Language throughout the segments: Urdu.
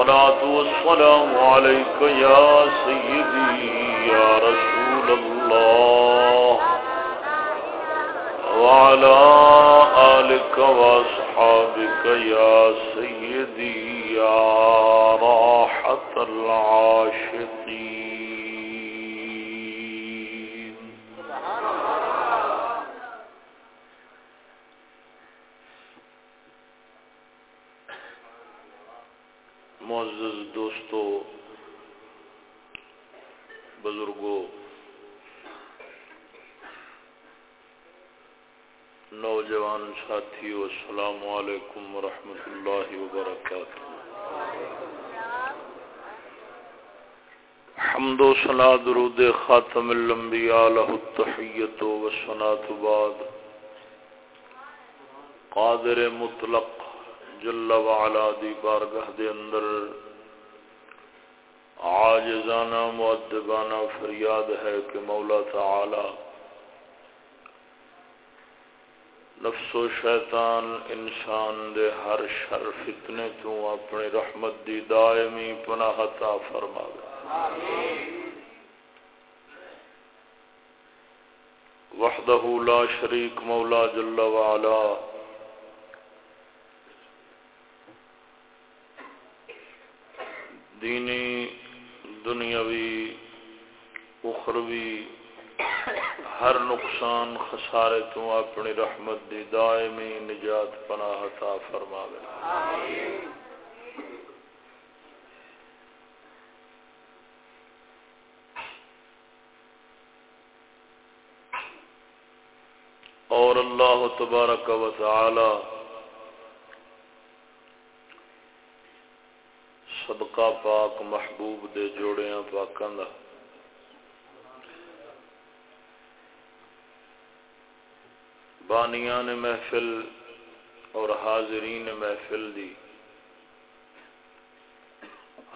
الصلاة والسلام عليك يا سيدي، يا رسول الله. وعلى آلك وأصحابك يا سيدي، يا راحة العاشق دوستو، بزرگو، نوجوان ساتھیو، السلام علیکم ورحمۃ اللہ وبرکاتہ۔ حمد و سنا درود خاتم الانبیاء له التحیت و ثنا بعد۔ قادر مطلق جل وعلا دی بارگاہ دے اندر عاجزانہ معدبانہ فریاد ہے کہ مولا تعالی نفس و شیطان انسان دے ہر شر فتنے تو اپنی رحمت دی دائمی پناہ عطا فرماوے وحده لا شريك مولا جل وعلا۔ دینی دنیاوی، اخروی، ہر نقصان خسارے تو اپنی رحمت دی دائمی نجات پناہ عطا فرماوے۔ آمین اور اللہ تبارک و تعالی صدقہ پاک محبوب دے جوڑیاں پاکاں دا۔ بانیان محفل اور حاضرین محفل دی۔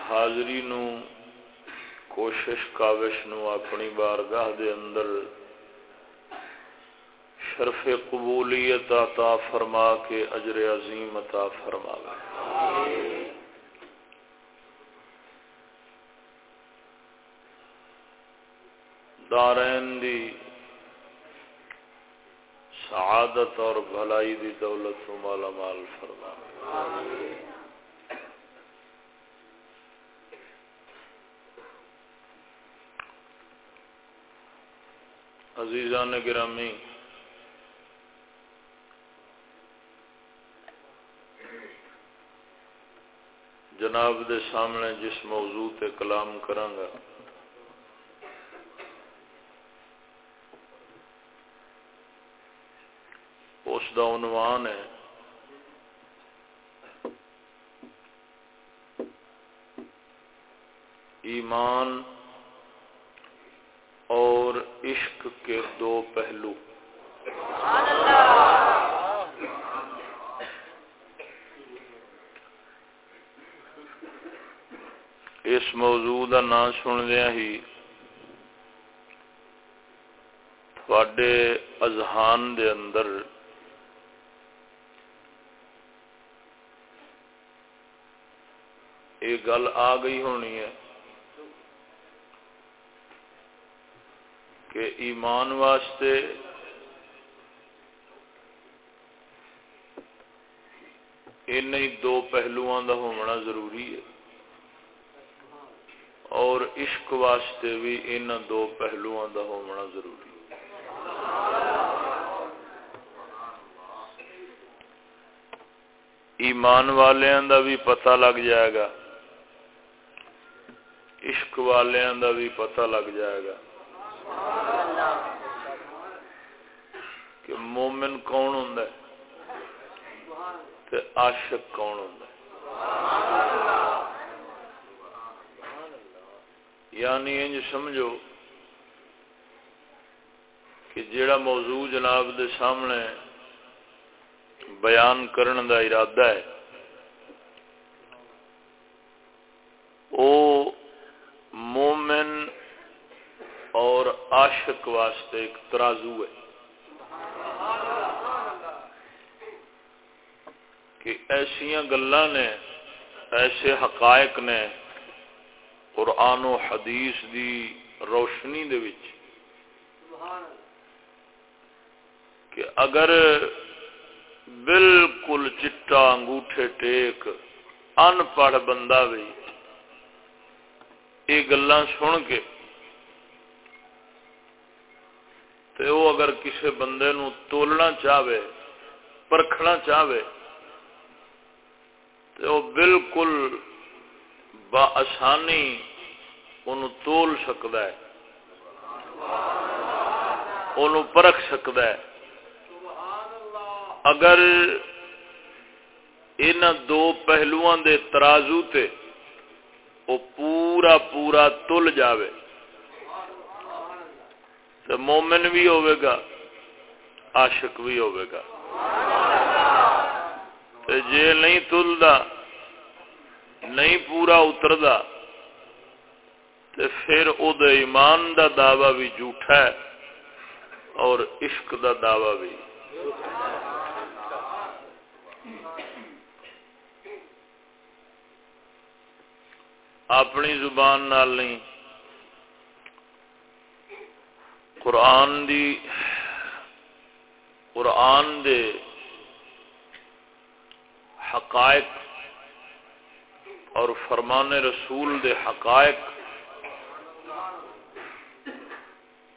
حاضری نو کوشش کاوش نو اپنی بارگاہ دے اندر شرف قبولیت عطا فرما کے اجر عظیم عطا فرما۔ دارین دی سعادت اور بھلائی دی دولت و مالا مال فرما۔ عزیزان گرامی، جناب دے سامنے جس موضوع تے کلام کرانگا اس دا عنوان ہے۔ ایمان اور عشق کے دو پہلو۔ اس موضوع کا نام سندیا ہی تھوڑے اذہان دے اندر یہ گل آ گئی ہونی ہے کہ ایمان واسطے ان دو پہلوؤں کا ہونا ضروری ہے اور عشق واسطے بھی ان دو پہلوؤں کا ہونا ضروری ایمان والوں کا بھی پتہ لگ جائے گا۔ عشق والوں کا بھی پتہ لگ جائے گا۔ کہ مومن کون ہوں عاشق کون ہوں یعنی انج سمجھو کہ جیڑا موضوع جناب دے سامنے بیان کرن دا ارادہ ہے، او مومن اور عاشق واسطے ایک ترازو ہے کہ ایسا گلان نے، ایسے حقائق نے قرآن و حدیث دی روشنی دے وچ کہ اگر بالکل چٹا انگوٹھے ٹیک ان پڑھ بندہ بھی یہ گلا سن کے تو وہ اگر کسی بندے نو تولنا چاہے پرکھنا چاہے تو وہ بالکل با آسانی ان تول سکتا ہے ان پرکھ سکتا ہے۔ اگر ان دو پہلو دے ترازو تے وہ پورا پورا تل جاوے۔ تو مومن بھی ہوئے گا، عاشق بھی ہوئے گا۔ تو جے نہیں تلدا، نہیں پورا اتردا تو پھر او دے ایمان دا دعوی بھی جھوٹا ہے اور عشق دا دعوی بھی۔ اپنی زبان نال نہیں۔ قرآن دی قرآن دے حقائق اور فرمان رسول دے حقائق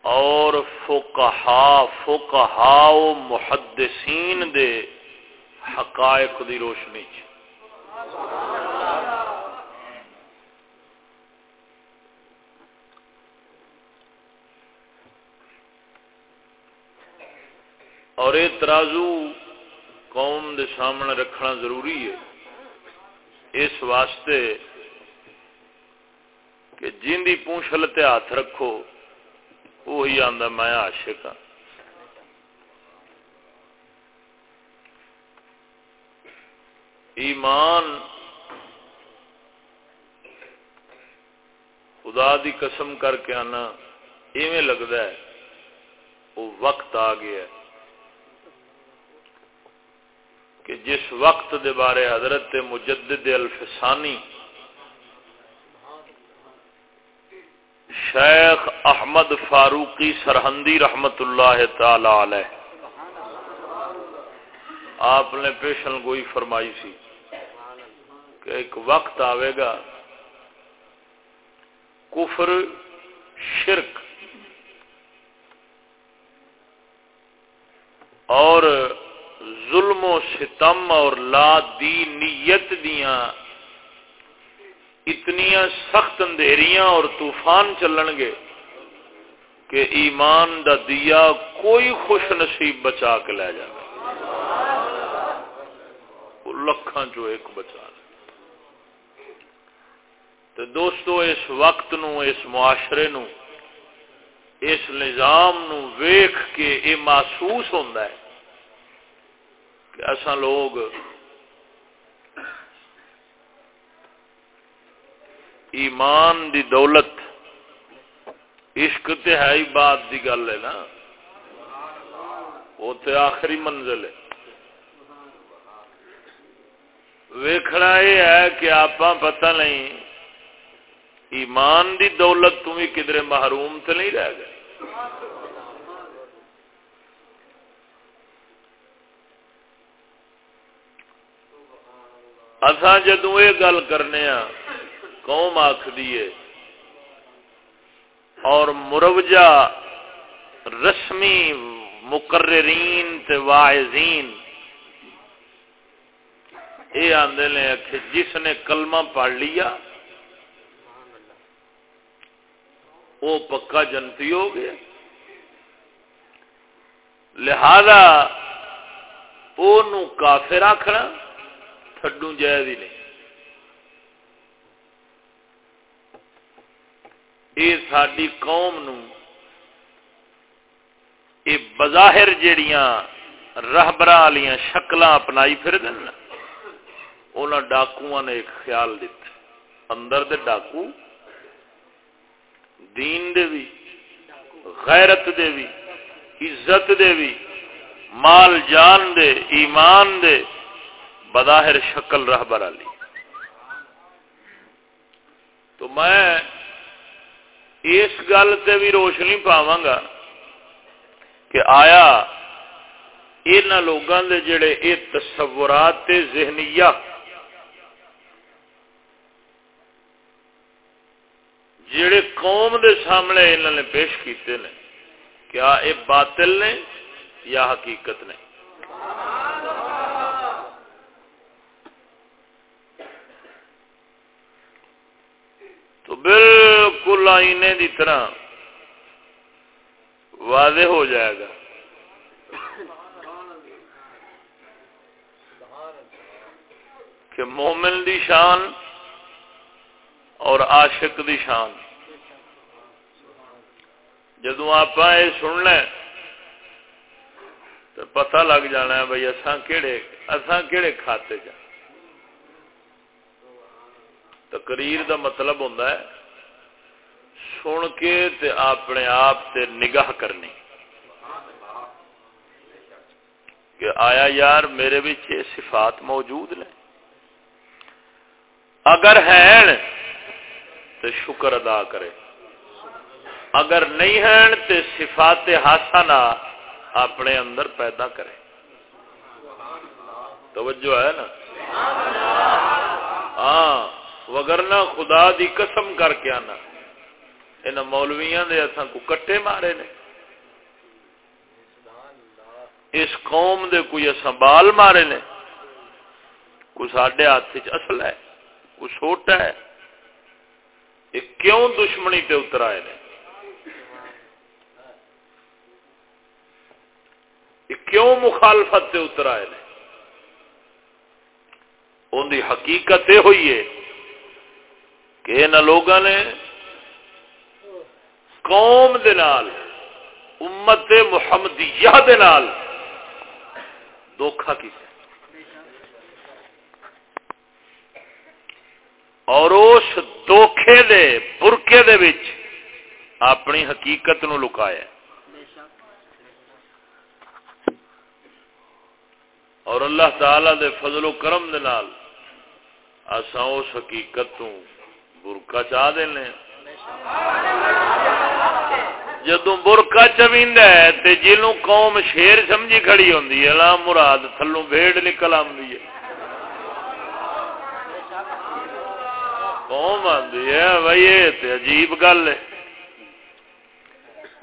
اور فقہا فقہا و محدثین دے حقائق دی روشنی چ۔ اور یہ ترازو قوم دے سامنے رکھنا ضروری ہے۔ اس واسطے کہ جن کی پونچھ ہاتھ رکھو، وہی آدھا میں عاشق ہاں۔ ایمان خدا دی قسم کر کے آنا، ایویں لگتا ہے، وہ وقت آ گیا ہے۔ کہ جس وقت دے بارے حضرت مجدد الفسانی شیخ احمد فاروقی سرحندی رحمت اللہ تعالی علیہ، آپ نے پیشن گوئی فرمائی سی کہ ایک وقت آئے گا، کفر، شرک اور ظلم و ستم اور لا دینیت دیاں اتنی سخت اندھیریاں اور طوفان چلن گے کہ ایمان دا دیا کوئی خوش نصیب بچا کے لے جائے۔ لکھان جو ایک بچا تو دوستو، اس وقت نو، اس معاشرے نو، اس نظام نو ویخ کے یہ محسوس ہوتا ہے۔ کہ ایسا لوگ ایمان دی دولت، عشق تے ہے ہی بات دی گل ہے نا۔ وہ تے آخری منزل ہے۔ ویکھنا یہ ہے کہ آپ پتہ نہیں، ایمان دی دولت تم کدھر محروم تو نہیں رہ گئے۔ اصا جدو یہ گل کرنے قوم آخری اور مروجہ رسمی مقررین تے واعظین یہ آدھے نے کہ جس نے کلمہ پڑھ لیا وہ پکا جنتی ہو گیا۔ لہذا وہ کافر آخنا تھڈو جائز ہی نہیں۔ یہ ساری قوم نو یہ بظاہر جڑیاں رہبر والی شکل اپنائی پھر دن انہوں ڈاکو نے ایک خیال دیتا اندر دے ڈاکو، دین دے بھی غیرت دے بھی عزت دے بھی مال جان دے، ایمان دے۔ بظاہر شکل رہبر علی۔ تو میں اس گل سے بھی روشنی پاواں گا کہ آیا ان لوگوں کے جڑے یہ تصورات ذہنیہ جڑے قوم دے سامنے انہوں نے پیش کیتے نے، کیا یہ باطل نے یا حقیقت نے؟ تو بالکل آئینے دی طرح واضح ہو جائے گا۔ کہ مومن دی شان اور عاشق دی شان۔ جدو آپ یہ سننا تو پتہ لگ جانا ہے بھائی اساں کہڑے اساں کہڑے کھاتے جا تقریر دا مطلب ہوتا ہے، سن کے تے اپنے آپ تے نگاہ کرنی۔ کہ آیا یار میرے یہ صفات موجود نے۔ اگر ہیں تو شکر ادا کرے۔ اگر نہیں ہیں تو صفات ہاسا اپنے اندر پیدا کرے۔ توجہ ہے نا؟ ہاں۔ وگرنا خدا دی قسم کر کے آنا۔ ان مولویاں دے اصل کو کٹے مارے نے۔ اس قوم دے کوئی سنبھال مارے نے۔ کوئی سڈے ہاتھ اصل ہے، کوئی چھوٹا ہے۔ یہ کیوں دشمنی تے اتر آئے نے؟ یہ کیوں مخالفت تے اتر آئے نے؟ ان دی حقیقت یہ ہوئی ہے کہ ان لوگوں نے قوم دے نال، امت محمدیہ دے نال دھوکھا کیا اور اس دھوکھے دے، برکے دے وچ اپنی حقیقت نو لکایا۔ اور اللہ تعالی دے فضل و کرم دے نال اساں اس حقیقت تو برکا چاہ دینے۔ جدو برکا چویند ہے تے جنوں قوم شیر سمجھی کھڑی ہوندی ہے، لا مراد تھلوں بھیڑ نکل آندی ہے۔ قوم آندی ہے، بھائی یہ تے عجیب گل ہے۔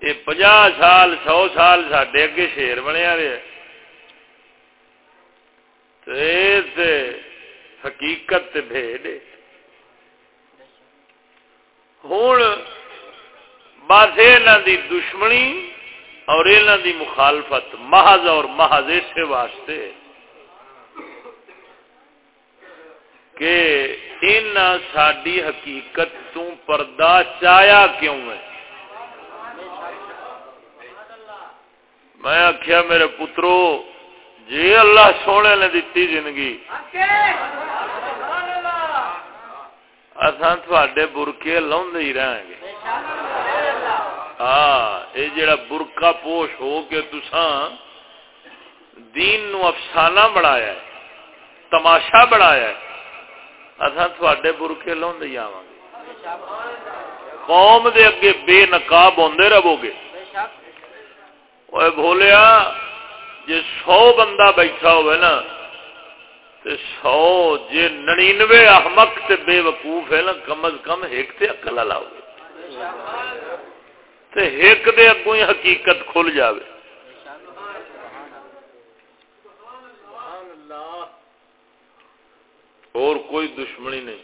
یہ پنجا سال، سو سال سڈے اگے شیر بنیا رہے تے حقیقت تے بھیڑ ہوں بس یہ دی دشمنی اور یہاں دی مخالفت محض اور محض اسے واسطے کہ ان ساری حقیقت تو پردہ چایا کیوں ہے؟ میں آخیا میرے پترو جی اللہ سونے نے دیتی زندگی۔ اصل تھوڑے برکے لاؤں ہی رہیں گے۔ ہاں یہ جڑا برکا پوش ہو کے تسان دین نو افسانہ بنایا ہے، تماشا بنایا ہے اصا تھوڑے برکے لاؤں ہی آواں گے۔ قوم دے اگے بے نقاب ہوندے رہو گے۔ وہ بولیا جی سو بندہ بیٹھا ہوئے نا سو جی ننانوے احمق تے بے وقوف ہے نا، کم از کم ایک تے اکلا لاؤ تے ایک دے اگوں حقیقت کھل جاوے۔ اور کوئی دشمنی نہیں۔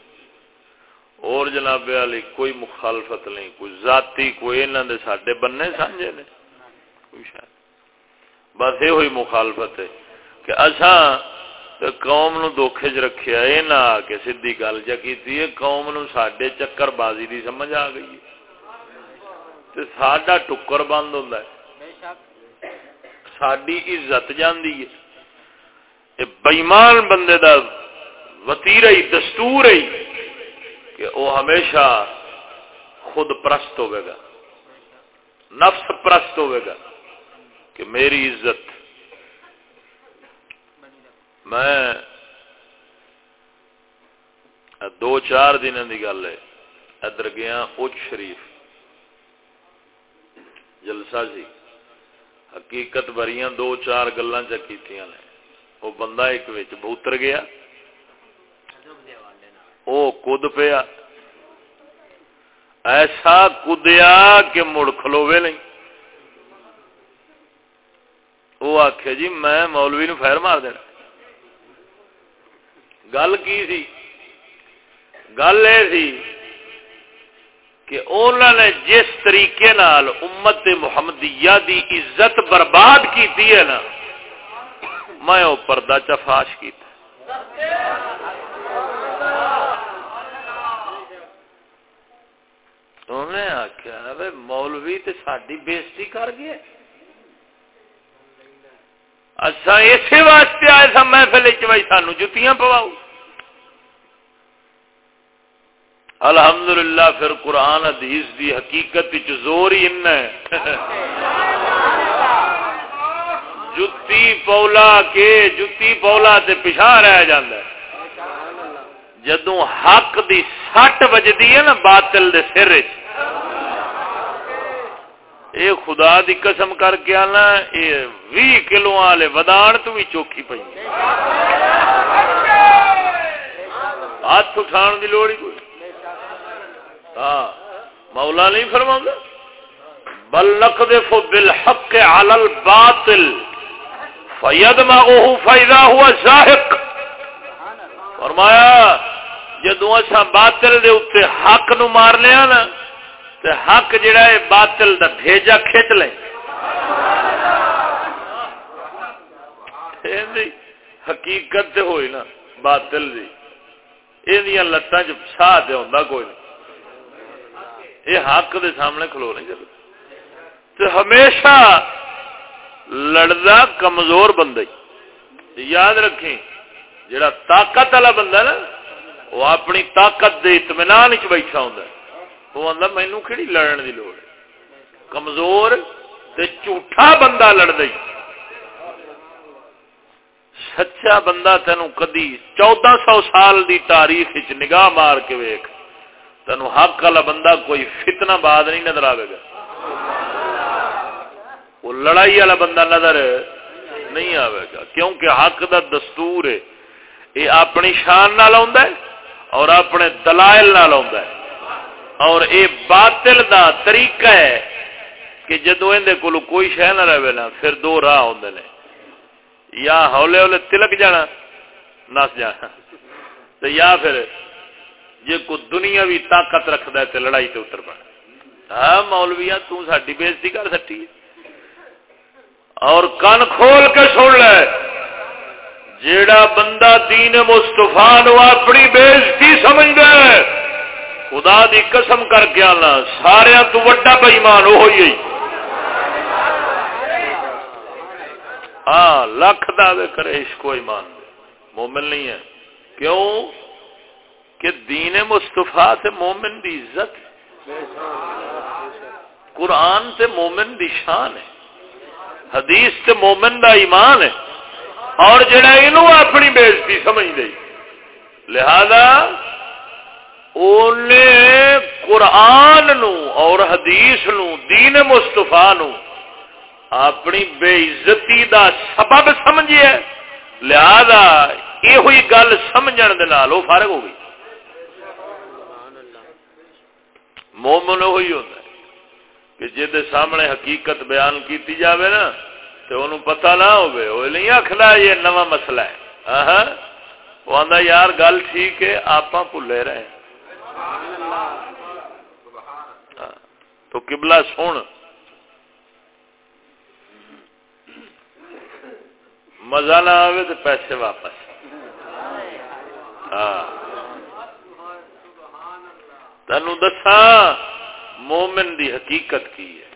اور جناب علی، کوئی مخالفت نہیں، کوئی ذاتی، کوئی انہوں نے سڈے بننے سانجے نے۔ کوئی شاید۔ بس یہ ہوئی مخالفت ہے کہ اچھا قوم نو دھوکھے چ رکھیا یہ نہ آ کے سیدھی گل جا کی قوم نو سڈے چکر بازی دی سمجھ آ گئی تے ساڈا ٹکر بند ہوندا ہے ساڈی عزت جاندی ہے اے بےمان بندے دا وتیرا ہی دستور ہی کہ وہ ہمیشہ خود پرست ہوے گا نفس پرست ہوے گا کہ میری عزت میں دو چار دن کی گل ہے۔ ادھر گیا اچ شریف۔ جلسہ سی۔ حقیقت بریاں دو چار گلان چکیتیاں نے۔ وہ بندہ ایک وچ بوتر گیا۔ وہ کد پیا۔ ایسا کدیا کہ مڑ کھلوے نہیں۔ وہ آخ جی میں مولوی نو فیر مار دینا۔ گل کی سی؟ گل یہ کہ انہوں نے جس طریقے نال امت محمدیہ دی عزت برباد کی ہے نا، میں وہ پردہ چفاش کیتا۔ کیا مولوی تے ساری بےزتی کر گیا اچھا اسی واسطے آئے سا محفل چاہیے سانو جتیاں پواؤ الحمدللہ پھر قرآن حدیث دی حقیقت زور ہی ان جتی پولا کے جتی پولا تے پچھا رہ جاندہ ہے حق دی سٹ بجتی ہے نا باطل دے سر اے خدا دی قسم کر کے آنا یہ بھی کلو والے ودان تو بھی چوکھی پی ہاتھ اٹھان دی لوڑ ہی کوئی ہاں مولا نہیں فرما بل نقذف بالحق على الباطل فيدمغه فاذا هو زاهق فرمایا جدو اصا باطل دے اتنے حق نو مار لیا نا تو حق جڑا ہے باطل دا بھیجا کھچ لے۔ حقیقت تے ہوئی نا باطل دی۔ یہ لتاں چ ساہ تے ہوندا کوئی نہیں۔ یہ حق دے سامنے کھلو نہیں چلے تو ہمیشہ لڑدا کمزور بندہ یاد رکھیں، جڑا طاقت والا بندہ نا، وہ اپنی طاقت دے اطمینان چ بیٹھا ہوں وہ آدھا مینو کہڑی لڑن دی لوڑ کمزور تے جھوٹا بندہ لڑ دئی سچا بندہ تینو کدی چودہ سو سال دی تاریخ نگاہ مار کے ویک تینو حق والا بندہ کوئی فتنہ بعد نہیں نظر آئے گا وہ لڑائی والا بندہ نظر نہیں آئے گا کیونکہ حق دا دستور ہے یہ اپنی شان نال ہے اور اپنے دلائل نال ہے اور اے باطل دا طریقہ ہے کہ جدو اندے کولو کوئی شہ نہ رہے نا، پھر دو راہ ہوندے نے۔ یا ہولے ہولے تلک جانا، نس جانا۔ تو یا پھر جی کو دنیا بھی طاقت رکھد ہے تو لڑائی تے اتر پڑا۔ ہاں مولویا تاری بےزتی کر سٹی اور کن کھول کے سن لے، جیڑا بندہ دین مستفا نو اپنی بےزتی سمجھ ہے خدا دی قسم کر کے آنا سارا تو وڈا بئیمان وہ ہوئی ہاں لکھ دعوے کرے اس کو ایمان دے۔ مومن نہیں ہے۔ کیوں؟ کہ دین مستفا سے مومن دی عزت قرآن سے مومن دی شان ہے۔ حدیث سے مومن دا ایمان ہے۔ اور جڑا یہ اپنی بےزتی سمجھ گئی لہذا قرآن نو اور حدیث نو، دین مستفا نو اپنی بے عزتی دا سبب سمجھے۔ لہذا یہ ہوئی گل سمجھن دے نال وہ فارغ ہو گئی۔ مومن ہوئی ہوتا ہے کہ جہد سامنے حقیقت بیان کیتی جاوے نا تو انہوں پتہ نہ ہوئے وہ نہیں آخلا یہ نواں مسئلہ ہے۔ آہا۔ وہ آندا یار گل ٹھیک ہے آپ بھولے رہے۔ ہاں۔ تو قبلہ سن۔ مزہ نہ آئے تو پیسے واپس۔ ہاں۔ تینوں دسا مومن دی حقیقت کی ہے۔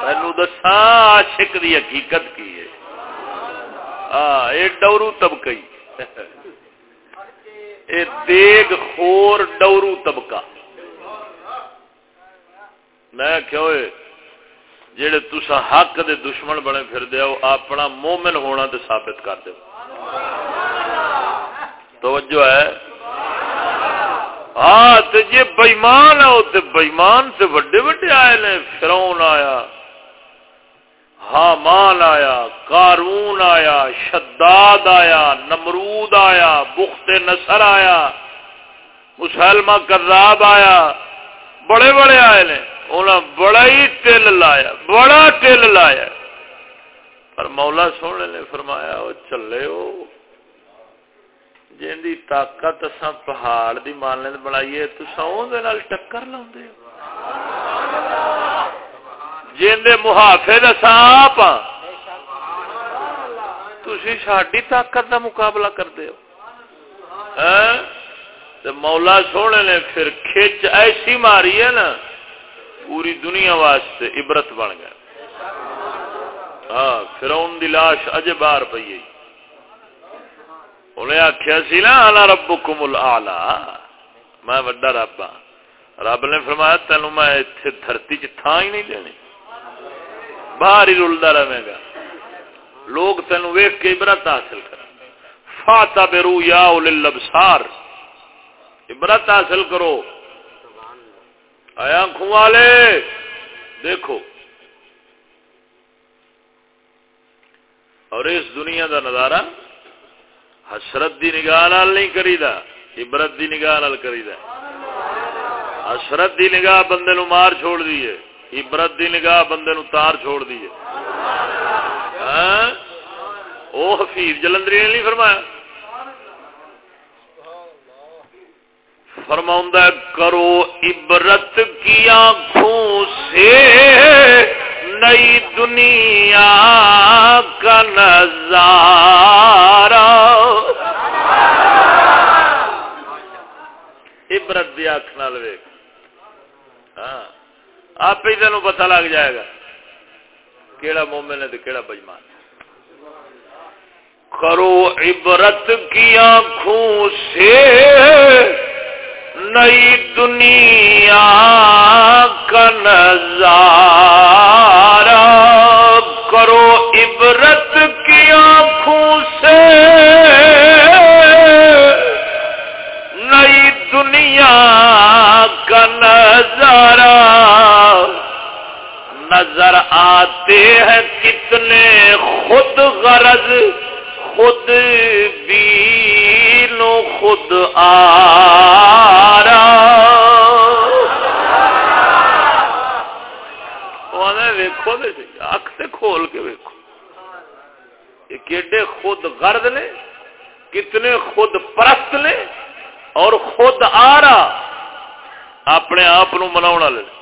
تینوں دسا عاشق دی حقیقت کی ہے۔ ہاں یہ ڈورو طبقہ اے دیگ خور ڈورو طبقہ۔ میں کیوں جڑے تسا حق دے دشمن بنے پھر دے اپنا مومن ہونا تے ثابت کر دو توجہ ہے؟ ہاں تے جے بےمان ہے تے بےمان تے وڈے وڈے آئے نے، فرعون آیا۔ حامان آیا، قارون آیا، شداد آیا، نمرود آیا، بخت نصر آیا، مسلمہ کراب آیا، بڑے بڑے آئے نے، انہاں بڑا ہی تل لایا، بڑا تل لایا۔ پر مولا سونے نے فرمایا وہ چلے ہو جن دی طاقت اساں پہاڑ دی مانند بنائیے تو سو دے نال ٹکر لاوندے دے محافظ آپ ہاں۔ تسی ساڈی طاقت دا مقابلہ کردے ہو۔ ہاں؟ مولا سونے نے پھر کھچ ایسی ماری ہے نا، پوری دنیا واسطے عبرت بن گیا ہاں فرون دی لاش اجے بار پی انہیں آخیا سی نا آلہ رب کمل آلہ میں وڈا رب ہاں۔ رب نے فرمایا، تینوں میں اتنے دھرتی چ تھان ہی نہیں دینی۔ باہر ہی رلتا رہے گا۔ لوگ تین ویخ کے عبرت حاصل کر فاتا برو یا لبسار عبرت حاصل کرو۔ آیا آنکھوں والے؟ دیکھو۔ اور اس دنیا دا نظارہ حسرت دی نگاہ نال نہیں کری دا عبرت دی نگاہ نال کری دا حسرت دی نگاہ بندے نو مار چھوڑ دیے عبرت دی نگاہ بندے نو تار چھوڑ دیے ہاں؟ او حفیظ جلندری نے نہیں فرمایا؟ فرماؤں کرو عبرت کی آنکھوں سے نئی دنیا کا نظارہ۔ عبرت دی آنکھ نال ویک آپ ہی تینوں پتہ لگ جائے گا کیڑا مومن ہے تو کیڑا بجمان کرو عبرت کی آنکھوں سے نئی دنیا کا نظارہ۔ کرو عبرت کی آنکھوں سے نئی دنیا کا نظارہ۔ نظر آتے ہیں کتنے خود غرض، خود بین خود آرا۔ ویکو اک سے کھول کے ویکو یہ کیڈے خود غرض نے، کتنے خود پرست نے اور خود آ رہا اپنے آپ منا والے۔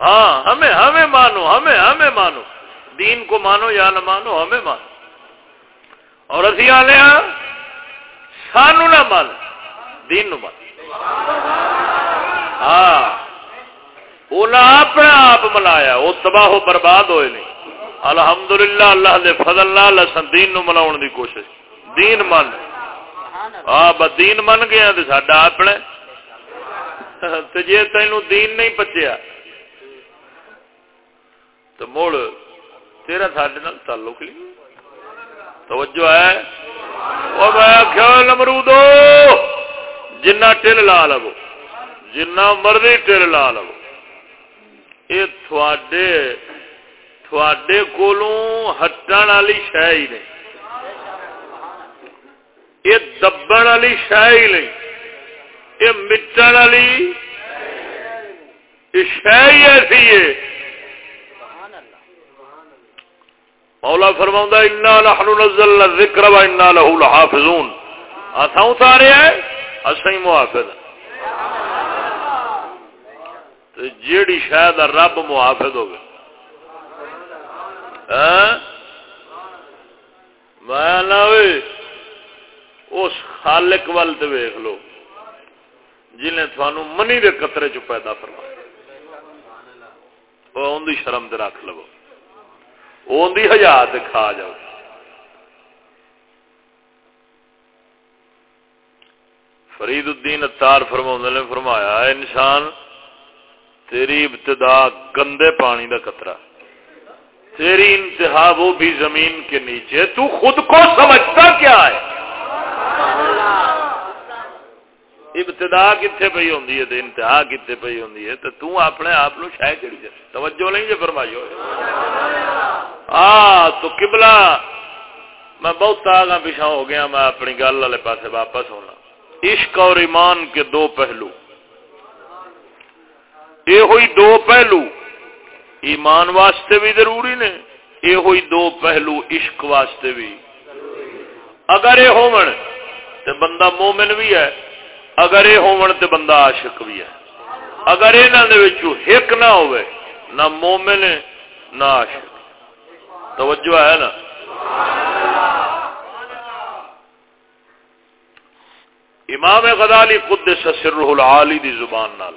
ہاں ہمیں ہمیں مانو، ہمیں ہمیں مانو۔ دین کو مانو یا نہ مانو، ہمیں مانو۔ اور اسی آنے ہاں سانو نہ مان دین نو مان ہاں اپنا آپ ملایا وہ تباہ و برباد ہوئے نہیں الحمدللہ، اللہ دے فضل نال اساں دین نو مناون دی کوشش۔ دین من۔ ہاں بس دین من گیا تے ساڈا اپنے۔ تے جے تینوں دین نہیں پچیا۔ تو مڑ تیرا ساڈے نال تعلق نہیں۔ توجہ ہے۔ اور میں کیا نمرودو جنا ٹل لا لو جنا مرضی ٹل لا لو یہ تھوڑے تھوڑے کولوں ہٹن والی شہ ہی نہیں۔ یہ دبن والی شہ ہی نہیں۔ یہ مٹن والی شہ ہی ایسی ہے۔ مولا فرما انا نحن نزلنا الذکر و انا له لحافظون. اتھا اتارے ہیں اسیں محافظ تو جیڑی شاید رب محافظ ہو گئے ہاں؟ میں نہ اس خالق وال تو ویخ لو، جنہیں تھانو منی دے قطرے چ پیدا فرما وہ ان شرم دے رکھ لو۔ ہزار کھا جاؤ۔ فرید الدین اتار فرما نے فرمایا انسان تیری ابتدا گندے پانی کا قطرہ۔ تیری انتہا وہ بھی زمین کے نیچے، تو خود کو سمجھتا کیا ہے؟ ابتدا کتنے پی ہوں انتہا کتنے پی ہوں تو تو اپنے آپ شاید توجہ نہیں جی فرمائی ہوئے تو کبلا میں بہت آگا پیچھا ہو گیا، میں اپنی گل والے پاس واپس ہونا۔ عشق اور ایمان کے دو پہلو۔ یہ ہوئی دو پہلو۔ ایمان واسطے بھی ضروری نے یہ ہوئی دو پہلو عشق واسطے بھی۔ اگر یہ ہو بندہ مومن بھی ہے اگر یہ ہو بندہ عاشق بھی ہے۔ اگر یہاں ایک نہ ہوئے، نہ مومن، نہ عاشق۔ توجہ ہے نا؟ امام غزالی خود سر العالی دی زبان نال۔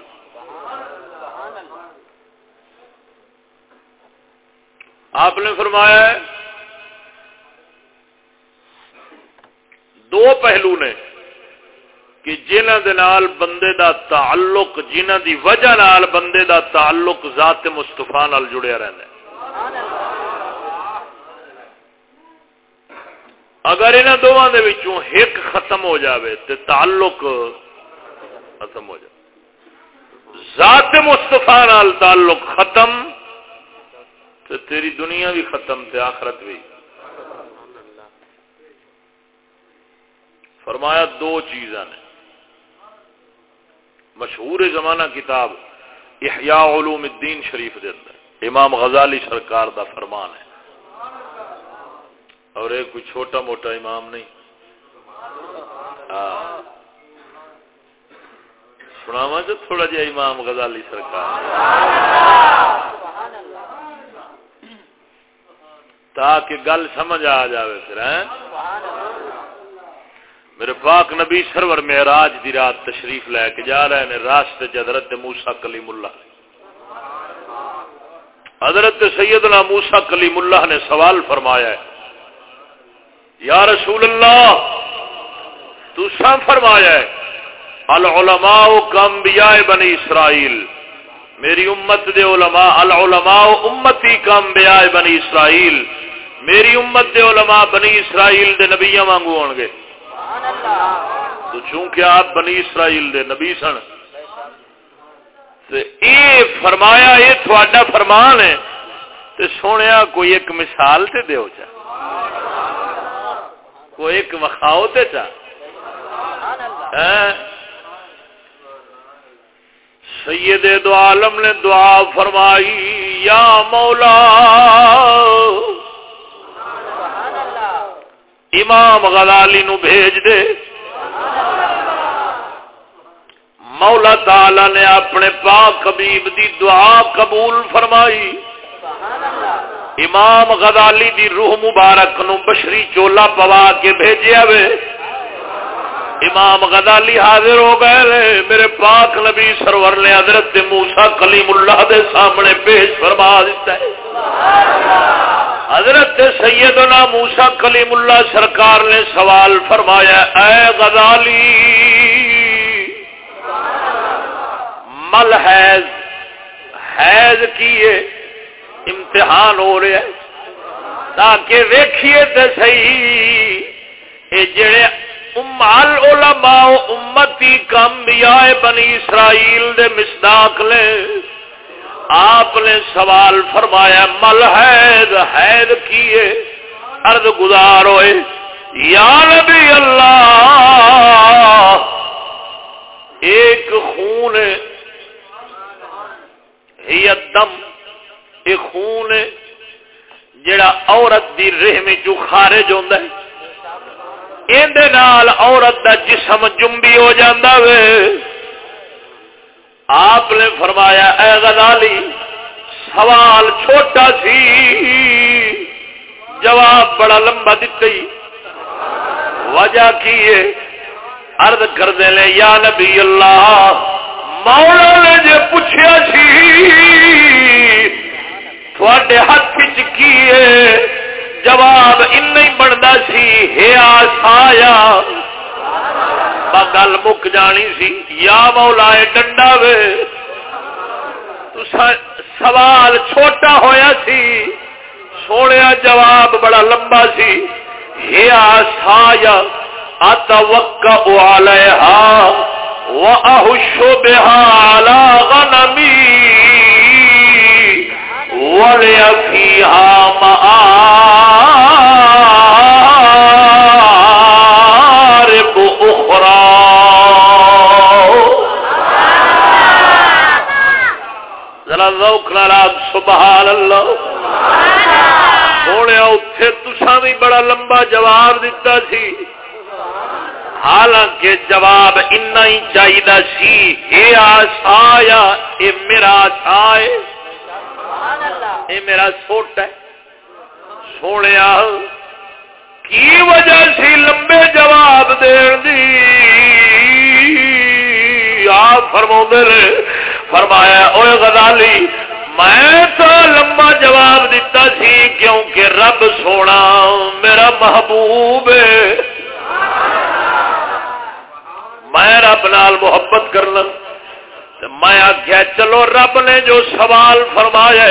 آپ نے فرمایا ہے، دو پہلو نے کہ جنہ دے بندے دا تعلق، جنہ دی وجہ نال بندے دا تعلق ذات مستفا نال جڑیا رہتا ہے۔ اگر انہوں دونوں دے وچوں ایک ختم ہو جاوے تے تعلق ختم ہو جائے ذات مستفا نال تعلق ختم تے تیری دنیا بھی ختم تے آخرت بھی۔ فرمایا دو چیزاں نے۔ مشہور زمانہ کتاب احیاء علوم الدین شریف دے اندر۔ امام غزالی سرکار دا فرمان ہے۔ اور ایک کوئی چھوٹا موٹا امام نہیں۔ ہاں۔ سناوا جو تھوڑا جہا امام غزالی سرکار۔ تاکہ گل سمجھ آ جائے پھر میرے پاک نبی سرور معراج دی رات تشریف لے کے جا رہے ہیں راستے حضرت موسا کلیم اللہ حضرت سیدنا موسا کلیم اللہ نے سوال فرمایا ہے، یا رسول اللہ، تو فرمایا ہے، العلماء کم بیاء بنی اسرائیل، میری امت دے علماء، العلماء امتی کم بیاء بنی اسرائیل، میری امت دے علماء بنی اسرائیل دے نبیاں وانگو ہون گے تو چونکہ آپ بنی اسرائیل دے نبی سن اے فرمایا، یہ تھوڑا فرمان ہے تو سونے کوئی ایک مثال تے دیو چا کوئی ایک وخاؤ تے چا ہاں۔ سید دو عالم نے دعا فرمائی، یا مولا امام غلالی نو بھیج دے۔ مولا تعالی نے اپنے پاک حبیب دی دعا قبول فرمائی۔ امام غزالی دی روح مبارک نو بشری چولا پوا کے بھیجیا وے امام غزالی حاضر ہو گئے میرے پاک نبی سرور نے حضرت موسا کلیم اللہ دے سامنے پیش فرما دیتا ہے۔ حضرت سیدنا موسا کلیم اللہ سرکار نے سوال فرمایا، اے غزالی مل حیض حیض کیے؟ امتحان ہو رہا ہے۔ تاکہ ویکھیے تو صحیح یہ جڑے امال علماء امتی کم آئے بنی اسرائیل دے مصداق لے۔ آپ نے سوال فرمایا مل حید حید کیے؟ ارد گزار ہوئے، یا نبی اللہ، ایک خون دم یہ خون جڑا عورت دی رحم چو خارج ہوتا ہے۔ نال عورت دا جسم جنبی ہو جاندہ وے۔ آپ نے فرمایا، اے غزالی سوال چھوٹا سی. جواب بڑا لمبا دیتے وجہ کی ارد کر دے لے یا نبی اللہ، مولا نے جے پوچھا سی تھوڑے ہاتھ چکیے جواب ان بنتا سی ہے آسایا گل مک جانی سی، یا مولا ڈنڈا وے۔ سوال چھوٹا ہویا سی سونے جواب بڑا لمبا سی۔ ہے آسایا اتوکا علیہا وأهش بها ذوق لال سبحان اللہ سونے اتنے تسا بھی بڑا لمبا جواب دیتا سی۔ حالانکہ جواب اتنا ہی چاہیے سی یہ آسایا یہ میرا آسا ہے۔ یہ میرا سوٹ ہے۔ سونے، کی وجہ سی لمبے جواب دین دی؟ آپ فرما نے فرمایا، اوے غزالی، میں تو لمبا جواب دیتا سی کیونکہ رب سونا میرا محبوب میں رب نال محبت کرنا میں آخیا چلو رب نے جو سوال فرمایا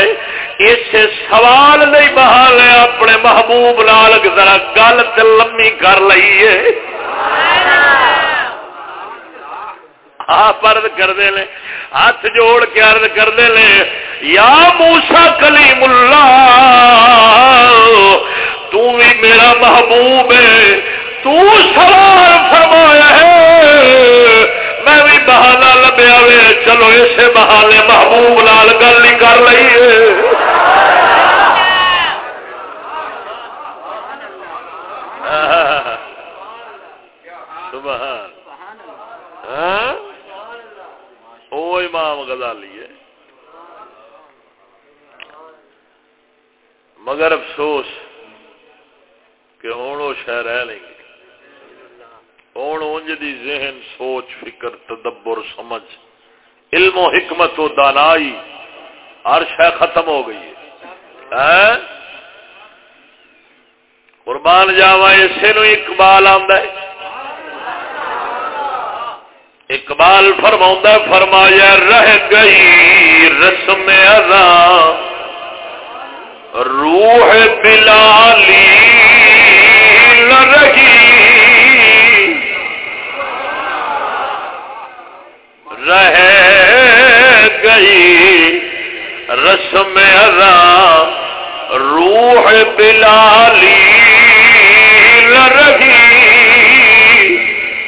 اس سوال نہیں بہا اپنے محبوب لال ذرا گل لمبی کر لئیے. آپ ارد کرتے ہیں، ہاتھ جوڑ کے ارد کرتے ہیں، یا موسا کلی ملا بھی میرا محبوب ہے، تو سوال فرمایا ہے، میں بھی بہانا لبیا وے چلو اسے بہانے محبوب لال گل نہیں کر لیے وہ امام غزالی ہے۔ مگر افسوس کہ ہوں وہ شہ رہ لیں گے ہوں انج دی ذہن، سوچ، فکر، تدبر، سمجھ، علم و حکمت و دانائی ہر شہ ختم ہو گئی ہے۔ ہاں؟ قربان جاوا اسے نو اقبال آمد اقبال فرما فرمایا، رہ گئی رسم ادا روح بلالی رہی۔ رہ گئی رسم ادا روح بلالی رہی۔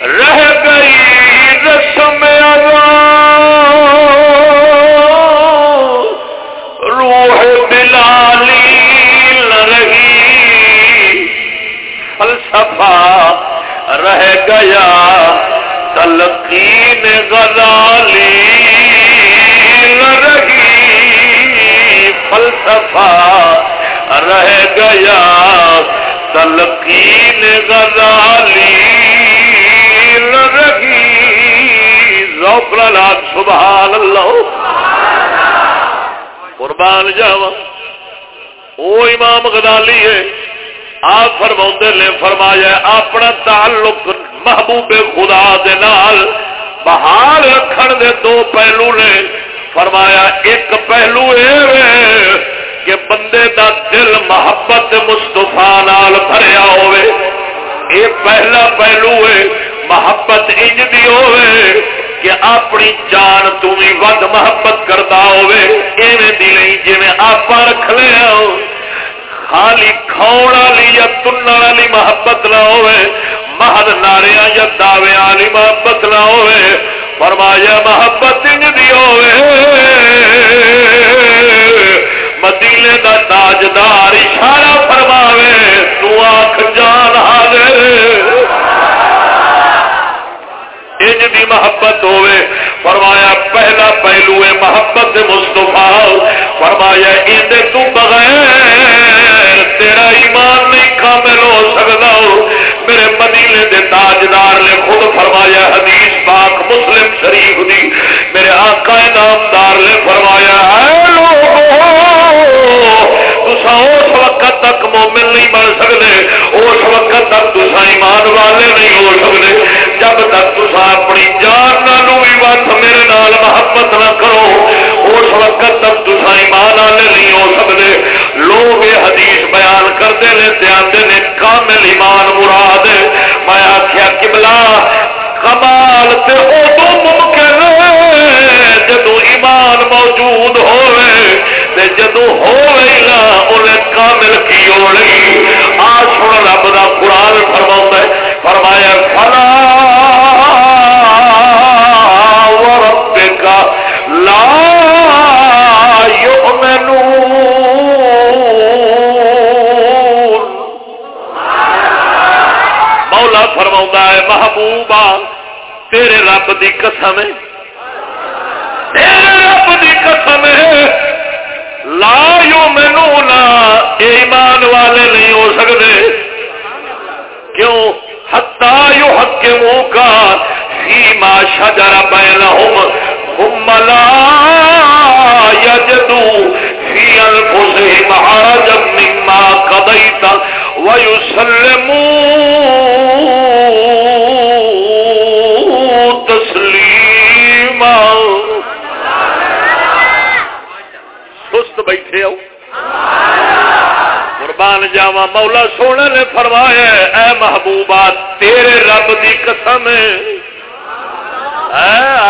رہ گئی رسم روح بلالی رہی۔ فلسفہ رہ گیا، تلقین غزالی رہی۔ فلسفہ رہ گیا، تلقین غزالی ذوق لال سبحان اللہ۔ قربان جاوا او امام غزالی ہے۔ آپ فرما نے فرمایا اپنا تعلق محبوب خدا دے نال بحال رکھن دے دو پہلو نے فرمایا، ایک پہلو اے کہ بندے دا دل محبت مستفا نال بھریا ہوئے اے پہلا پہلو ہے محبت انج دی ہوئے کہ اپنی جان تھی ود محبت کرتا ہوئے، ایویں دی نہیں جی آپ رکھ لیا خالی کھاؤ والی یا تن والی محبت نہ ہوئے مہد ناریا یا دعوے والی محبت نہ ہوئے۔ فرمایا، محبت انج دی ہوئے۔ مدینے دا تاجدار اشارہ فرماوے، تو آنکھ جان حاضر۔ انج دی محبت ہوئے۔ فرمایا، پہلا پہلو ہے محبت مستفا فرمایا اندے تو بغیر تیرا ایمان نہیں کامل ہو سکتا۔ میرے مدینے دے تاجدار نے خود فرمایا، حدیث پاک مسلم شریف دی۔ میرے آقا نامدار نے فرمایا، اے اس وقت تک مومن نہیں بن سکتے اس وقت تک تسا ایمان والے نہیں ہو سکتے جب تک تسا اپنی جان بھی بس میرے نال محبت نہ کرو، اس وقت تک تسا ایمان والے نہیں ہو سکتے لوگ یہ حدیث بیان کرتے ہیں آتے نے، کامل ایمان مراد میں آخیا کملا کمال تے ادو ممکن جدو ایمان موجود ہوئے تے جدو ہوئے نا انہیں کامل کی ہوئی آ سن رب کا قرآن فرما ہے، فرمایا، فلا کا لا مولا فرما ہے محبوبہ تیرے رب دی قسم ہے۔ تیرے رب دی قسم ہے۔ لا یو مینو نا ایمان والے نہیں ہو سکتے. کیوں؟ ہتا یو حق کے منہ کا فيما شجر بينهم ثم لا يجدوا في أنفسهم حرجا مما قضيت ويسلموا بیٹھے ہو۔ قربان جاوا مولا سونے نے فرمایا اے محبوبہ، تیرے رب دی قسم اے،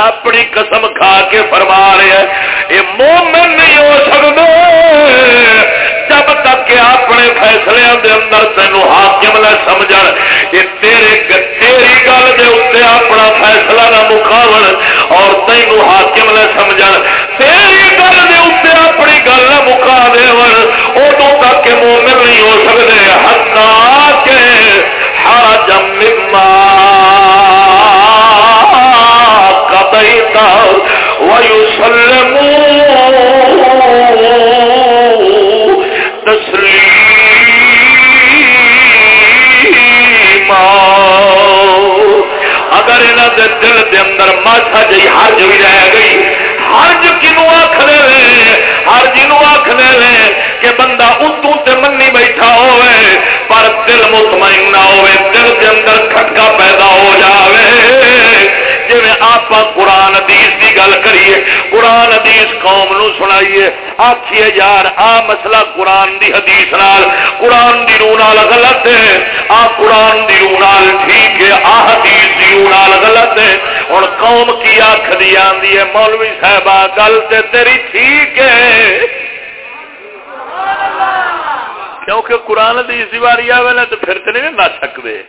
اپنی قسم کھا کے فرما رہے ہیں۔ یہ مومن نہیں ہو سکتے جب تک کہ اپنے فیصلے دے اندر تین حاکم نہ سمجھ یہ تیرے تیری گل دے اتنے اپنا فیصلہ نہ مکاو اور تینوں حاکم نہ سمجھ تیری گل گل نہ مکا دے ادو تک کہ مومن نہیں ہو سکتے ہتا کے ہر جم قضيت ويسلموا تسليما اگر انہوں دے دل دے اندر ماسا جی حرج بھی رہ گئی، حرج کنو آخر ہر جی جنوب آخنے کہ بندہ اتوں تے منی بیٹھا ہوئے، پر دل مطمئن نہ ہوئے، دل کے اندر کھٹکا پیدا ہو جاوے۔ جی آپ قرآن ادیس کی گل کریے، قرآن ادیس قوم نو سنائیے آخیے یار، آ مسئلہ قرآن دی حدیث نال، قرآن دی روح نال غلط ہے۔ آ قرآن دی روح نال ٹھیک ہے، آ حدیث دی روح نال غلط ہے۔ اور قوم کی آخ دی آندی ہے، مولوی صاحبہ گل تے تیری ٹھیک ہے۔ کیونکہ قرآن دی اسی باری آئے نا تو پھر تو نہیں نہ سکتے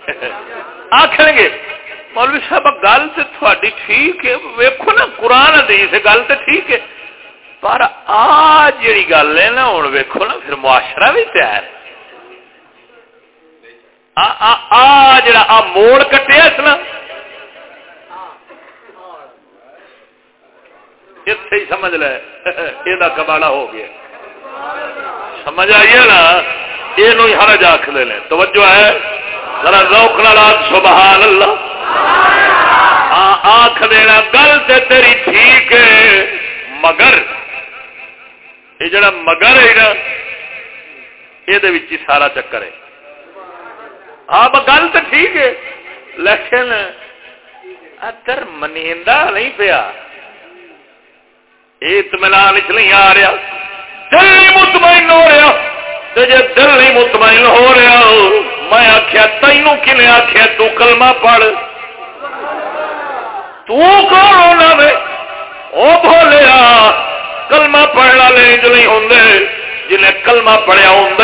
آخر گے۔ مولوی صاحب گل تو تھوڑی ٹھیک ہے ویکو نا قرآن حدیث گل تو ٹھیک ہے پر آ جی گل ہے نا ہوں ویکو نا پھر معاشرہ بھی تیار آ جڑا آ موڑ کٹیا اس نا اتے ہی سمجھ لے یہ کباڑا ہو گیا سمجھ آئیے نا یہ ہر آخ لے توجہ ہے ذرا روک لا سبحان اللہ آخ دینا گل تے تیری ٹھیک ہے، مگر، یہ جڑا مگر ہے نا یہ سارا چکر ہے۔ ہاں گل تو ٹھیک ہے، لیکن ادھر منیدا نہیں پیا، اطمینان چ نہیں آ رہا، دل نہیں مطمئن ہو رہا جی دل نہیں مطمئن ہو رہا، میں آخیا تینوں کنے آخیا تو کلمہ پڑھ۔ تون وہ بولیا کلمہ پڑھنا لے جو نہیں ہوں جنہیں کلمہ پڑھیا ہوں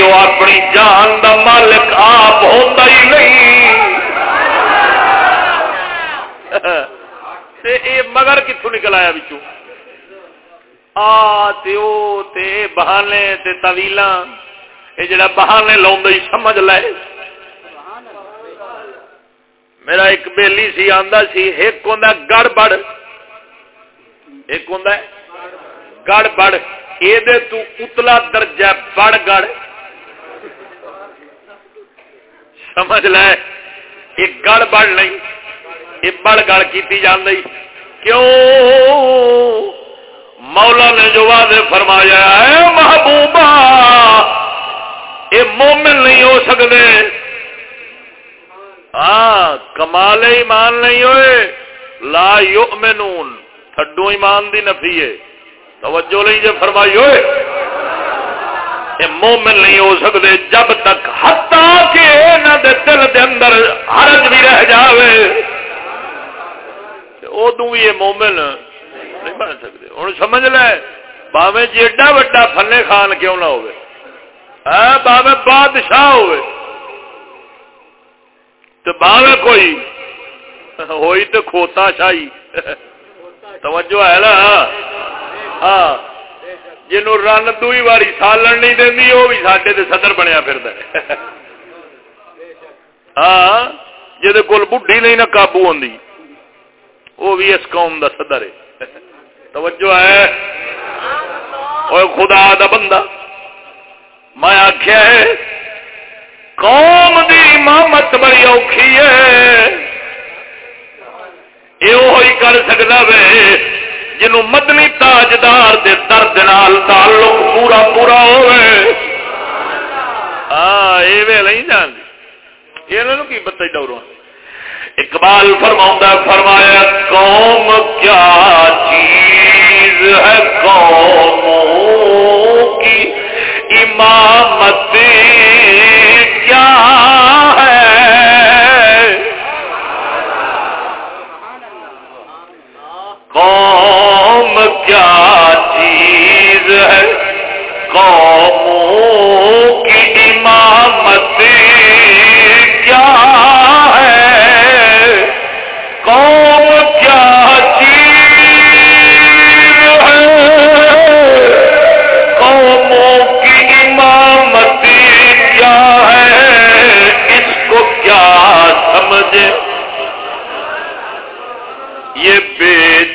وہ اپنی جان دا مالک آپ ہوں ہی نہیں مگر کتوں نکل آیا بچوں آ تے بہانے تے تویل یہ جڑا بہانے لاؤ سمجھ لے میرا ایک بیلی سی آندا سی، ایک ہوں گڑ بڑ۔ ایک ہوں گڑ بڑ۔ یہ اتلا درجہ بڑ گڑ۔ سمجھ لے، یہ گڑ بڑ نہیں، یہ بڑ گڑ کی جی کیوں؟ مولا نے جو واضح فرمایا ہے محبوبہ یہ مومن نہیں ہو سکتے ہاں کمال ایمان نہیں ہوئے۔ لا یؤمنون، تھڈو ایمان دی نفی ہے۔ توجہ نہیں جے فرمائی ہوئے۔ مومن نہیں ہو سکتے جب تک ہتا کہ نہ دے دل دے اندر حرج بھی رہ جاوے۔ ادو بھی یہ مومن نہیں بن سکتے۔ ہوں سمجھ لے باوے جیڈا جی وڈا فنے خان کیوں نہ ہوئے؟ ہاں، باوے بادشاہ ہوئے۔ تو باوے کوئی۔ ہوئی تو کھوتا شاہی۔ توجہ ہے نا؟ ہاں۔ جن رن دوئی واری سالن نہیں دینی، وہ بھی سڈے صدر بنیا پھر ہاں۔ جہد کول بڈھی نہیں نہ قابو آدھی وہ بھی اس قوم دا صدر ہے۔ توجہ ہے۔ اور خدا دا بندہ۔ میں آخیا ہے قوم دی امامت بڑی اوکھی ہے۔ کر سکتا وے جنوں مدنی تاجدار دے درد نال تعلق پورا پورا ہوئے ہاں یہ نہیں جان۔ یہ کی بتا ڈورو۔ اقبال فرما فرمایا، قوم کیا چیز ہے؟ قوموں کی امامت کیا ہے۔ قوم کیا چیز ہے؟ قوموں کی امامت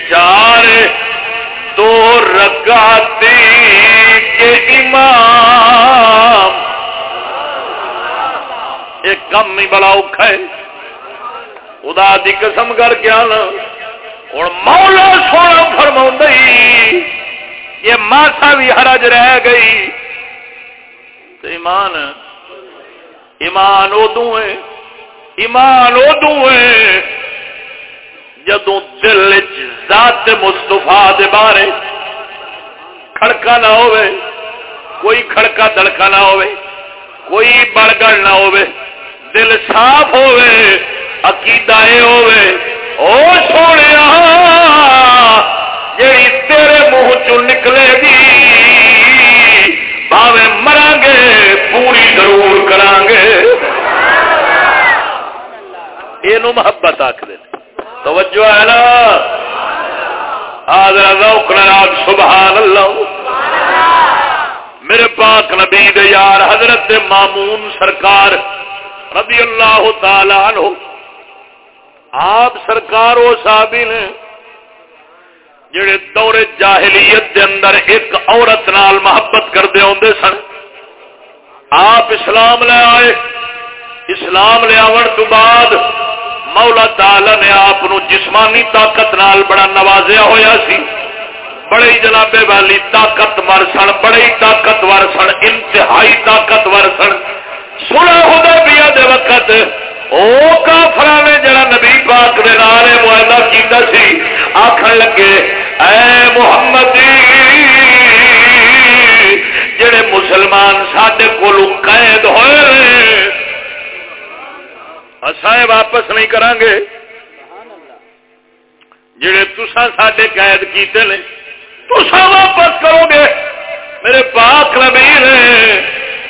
بیچارے دو رکاتی کے امام۔ ایک کم نہیں بڑا اوکھا ہے۔ خدا دی قسم کر کے آنا۔ ہوں مولا سونا فرما یہ ماسا بھی حرج رہ گئی۔ تو ایمان ایمان ادو ہے۔ ایمان ادو ہے۔ جدو دل ذات مستفا دے بارے کھڑکا نہ ہوئے کوئی کھڑکا دڑکا نہ ہوئے کوئی بڑگڑ نہ ہوئے دل صاف ہوئے عقیدہ ہوے او سونے جی تیرے منہ چ نکلے گی باوے مرا گے پوری ضرور کران یہ محبت آخر توجہ ہے نا؟ آدر روکنا سبحان اللہ میرے پاک نبی دے یار حضرت مامون سرکار رضی اللہ تعالی عنہ۔ آپ سرکار وہ صحابی نے جڑے دور جاہلیت دے اندر ایک عورت نال محبت کرتے آدھے سن۔ آپ اسلام لے آئے۔ اسلام لے آن تو بعد مولا تعالی نے آپ جسمانی طاقت نال بڑا نوازیا ہویا سی۔ بڑے جنابے والی طاقتور سن، بڑے طاقتور سن، انتہائی طاقتور سن۔ سنا ہوتا پیا دے وقت کافر نے جڑا نبی پاک دے نارے معاہدہ کیتا سی آخر لگے، اے محمد جی، جڑے مسلمان سڈے کو قید ہوئے اصا واپس نہیں کران گے جڑے تسا سڈے قید کیتے نے تسا واپس کرو گے میرے پاک نبی نے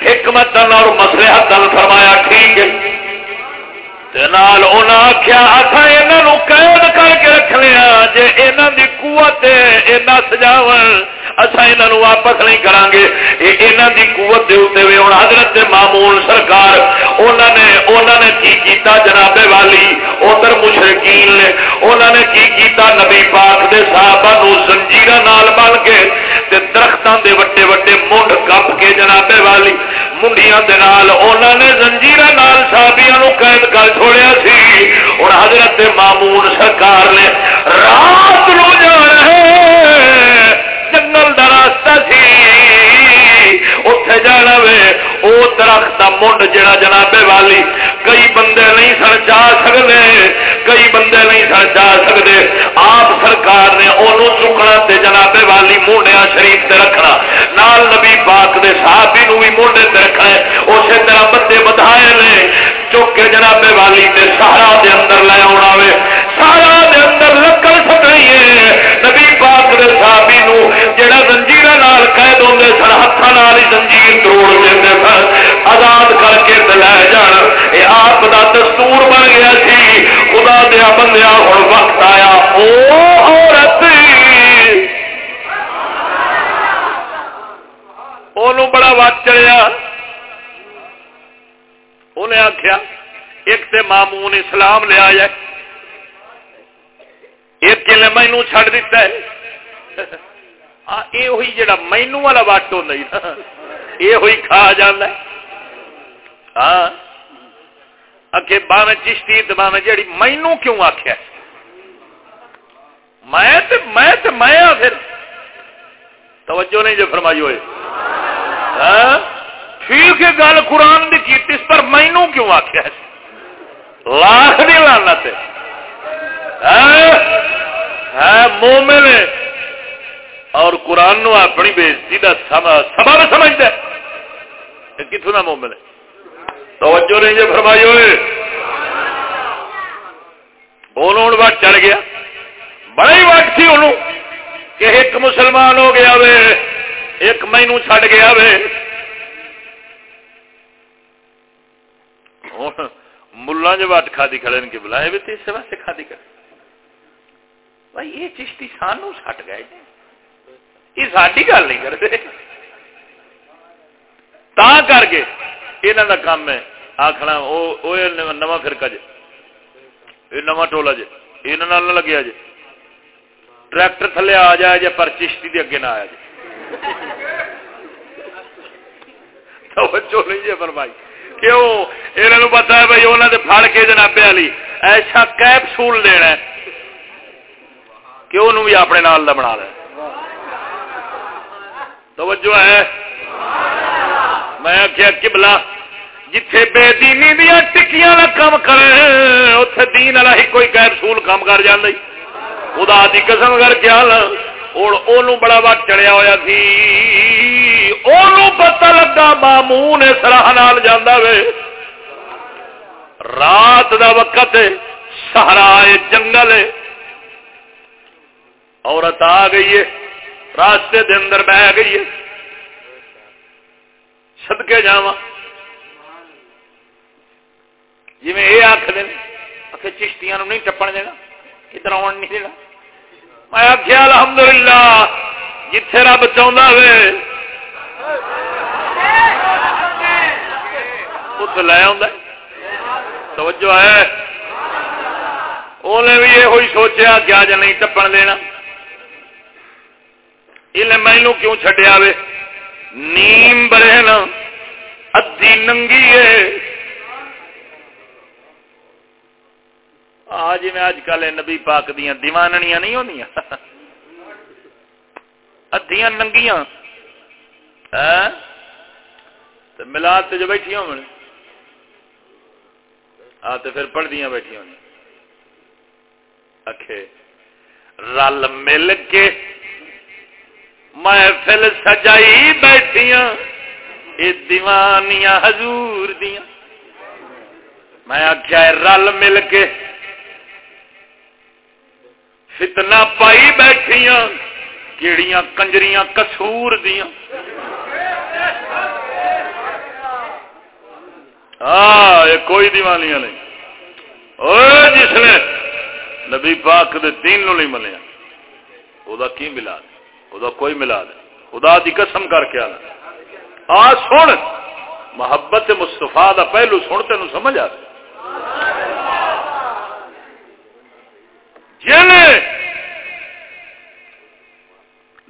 حکمت اور مسئلہ حل فرمایا، ٹھیک ہے۔ آخیا اصا یہ قید کر کے رکھ لیا جی یہاں کی قوت سجاو اصا یہ واپس نہیں کرا گے یہاں کی قوت دے ہوئے ہوں حضرت مامون سرکار انہوں نے انہوں نے کی کیتا جنابے والی؟ ادھر مشرقین نے انہوں نے کی کیتا نبی پاک دے صحابہ نو زنجیر نال بن کے درختوں دے وڈے وڈے منڈ کپ کے جنابے والی منڈیاں دے نال انہوں نے زنجیر نال صحابیاں نو قید کر چھوڑیا سی۔ اور حضرت مامون سرکار نے رات نو جا رہے جنگل کا راستہ سی۔ اتے جانا وے۔ او درخت کا منڈ جڑا جنابے والی۔ کئی بندے نہیں سر جا سکتے کئی بندے نہیں سر جا سکتے آپ سرکار نے انہوں چکنا تے جنابے والی مونڈیا شریف تے رکھنا۔ نال نبی پاک دے صحابی نو بھی مونڈے تے رکھنا اسی طرح بندے بدھائے نے۔ چک کے جنابے والی تے سہارا دے اندر لے آنا وے۔ سارا دے اندر لکڑ سکئی ہے۔ نبی پاک دے صحابی نو جڑا زنجیر نال قید ہوندے سن، ہتھاں نال ہی زنجیر توڑ دیندے سن۔ آزاد کر کے لے جان۔ یہ آپ دا دستور بن گیا سی۔ خدا دیا بندیا ہوں وقت آیا۔ او عورت۔ اونوں بڑا وقت چڑیا انہیں آخیا ایک تے مامون اسلام لیا جائے ایک کلے مینو چڑ دیتا ہے۔ یہ ہوئی جڑا مینو والا واٹو نہیں۔ یہ ہوئی کھا جانا ہاں اگے باویں چشتی باویں جڑی مینو کیوں آخیا میں تے میں تے میں ہاں پھر۔ توجہ نہیں جو فرمائی ہوئے۔ ہاں؟ ٹھیک ہے گل قرآن کی اس پر مینو کیوں آخیا لاکھ نہیں لانا تے ہے؟ مومن۔ اور قرآن نو اپنی بےزتی کا سبب سمجھتا ہے۔ کتوں کا مومن ہے؟ توجہ نہیں جو فرمائی ہوئے۔ بولو وٹ چڑھ گیا۔ بڑا ہی وٹ سی انہوں کہ ایک مسلمان ہو گیا وے، ایک مینو چڈ گیا وے۔ ملا جو وٹ کھا دی کھڑے کہ بلایا بھی تیسے واسطے کھا دی کھڑے بھائی یہ چشتی سانو سٹ گئے یہ ساری گل نہیں کرتے تا کر کے یہاں کا کام ہے آخنا نواں فرقہ جی یہ نواں ٹولا جی یہ لگیا جی ٹریکٹر تھلے آ جائے جی پر چشتی دے اگے نہ آیا جی توجہ نہیں جی فرمائی کیوں یہ پتا ہے بھائی انہوں نے کے جنابے والی ایسا کیپسول دینا کہ انہوں بھی اپنے نال کا بنا لے؟ توجہ ہے؟ میں آخیا کبلا جتھے بے دینی دیا ٹکیاں کام کرے اتے دین والا ہی کوئی کیپسول کام کر جانا خدا دی قسم کر کے حال اور بڑا وقت چڑیا ہوا سی۔ پتا لگا مامون سراہ نال جانا وے۔ رات دا وقت سہرا جنگل عورت آ گئی ہے، راستے دے اندر بہ گئی ہے۔ سدکے جا جی یہ آخ دیں چشتیاں نہیں ٹپن دینا، ادھر آن نہیں دینا۔ میں آخیا الحمد للہ جتھے رب چاہتا ہوئے لے آ توجہ ہے۔ انہیں بھی یہ سوچا کہ آج نہیں ٹپن دینا۔ انہیں مینو کیوں چڈیا وے نیم برے نا، ادھی ننگی ہے۔ جی میں اج کل نبی پاک دیا دیواننیاں نہیں ہونی ادیاں ننگیاں۔ ہاں؟ ملاد تو جو بیٹھی ہو آ تو پھر پڑھ دیا بیٹھی ہونی اکھے، رل مل کے محفل سجائی بیٹھیاں یہ دیوانیاں حضور دیاں۔ میں آخیا رل مل کے فتنا پائی بیٹھیاں، کیڑیاں کنجریاں کسور دیا ہاں یہ کوئی دیوانیاں نہیں۔ جس نے نبی پاک دے دین نو نہیں منیا وہ کی ملا وہ کوئی ملا دے۔ خدا دی قسم کر کے آنا۔ آ سن۔ محبت مستفا دا پہلو سن تین سمجھ آ جن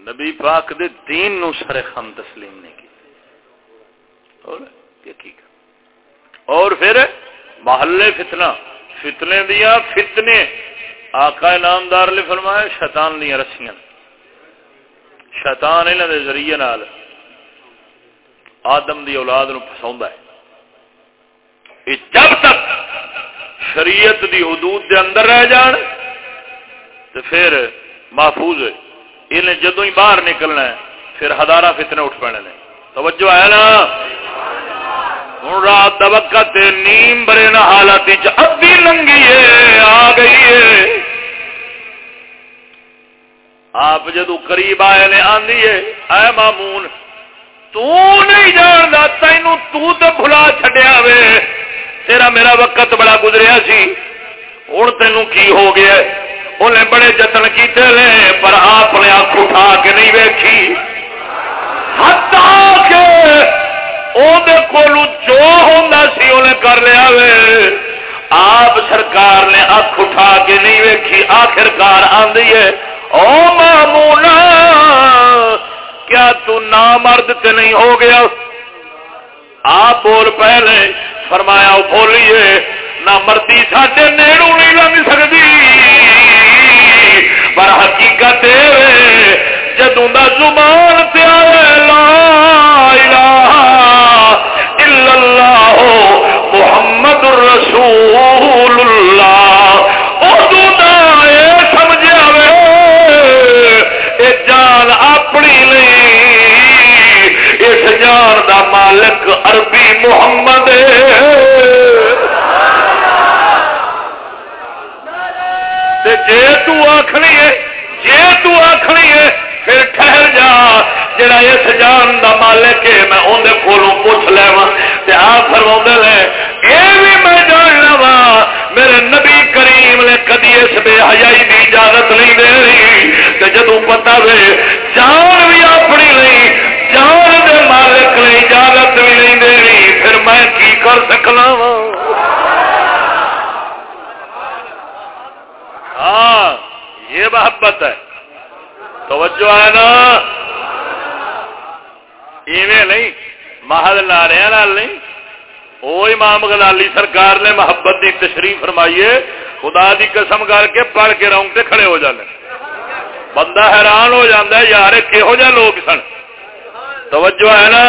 نبی پاک دے دین نو سر خم تسلیم نہیں کی اور پھر محلے فتنہ۔ فتنے دیا فتنے۔ آقا نامدار نے فرمایا شیطان دیا رسیاں۔ شیطان انہوں دے ذریعے نال آدم دی اولاد نو پسند ہے۔ جب تک شریعت دی حدود دے اندر رہ جان تو پھر محفوظ ہے انہیں جدو ہی باہر نکلنا ہے، پھر ہزارہ فتنے اٹھ پڑنے نے۔ توجہ ہے نا؟ ہوں رات وقت نیم برے نہ حالت ادی لنگی ہے، آ گئی ہے۔ آپ جدو قریب آئے نے آندھی ہے، اے مامون، تو نہیں جانتا تینوں تو تے بھلا چھڈیا وے۔ تیرا میرا وقت بڑا گزریا سی۔ ہوں تینوں کی ہو گیا؟ انہیں بڑے جتن کیتے لے پر آپ نے اک اٹھا کے نہیں ویکھی۔ کولو جو ہوں سی انہیں کر لیا وے۔ آپ سرکار نے اک اٹھا کے نہیں ویکھی، آخرکار آدھی ہے او مامونا، کیا تو نامرد تے نہیں ہو گیا؟ آپ بول پہلے، فرمایا بولیے، نہ مردی ساڈے نیڑو نہیں لگ سکتی پر حقیقت جدو کا زبان پیار لا الہ الا اللہ، محمد الرسول۔ مالک عربی محمد جی تخنی آخنی ہے جی تخنی ہے، پھر ٹھہر جا۔ جڑا اس جان دا مالک ہے، میں اندر کولوں پوچھ لے آ فرما لے اے بھی میں جان وا، میرے نبی کریم نے کدی اس بے حیائی اجازت نہیں دے رہی تے جان بھی اپنی نہیں جان دے مالک نے اجازت بھی نہیں دے رہی پھر میں کی کر سکنا وا؟ ہاں یہ محبت ہے۔ توجہ ہے نا؟ ایویں نہیں، محل نارے نہیں۔ وہ امام غزالی سرکار نے محبت کی تشریف فرمائیے خدا دی قسم کر کے پڑھ کے رونگ سے کھڑے ہو جانے۔ بندہ حیران ہو جاتا ہے، یار کہہو جہ لوگ سن؟ توجہ ہے نا؟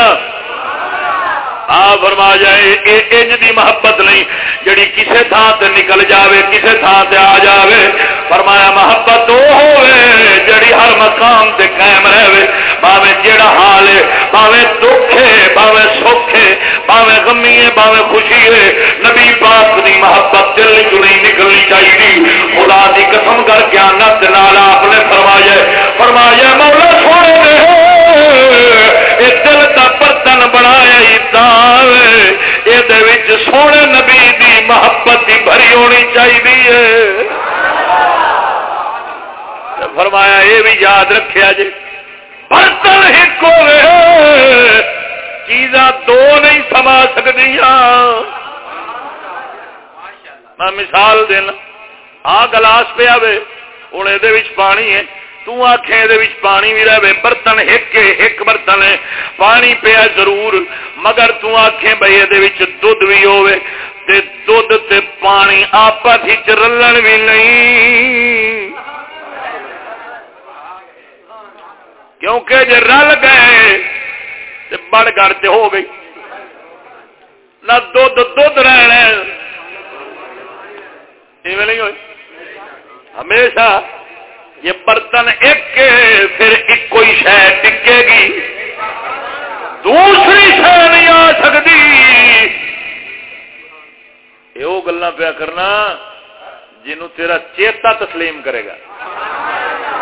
ہاں، آ فرما جائے انج دی محبت نہیں، جڑی کسے تھان تے نکل جاوے، کسے تھان تے آ جاوے، فرمایا محبت وہ ہوے جڑی ہر مقام تے قائم رہے باویں جیڑا حال ہے باویں دکھ ہے باویں سکھ ہے باویں غمی ہے باویں خوشی ہے، نبی پاک دی محبت دل چ نہیں نکلنی چاہیے خدا دی قسم کر کے آنت نال آپ نے فرمایا فرمایا مولا سونے دل کا برتن بنایا یہ سونے نبی دی محبت کی بھری ہونی چاہیے فرمایا یہ بھی یاد رکھا جی برتن ایک چیزاں دو نہیں سما سکتی میں مثال دینا۔ آ گلاس پیا ہوں یہ پانی ہے۔ تو پانی بھی رہے برتن ایک ایک برتن ہے، پانی پیا ضرور، مگر تو بھائی یہ دھد بھی ہوے دھد تے پانی آپس ہی رلن بھی نہیں۔ کیونکہ جی رل گئے تو بڑ گڑ ہو گئی۔ نہ دھد دھد رہنا نہیں ہوئی ہمیشہ یہ برتن ایک پھر ایک کوئی شہ ٹکے گی۔ دوسری شہ نہیں آ سکتی۔ یہ گلا پیا کرنا جنو تیرا چیتا تسلیم کرے گا۔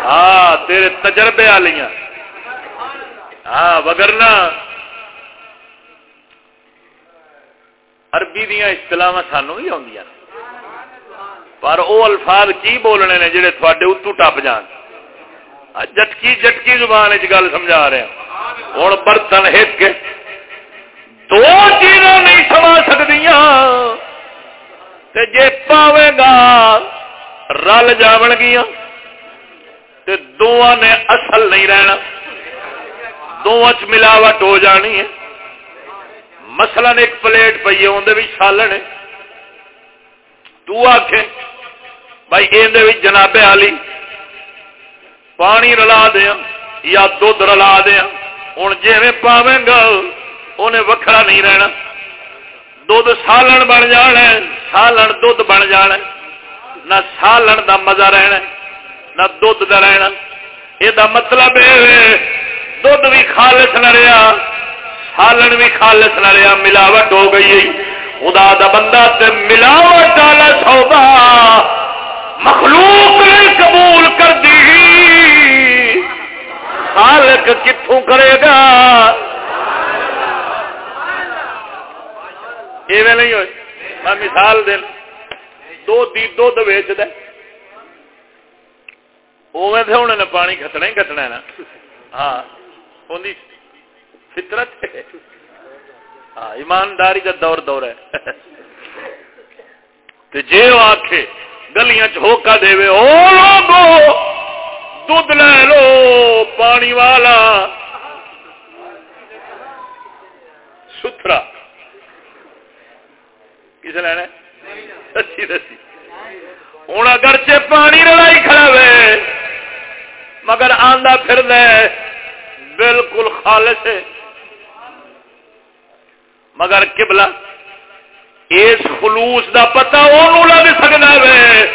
ہاں تیرے تجربے والی ہاں وگرنا عربی دیا اصطلاح سانو بھی آدی پر او الفاظ کی بولنے نے جڑے تھوڑے اتو ٹپ جان؟ جٹکی جٹکی زبان گل سمجھا رہے ہیں ہوں برتن ایک دو چیزاں نہیں سما سکتی جے پاوے گا، رل جاون گیا دونوں نے اصل نہیں رہنا۔ دونوں چ ملاوٹ ہو جانی ہے۔ مثلا ایک پلیٹ پی ہے اندر بھی سالن تو آخ بھائی یہ جناب علی، پانی رلا دیا یا دھد رلا دیا ہوں جی پاوے گا انہیں وکھرا نہیں رہنا۔ دھد سالن بن جانا سالن دھد بن جانا نہ سالن دا مزہ رہنا نہ دھد دا رہنا۔ یہ مطلب یہ دھد بھی خالص نہ رہا، سالن بھی خالص نہ رہا، ملاوٹ ہو گئی خدا دا بندہ تے ملاوٹ والا سودا مخلوق نے قبول کر دی۔ خالق کتوں کرے گا؟ ایویں نہیں ہوئے۔ میں مثال دین۔ دو دی دھد ویچ دے۔ اوے تھے انہوں پانی کھٹنا ہی کھٹنا ہے نا۔ ہاں ان فطرت ہاں ایمانداری کا دور دور ہے۔ جی وہ آخے گلیاں چوکا دے او لوگو، دودھ لے لو، پانی والا۔ ستھرا۔ کس لینا دسی دسی ہوں اگر چ پانی رلائی کھڑا وے، مگر آندا پھر دے بالکل خالص ہے۔ مگر قبلہ اس خلوص دا پتا وہ لگ سکتا ہے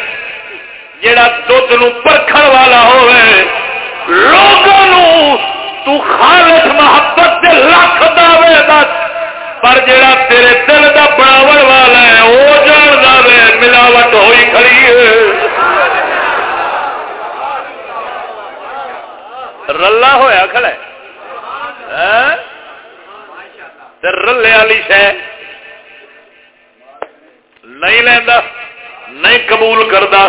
جڑا دھد نو والا ہوگوں تو خالص محبت سے لکھ دے دا، پر جڑا تیرے دل دا بناون والا ہے وہ جان دا وے، ملاوٹ ہوئی کھڑی ہے۔ رلا ہوا کھڑا ہے۔ ہاں؟ رلے والی شہ نہیں لینا نہیں قبول کرتا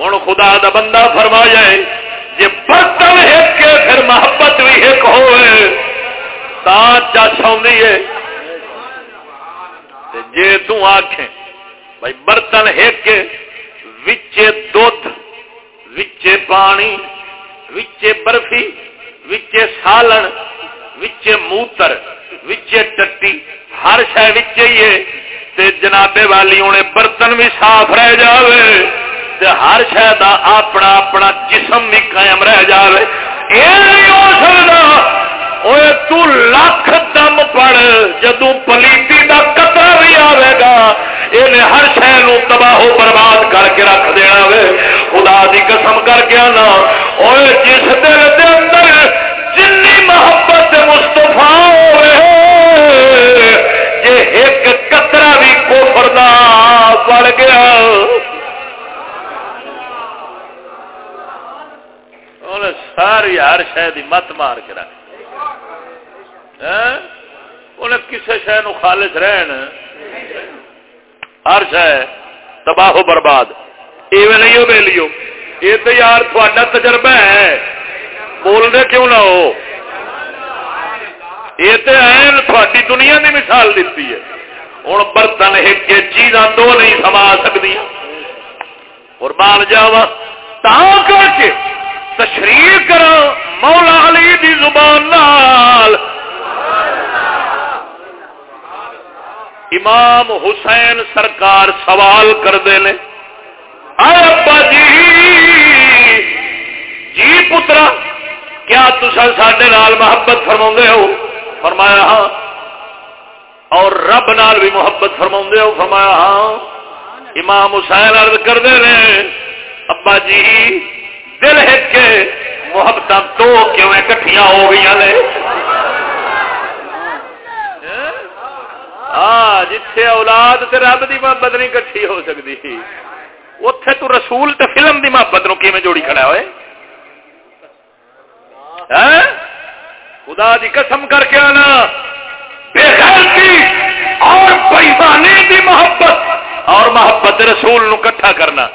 ہوں خدا دا بندہ فرما جائے جی برتن ایک پھر محبت بھی ایک ہوئے چس ہے۔ جی تک بھائی برتن ایک وچے دھد وچے پانی، وچے برفی، وچے سالن، وچے موتر۔ وچے ٹٹی، ہر شہ وچے ہی ہے۔ تے جنابے والی انہیں برتن بھی صاف رہ جاوے۔ تے ہر شہ دا اپنا اپنا جسم بھی قائم رہ جاوے۔ یہ نہیں ہو سکتا۔ تو لاکھ دم پڑ جدو پلیتی دا قطرہ بھی آئے گا یہ ہر شہر تباہ برباد کر کے رکھ دینا وے۔ خدا دی قسم کر کے آنا۔ اور جس دل دے اندر جن محبت پڑ گیا ساری ہر شہ کی مت مار کے رکھ انہیں کسی شہ نو خالص رہن ہر شہ تباہ و برباد ایویں نہیں ہو بے لیو یہ تو یار تھوڑا تجربہ ہے بولنے کیوں نہ ہو یہ تو این تھوڑی دنیا کی مثال دیتی ہے ہوں برتن ایک چیزاں دو نہیں سما سکتی قربان جاوا کر کے تشریح کرا مولا علی دی زبان نال۔ امام حسین سرکار سوال کرتے ہیں ابا جی جی پترا، کیا تسا سڈے محبت فرما ہو؟ فرمایا ہاں۔ اور رب نال بھی محبت فرما ہو، فرمایا ہاں امام حسین ارد کرتے ہیں ابا جی دل ہٹ کے محبت دو کیوں کٹھیاں ہو گئی نے ہاں جتھے اولاد تے رب دی محبت نہیں کٹھی ہو سکتی اتے تو رسول تے فلم دی محبت نو کیویں جوڑی کھڑا ہوئے ہاں؟ خدا دی قسم کر کے آنا بے کی اور پیمانے دی محبت اور محبت رسول نو کٹھا کرنا۔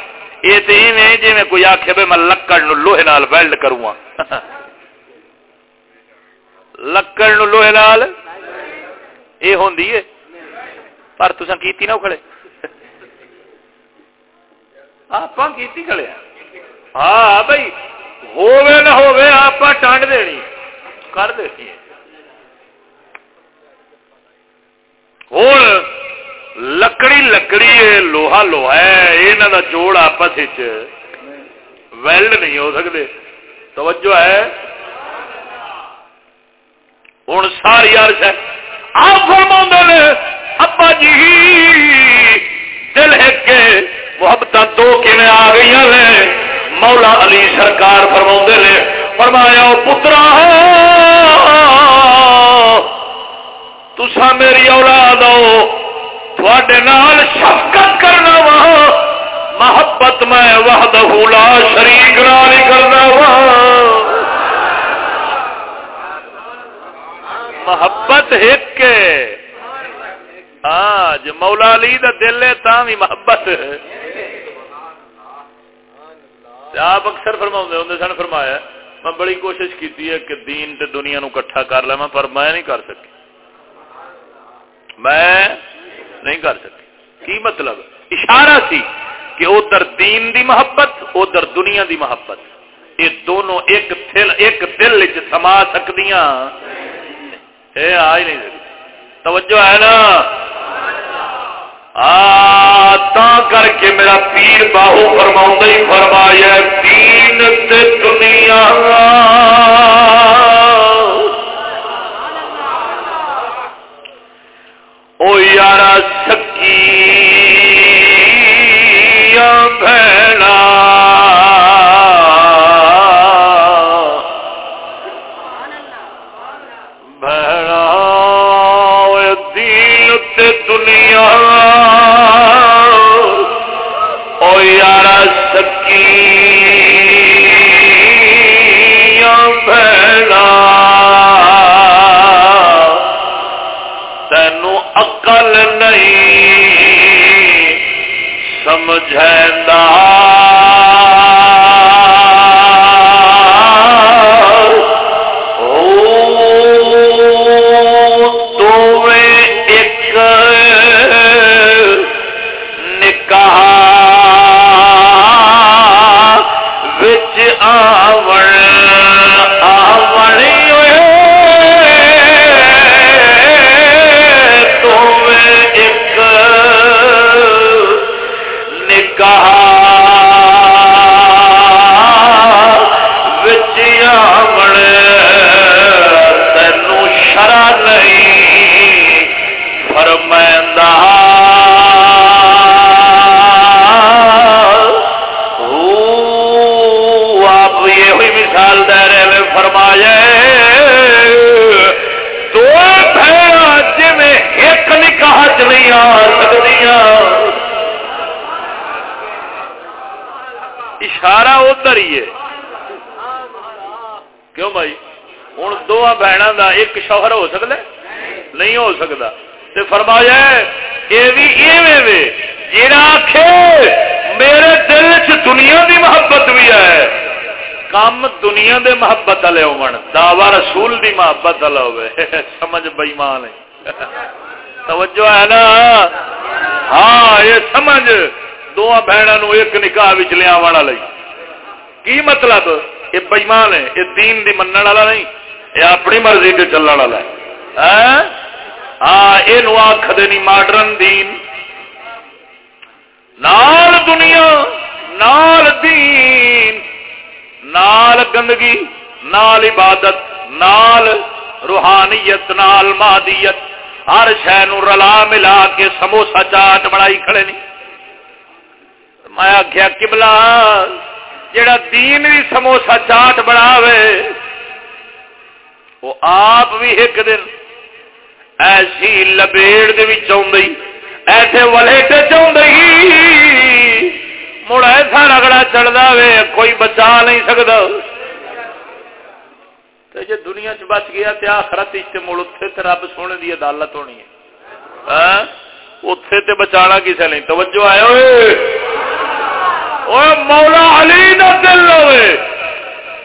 یہ تو ایویں جی میں کوئی آخ میں لکڑ نو لوہے نال ویلڈ کروں لکڑ نو لوہے نال؟ یہ ہوندی ہے۔ پر تسا کیتی نہ کھڑے آپ کیتی کھڑے ہاں بھائی، ہووے نہ ہووے آپ ٹانڈ دینی، کر دینی ہے۔ ہوں لکڑی لکڑی ہے لوہا لوہا ہے یہاں کا جوڑ آپس ویلڈ نہیں ہو سکتے توجہ ہے ہوں ساری عرض ہے آپ فرما نے ابا جی دل ہے کے محبت دو کیویں آ گئی نے مولا علی سرکار فرما نے فرمایا پترا تسا میری اولاد آؤ تھوڑے نال شفقت کرنا وا، محبت میں وحدہ لا شریک نال کرنا وا۔ محبت ایک ہاں جو مولا علی دا دل ہے تا بھی محبت آپ اکثر فرما ہوں سن، فرمایا، میں بڑی کوشش کی ہے کہ دین تے دنیا نو کٹھا کر لوا پر میں نہیں کر سکی۔ میں نہیں کر سکی کی مطلب؟ اشارہ سی کہ ادھر دین دی محبت، ادھر دنیا دی محبت۔ یہ دونوں ایک دل ایک دل چ سما سکدیاں۔ اے، آ ہی نہیں سکتی۔ توجہ ہے نا؟ تا کر کے میرا پیر باہو فرما ہی فرمایا، دین تے دنیا۔ او یارا سکی بھیڑا عقل نہیں سمجھنا چ نہیں آ سمجھا اشارہ ادھر ہی ہے۔ کیوں بھائی؟ ہوں دونوں بہنوں کا ایک شوہر ہو سکتا نہیں ہو سکتا تو فرمایا یہ بھی ایویں آخ میرے دل چ دنیا دی محبت بھی ہے۔ کام دنیا دے محبت والے ہو دعوی رسول دی محبت والا ہوے سمجھ بئیمان توجہ ہے نا؟ ہاں یہ سمجھ۔ دونوں بہنوں ایک نکاح لیا لئی۔ کی مطلب؟ یہ بئیمان ہے یہ دین دی من والا نہیں یہ اپنی مرضی کے چلن والا ہے۔ ہاں, ہاں، یہ آخ دینی ماڈرن دین۔ نال دنیا نال دین نال گندگی نال عبادت نال روحانیت نال مادیت۔ ہر شہ رلا ملا کے سموسا چاٹ بڑائی کھڑے نہیں میں آخیا کبلا جڑا دین بھی سموسا چاٹ بنا وہ آپ بھی ایک دن ایسی لبیڑ ایسے ولیٹ چاہیے مڑ ایسا رگڑا چڑھتا وے، کوئی بچا نہیں سکتا جی دنیا چ بچ گیا تو آخرت مڑ اتنے رب سونے کی عدالت ہونی ہے۔ ہاں؟ اتے تے بچانا کسے نہیں، توجہ آئے ہوئے۔ مولا علی نہ دل ہوئے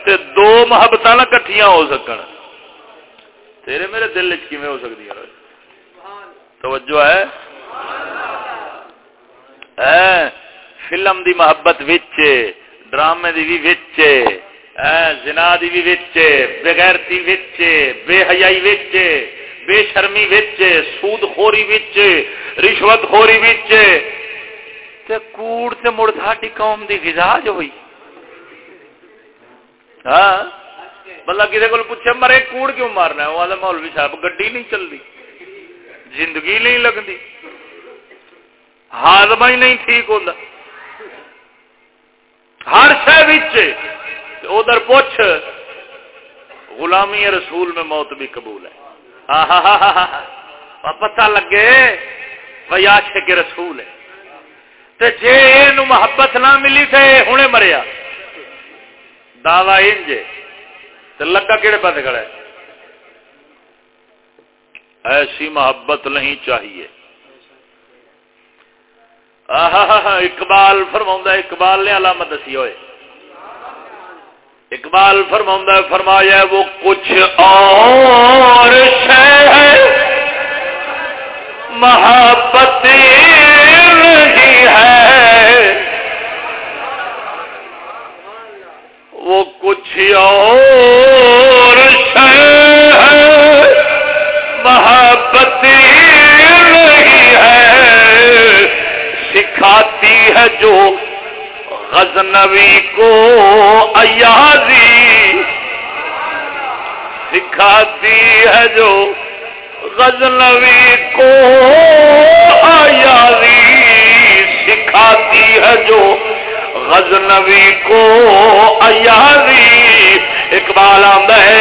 تے دو محبت نہ کٹھیاں ہو سکن۔ تیرے میرے دل چ ہو سکتی ہے؟ توجہ ہے ہاں، فلم دی محبت وچ ڈرامے دی بھی وچ زنا دی بھی وچ بغیرتی وچ، بے حیائی وچ، بے شرمی وچ، سود خوری وچ، رشوت خوری وچ، تے کوڑ تے مڑ ساڈی قوم دی غذا جو ہوئی۔ ہاں؟ بلا کسی کو پوچھے، مرے کوڑ کیوں مارنا ہے؟ وہ آدھا مولوی صاحب، گڈی نہیں چلتی زندگی نہیں لگتی ہاضمہ ہی نہیں ٹھیک ہوتا ہر شہ ادھر پوچھ، غلامی رسول میں موت بھی قبول ہے۔ پتہ لگے بھائی آشے کے رسول ہے۔ جی یہ محبت نہ ملی تو ہوں مریا۔ دعوی انج لگا کہڑے پاس کھڑا ہے۔ ایسی محبت نہیں چاہیے۔ اقبال فرما اقبال نے علامت دسی ہوئے۔ اقبال فرما فرمایا وہ کچھ اور ہے محبت نہیں ہے۔ وہ کچھ اور ہے محبت نہیں ہے۔ سکھاتی ہے جو غزنوی کو ایازی سکھاتی ہے جو غزنوی کو ایازی سکھاتی ہے جو غزنوی کو ایازی، اقبال آدھا ہے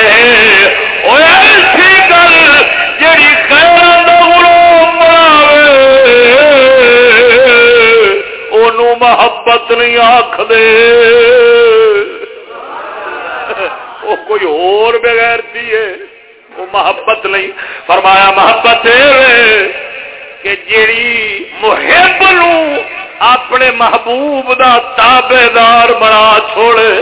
محبت نہیں آخ دے وہ کوئی اور بغیر ہے وہ محبت نہیں۔ فرمایا، محبت کہ جیڑی محب نو اپنے محبوب دا تابے دار بنا چھوڑے۔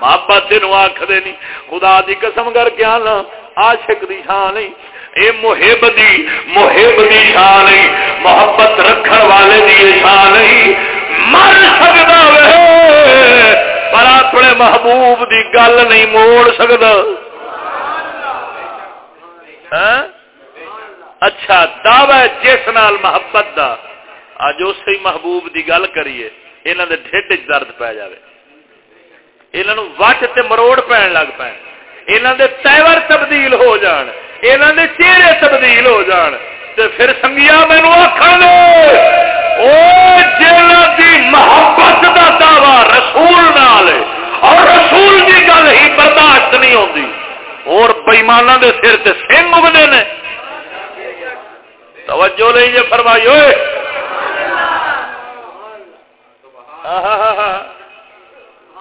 محبت تین آخ نہیں۔ خدا دی قسم کر کے آنا، عاشق دی شان نہیں۔ اے محب دی محب دی شان نہیں محبت رکھن والے دی شان نہیں مر سکتا وے، پر اپنے محبوب دی گل نہیں موڑ سکتا ہاں؟ اچھا دعوی جس نال محبت دا اج اسی محبوب دی گل کریے، انہاں دے ڈھڈ وچ درد پی جاوے۔ انہاں نو وٹ تے مروڑ پین لگ پین۔ انہاں دے تیور تبدیل ہو جان۔ انہاں دے چہرے تبدیل ہو جان تے پھر سنگیا مینوں آکھن دے دی محبت دا دعوی رسول نال اور رسول دی گل ہی برداشت نہیں ہوندی۔ اور بےمانہ دے سر تے سنگ اگدے نے۔ توجہ نہیں جی فرمائی ہوئے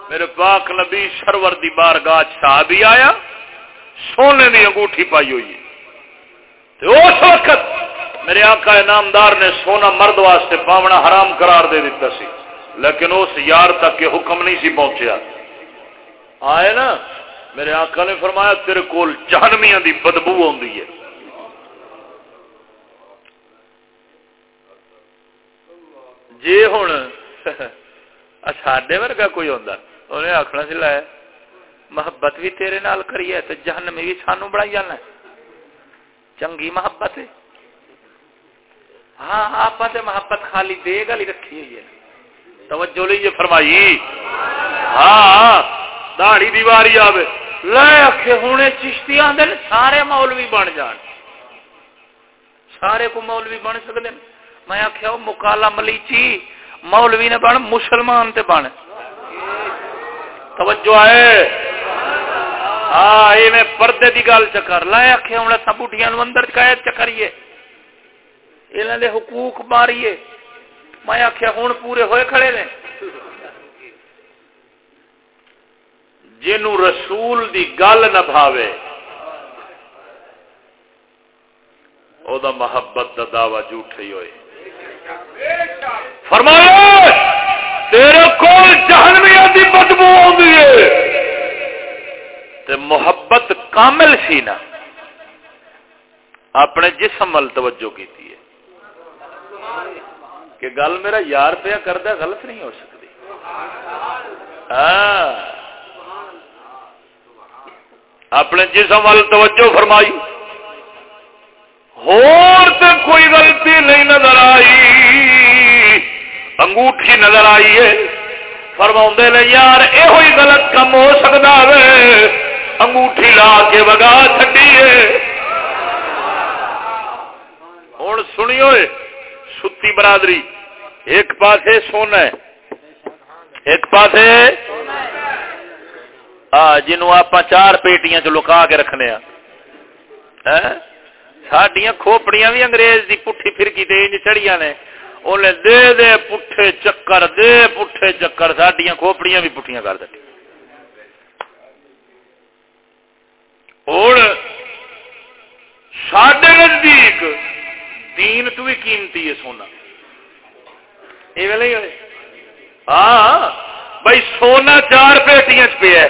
میرے پاک نبی سرور دی بار گاہ بھی آیا۔ سونے دی انگوٹھی پائی ہوئی ہے۔ اس وقت میرے آقا نامدار نے سونا مرد واسطے پاونا حرام قرار دے دیتا سی۔ لیکن اس یار تک یہ حکم نہیں سی پہنچیا۔ آئے نا، میرے آقا نے فرمایا، تیرے کول جہنمیاں دی بدبو آدھی ہے۔ جی ہوں ساڈے ورگا کوئی ہوتا انہیں آخنا سی لایا محبت بھی تیرے نال کریے تو جہنمی بھی سانو بڑھائی جانا چنگی محبت ہے۔ ہاں آپ سے محبت خالی دے گل ہی رکھی ہوئی ہے۔ توجہ لیجیے فرمائی۔ ہاں داڑی دیواری آوے۔ لے آخے ہوں چشتی آدھے سارے مولوی بن جان۔ سارے کو مولوی بن سکتے میں آخیا مکالا ملیچی، مولوی نے بن، مسلمان تے بن۔ توجہ آئے۔ ہاں یہ پردے کی گل چکر۔ لائے آخیا ہوں سب بڑھیا اندر قید چکریے۔ یہ حقوق ماریے۔ میں آخیا ہوں، پورے ہوئے کھڑے نے۔ جن رسول دی گل نہ بھاوے، او دا محبت دا دعوی جھوٹ ہی ہوئے۔ فرمایا، تیرے کو جہنمیا دی بدبو آدھی ہے۔ تے محبت کامل سی نا۔ اپنے جسم ول توجہ کی ہے۔ کہ گل میرا یار پیا کردہ غلط نہیں ہو سکتی۔ ہاں۔ اپنے جسم وال توجہ فرمائی۔ تے کوئی غلطی نہیں نظر آئی۔ انگوٹھی نظر آئی ہے۔ فرما نے، یار یہ غلط کم ہو سکتا ہے۔ انگوٹھی لا کے وگا چڈیے ہوں سنیو ستی برادری، ایک پاسے سونا ہے۔ ایک پاسے جنوں آپ چار پیٹیاں چ لکا کے رکھنے ہاں؟ سڈیا کھوپڑیاں بھی انگریز کی پٹھی فرکی تیز چڑیا نے۔ انہیں دے دے پٹھے چکر، دے پٹھے چکر سڈیا کھوپڑیاں بھی پٹھیاں کر دیں ہوں سڈے نزدیک دین تو بھی قیمتی ہے سونا یہ ویلے ہاں بھائی سونا چار پیٹیاں پیا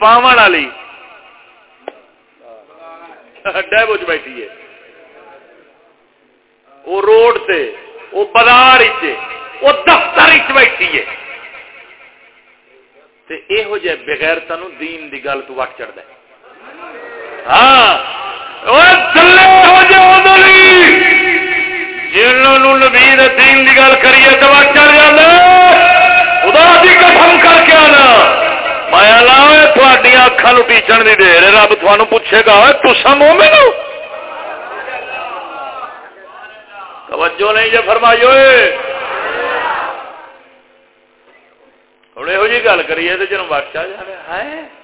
پاون والی ڈیبو چ بیٹھی ہے وہ روڈ سے وہ بازار وہ دفتر بیٹھی ہے یہو جہ بغیر تین دین دی گل تو وٹ چڑھتا ہاں۔ جنہوں نبی دین گل کریے تو چڑھ جائے خدا دی قسم کر کے آنا۔ مایا لا تھوڑی دیر۔ رب پوچھے گا تسا مومن ہو? توجہ نہیں جی فرمائی ہوئے ہوں یہ جی گل کریے تو جن وقت آ جائے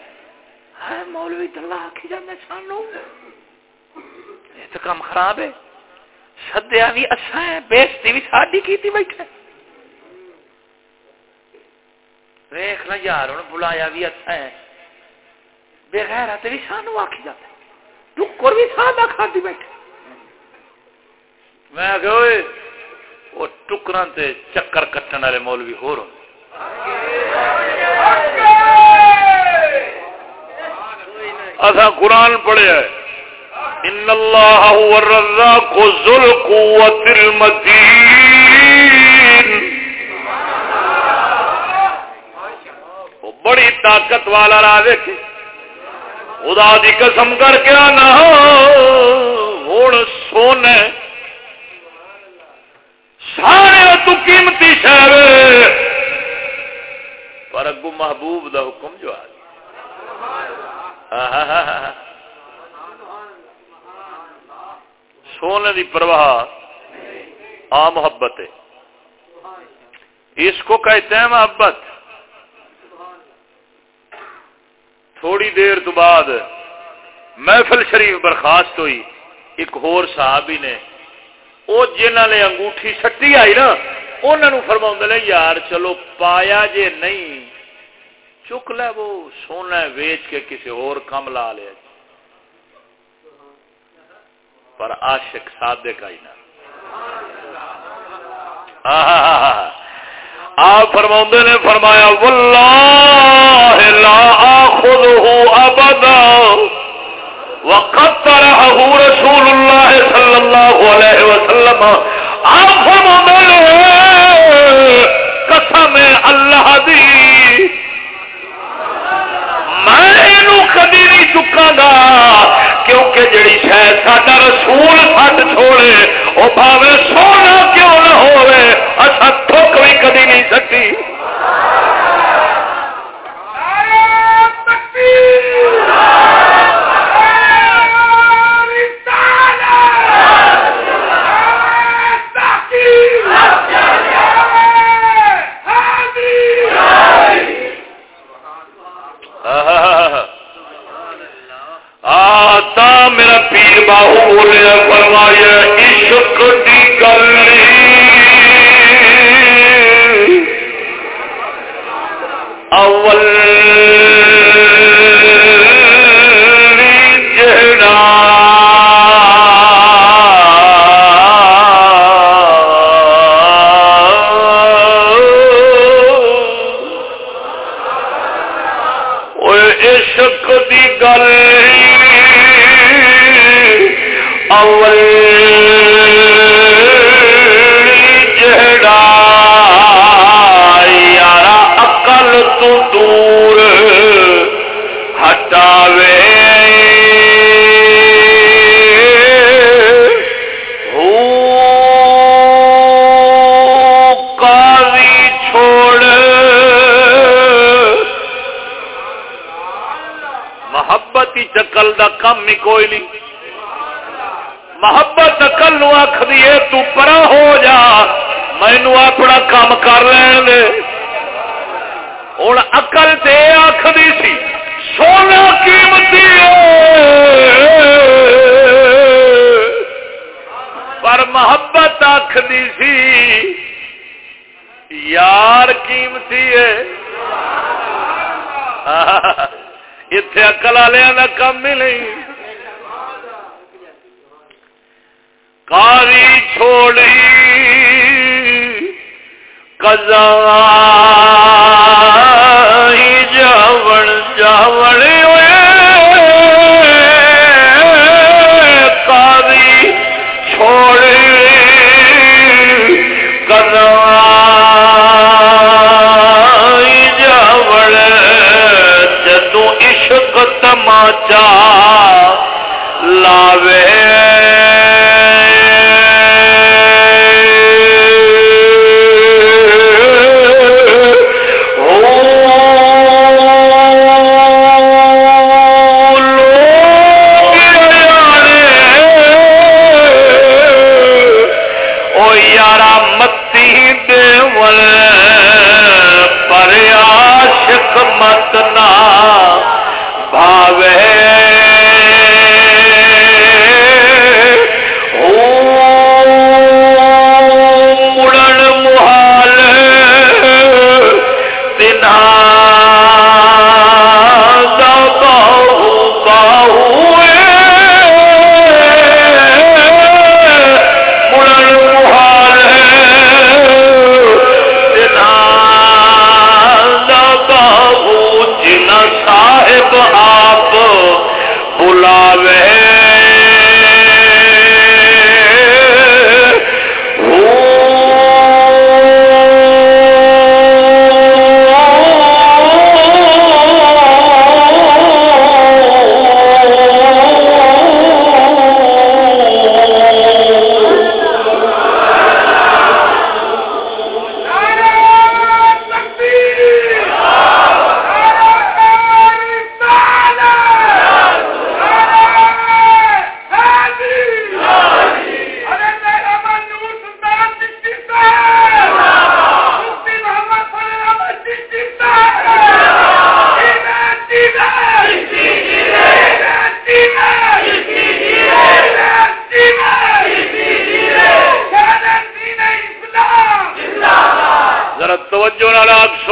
ہے مولوی تلا آخی جانے سانو؟ یہ تو کام خراب ہے۔ سدیا بھی اچھا ہے بےستی بھی ساری کی بیٹھے۔ ویخ نا یار ہوں بلایا بھی اچھا ہے بغیر بھی سانو آخی جاتا ٹکر بھی سادہ کھاتی بیٹھے۔ میں کہ وہ ٹکرا چکر کٹن والے مولوی ہو رہے اصا قرآن پڑھیا ہے ان اللہ هو الرزاق ذو القوة المتین بڑی طاقت والا راہ خدا دی قسم کر کے آنا۔ ہوں سونے۔ سارے تو قیمتی شہر۔ پر اگو محبوب دا حکم جو آ سونے دی پرواہ آ محبت ہے۔ اس کو کہتے ہیں محبت۔ تھوڑی دیر تو بعد محفل شریف برخاست ہوئی۔ ایک ہور صحابی نے۔ وہ جنہ نے انگوٹھی سٹی آئی نا انہوں فرما نے، یار چلو پایا جے نہیں۔ چک لے وہ سونا ویچ کے کسی اور کم لا لیا جی پر عاشق سادے کا ہی نا آپ فرما نے فرمایا، واللہ لا آخذه ابدا وقد ترحه رسول اللہ صلی اللہ علیہ وسلم. آپ فرما قسم اللہ دی میں کدی نہیں چکا گا کیونکہ جڑی شاید ساڈا رسول سٹ چھوڑے وہ پاوے سونا کیوں نہ ہوئے اچھا تھوک بھی کدی نہیں سکتی تا میرا پیر باہو بولے فرمایا عشق دی گلی اول چکل دا کم ہی کوئی نہیں۔ محبت اکل نو آخ دیے تو پرا ہو جا۔ مینو اپنا کام کر لین دے۔ ہوں اقل تے آخری سی، سونا قیمتی پر محبت آخری سی، یار قیمتی ہے۔ اتے اکل والوں کا کم ہی نہیں۔ کاری چھوڑی۔ کزا جاون جاون۔ عشق تماچا لاوے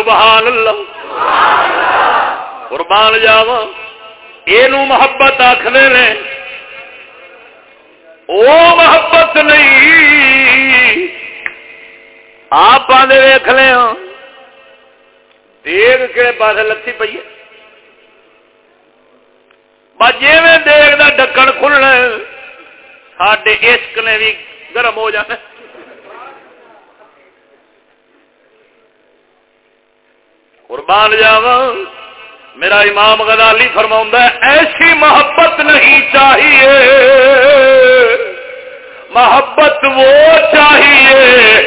سبحان اللہ۔ قربان جاوا یہ محبت آخر نے۔ وہ محبت نہیں۔ آپ ویخ لے ہاں۔ دیگ کہڑے پاس لسی پی ہے۔ جی دیگ کا ڈکن کھلنا سڈے عشق نے بھی گرم ہو جانا قربان جاوا میرا امام غزالی فرما ایسی محبت نہیں چاہیے۔ محبت وہ چاہیے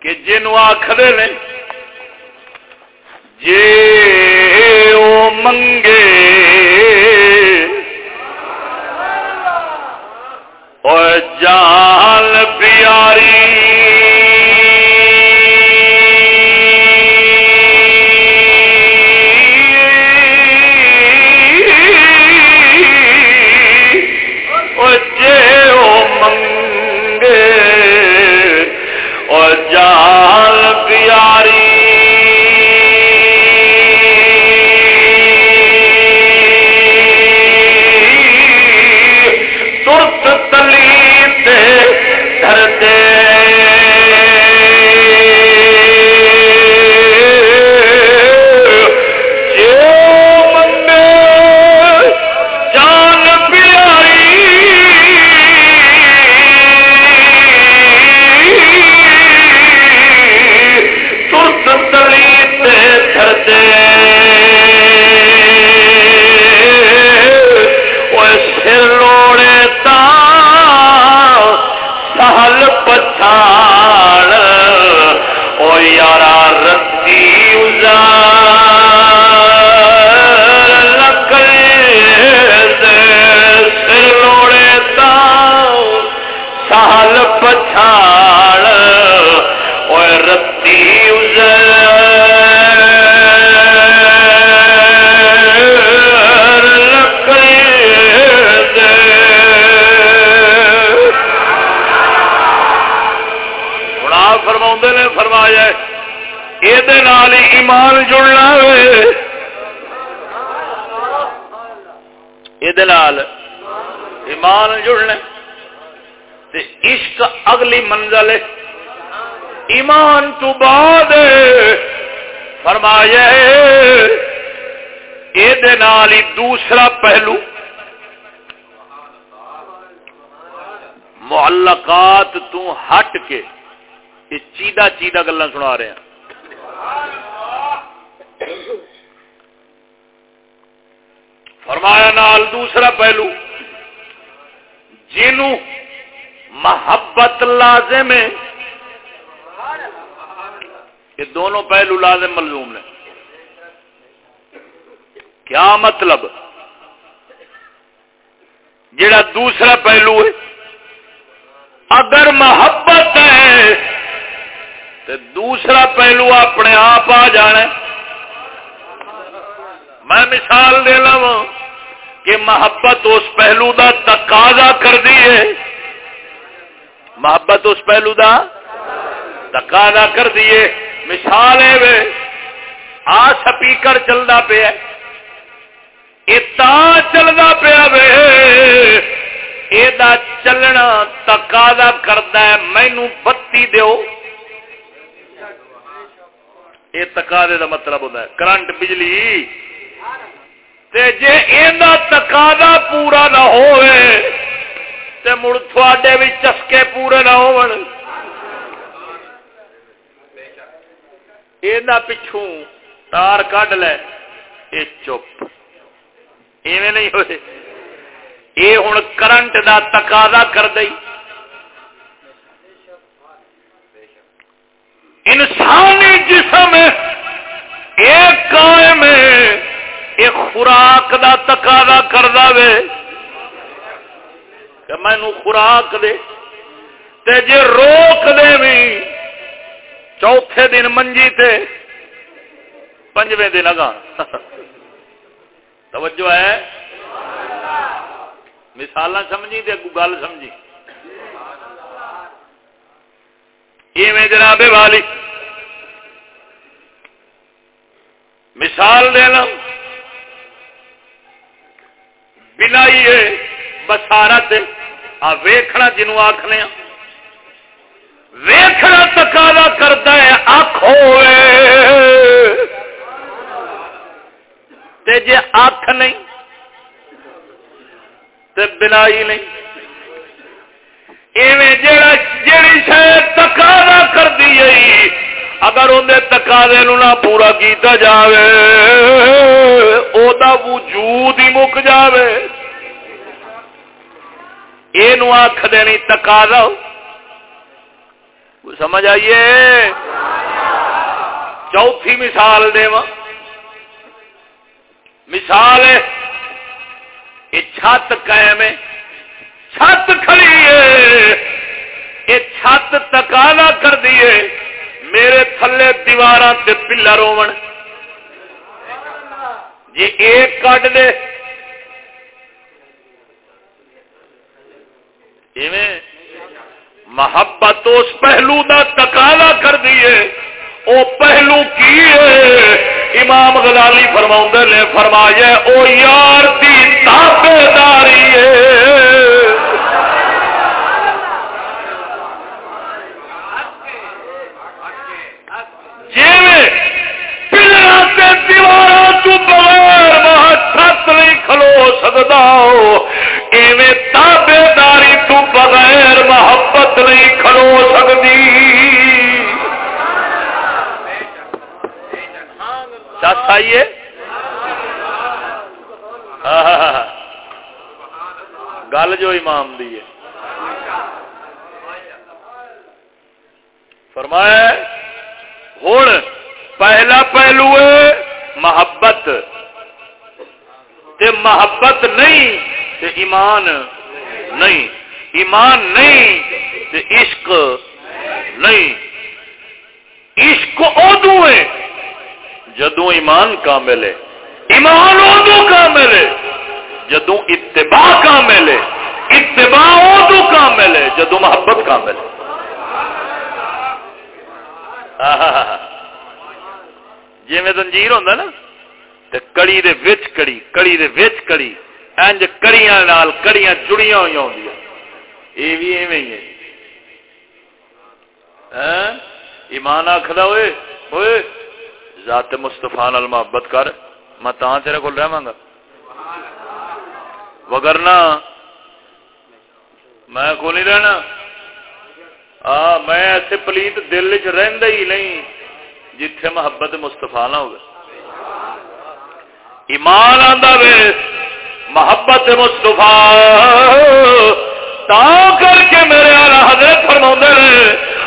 کہ جنو آخر نے، جے او منگے۔ اور جان پیاری۔ ایمان جڑنا یہ ایمان جڑنا عشق اگلی منزل ایمان تو بعد فرمایا یہ دوسرا پہلو معلقات تو ہٹ کے یہ چیدہ چیدہ گلا سنا رہے ہیں فرمایا نال دوسرا پہلو جنو محبت لازم ہے، یہ دونوں پہلو لازم ملزوم نے۔ کیا مطلب؟ جڑا دوسرا پہلو ہے، اگر محبت ہے تو دوسرا پہلو اپنے آپ آ جانا میں مثال دے لوا کہ محبت اس پہلو دا تقاضا کر دی ہے۔ محبت اس پہلو دا تقاضا کر دیے مثال ہے آ سپیکر چلتا پیا چلتا پیا وے۔ یہ چلنا تقاضا کرتا ہے۔ مینو بتی دو یہ تقاضے دا مطلب ہوتا ہے۔ کرنٹ بجلی۔ جی تقاضا پورا نہ ہوئے تے مڑ تھوڑے بھی چسکے پورے نہ ہو پچھوں تار کڈ لے یہ چپ۔ ایویں نہیں ہوئے۔ یہ ہوں کرنٹ دا تقاضا کر دئی۔ انسانی جسم ایک قائم ہے، ایک خوراک دا تقاضا کر دے کہ مینو خوراک دے، تے جے روک دے بھی چوتھے دن منجی تے، پنجویں دن اگا توجہ ہے؟ مثال سمجھی تے گل سمجھی۔ ایویں جناب والی۔ مثال دینا بلائی بسارت آ ویخنا جنو آخنے ویخنا تکالا کرتا ہے اکھ جی اکھ نہیں، تے بلائی نہیں۔ ایویں جیڑی شاید تکالا کر دی اگر اندر تقاضے نہ پورا کیتا جاوے او دا وجود ہی مک جاوے۔ یہ آخ دینی تقاضا سمجھ آئیے؟ چوتھی مثال دے مثال یہ چھت قائم ہے۔ چھت کھڑی ہے۔ یہ چھت تکالا کر دیے میرے تھلے دیوار سے پلا رو جی ایک کٹ دے۔ محبت اس پہلو دا تکالا کر دیے او پہلو کی ہے؟ امام غزالی فرما نے فرمایا، او یار دی تابے داری ہے۔ دیوار تو بغیر وہاں چھت نہیں کھلو سکتا ایویں تابے داری تو بغیر محبت نہیں کھلو سکتی۔ دس آئیے۔ گل جو امام دی ہے۔ فرمایا ہوں پہلا پہلو ہے محبت تے محبت نہیں تے ایمان نہیں ایمان نہیں تے عشق نہیں عشق ادو ہے جدو ایمان کامل ہے ایمان ادو کامل ہے جدو اتباع کامل ہے اتباع ادو کامل ہے جدو محبت کامل ہے جی میں تنجیر ہوں نا تو کڑی دے وچ کڑی کڑی دے وچ کڑی، انج کڑیاں نال کڑیاں جڑیاں ہوئی ہوں یہ بھی ایویں ہی ہے۔ ہاں؟ ایمان آخلا ہوئے ہوئے، ذات مستفا نال محبت کر، میں تا تیرے کو رہا گا۔ وگرنا میں کو نہیں رہنا۔ میں ایسے پلیت دل چ رہندا ہی نہیں جتھے محبت مستفا نہ ہوگا ایمان آدھا وے، محبت مستفا تا کر کے میرے حضرت فرما نے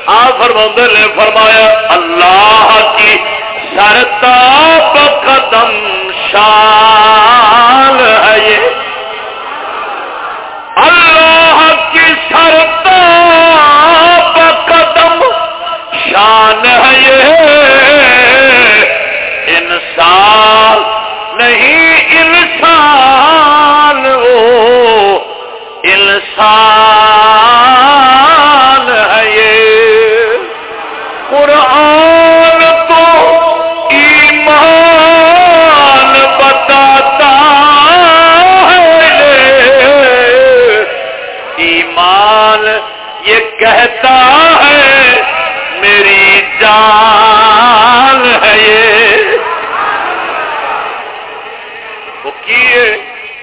آ فرما نے فرمایا، اللہ کی سرتا قدم شان ہے یہ۔ اللہ کی سرتا شان ہے یہ انسان نہیں انسان وہ انسان ہے یہ۔ قرآن تو ایمان بتاتا ہے ایمان یہ کہتا جان ہے یہ۔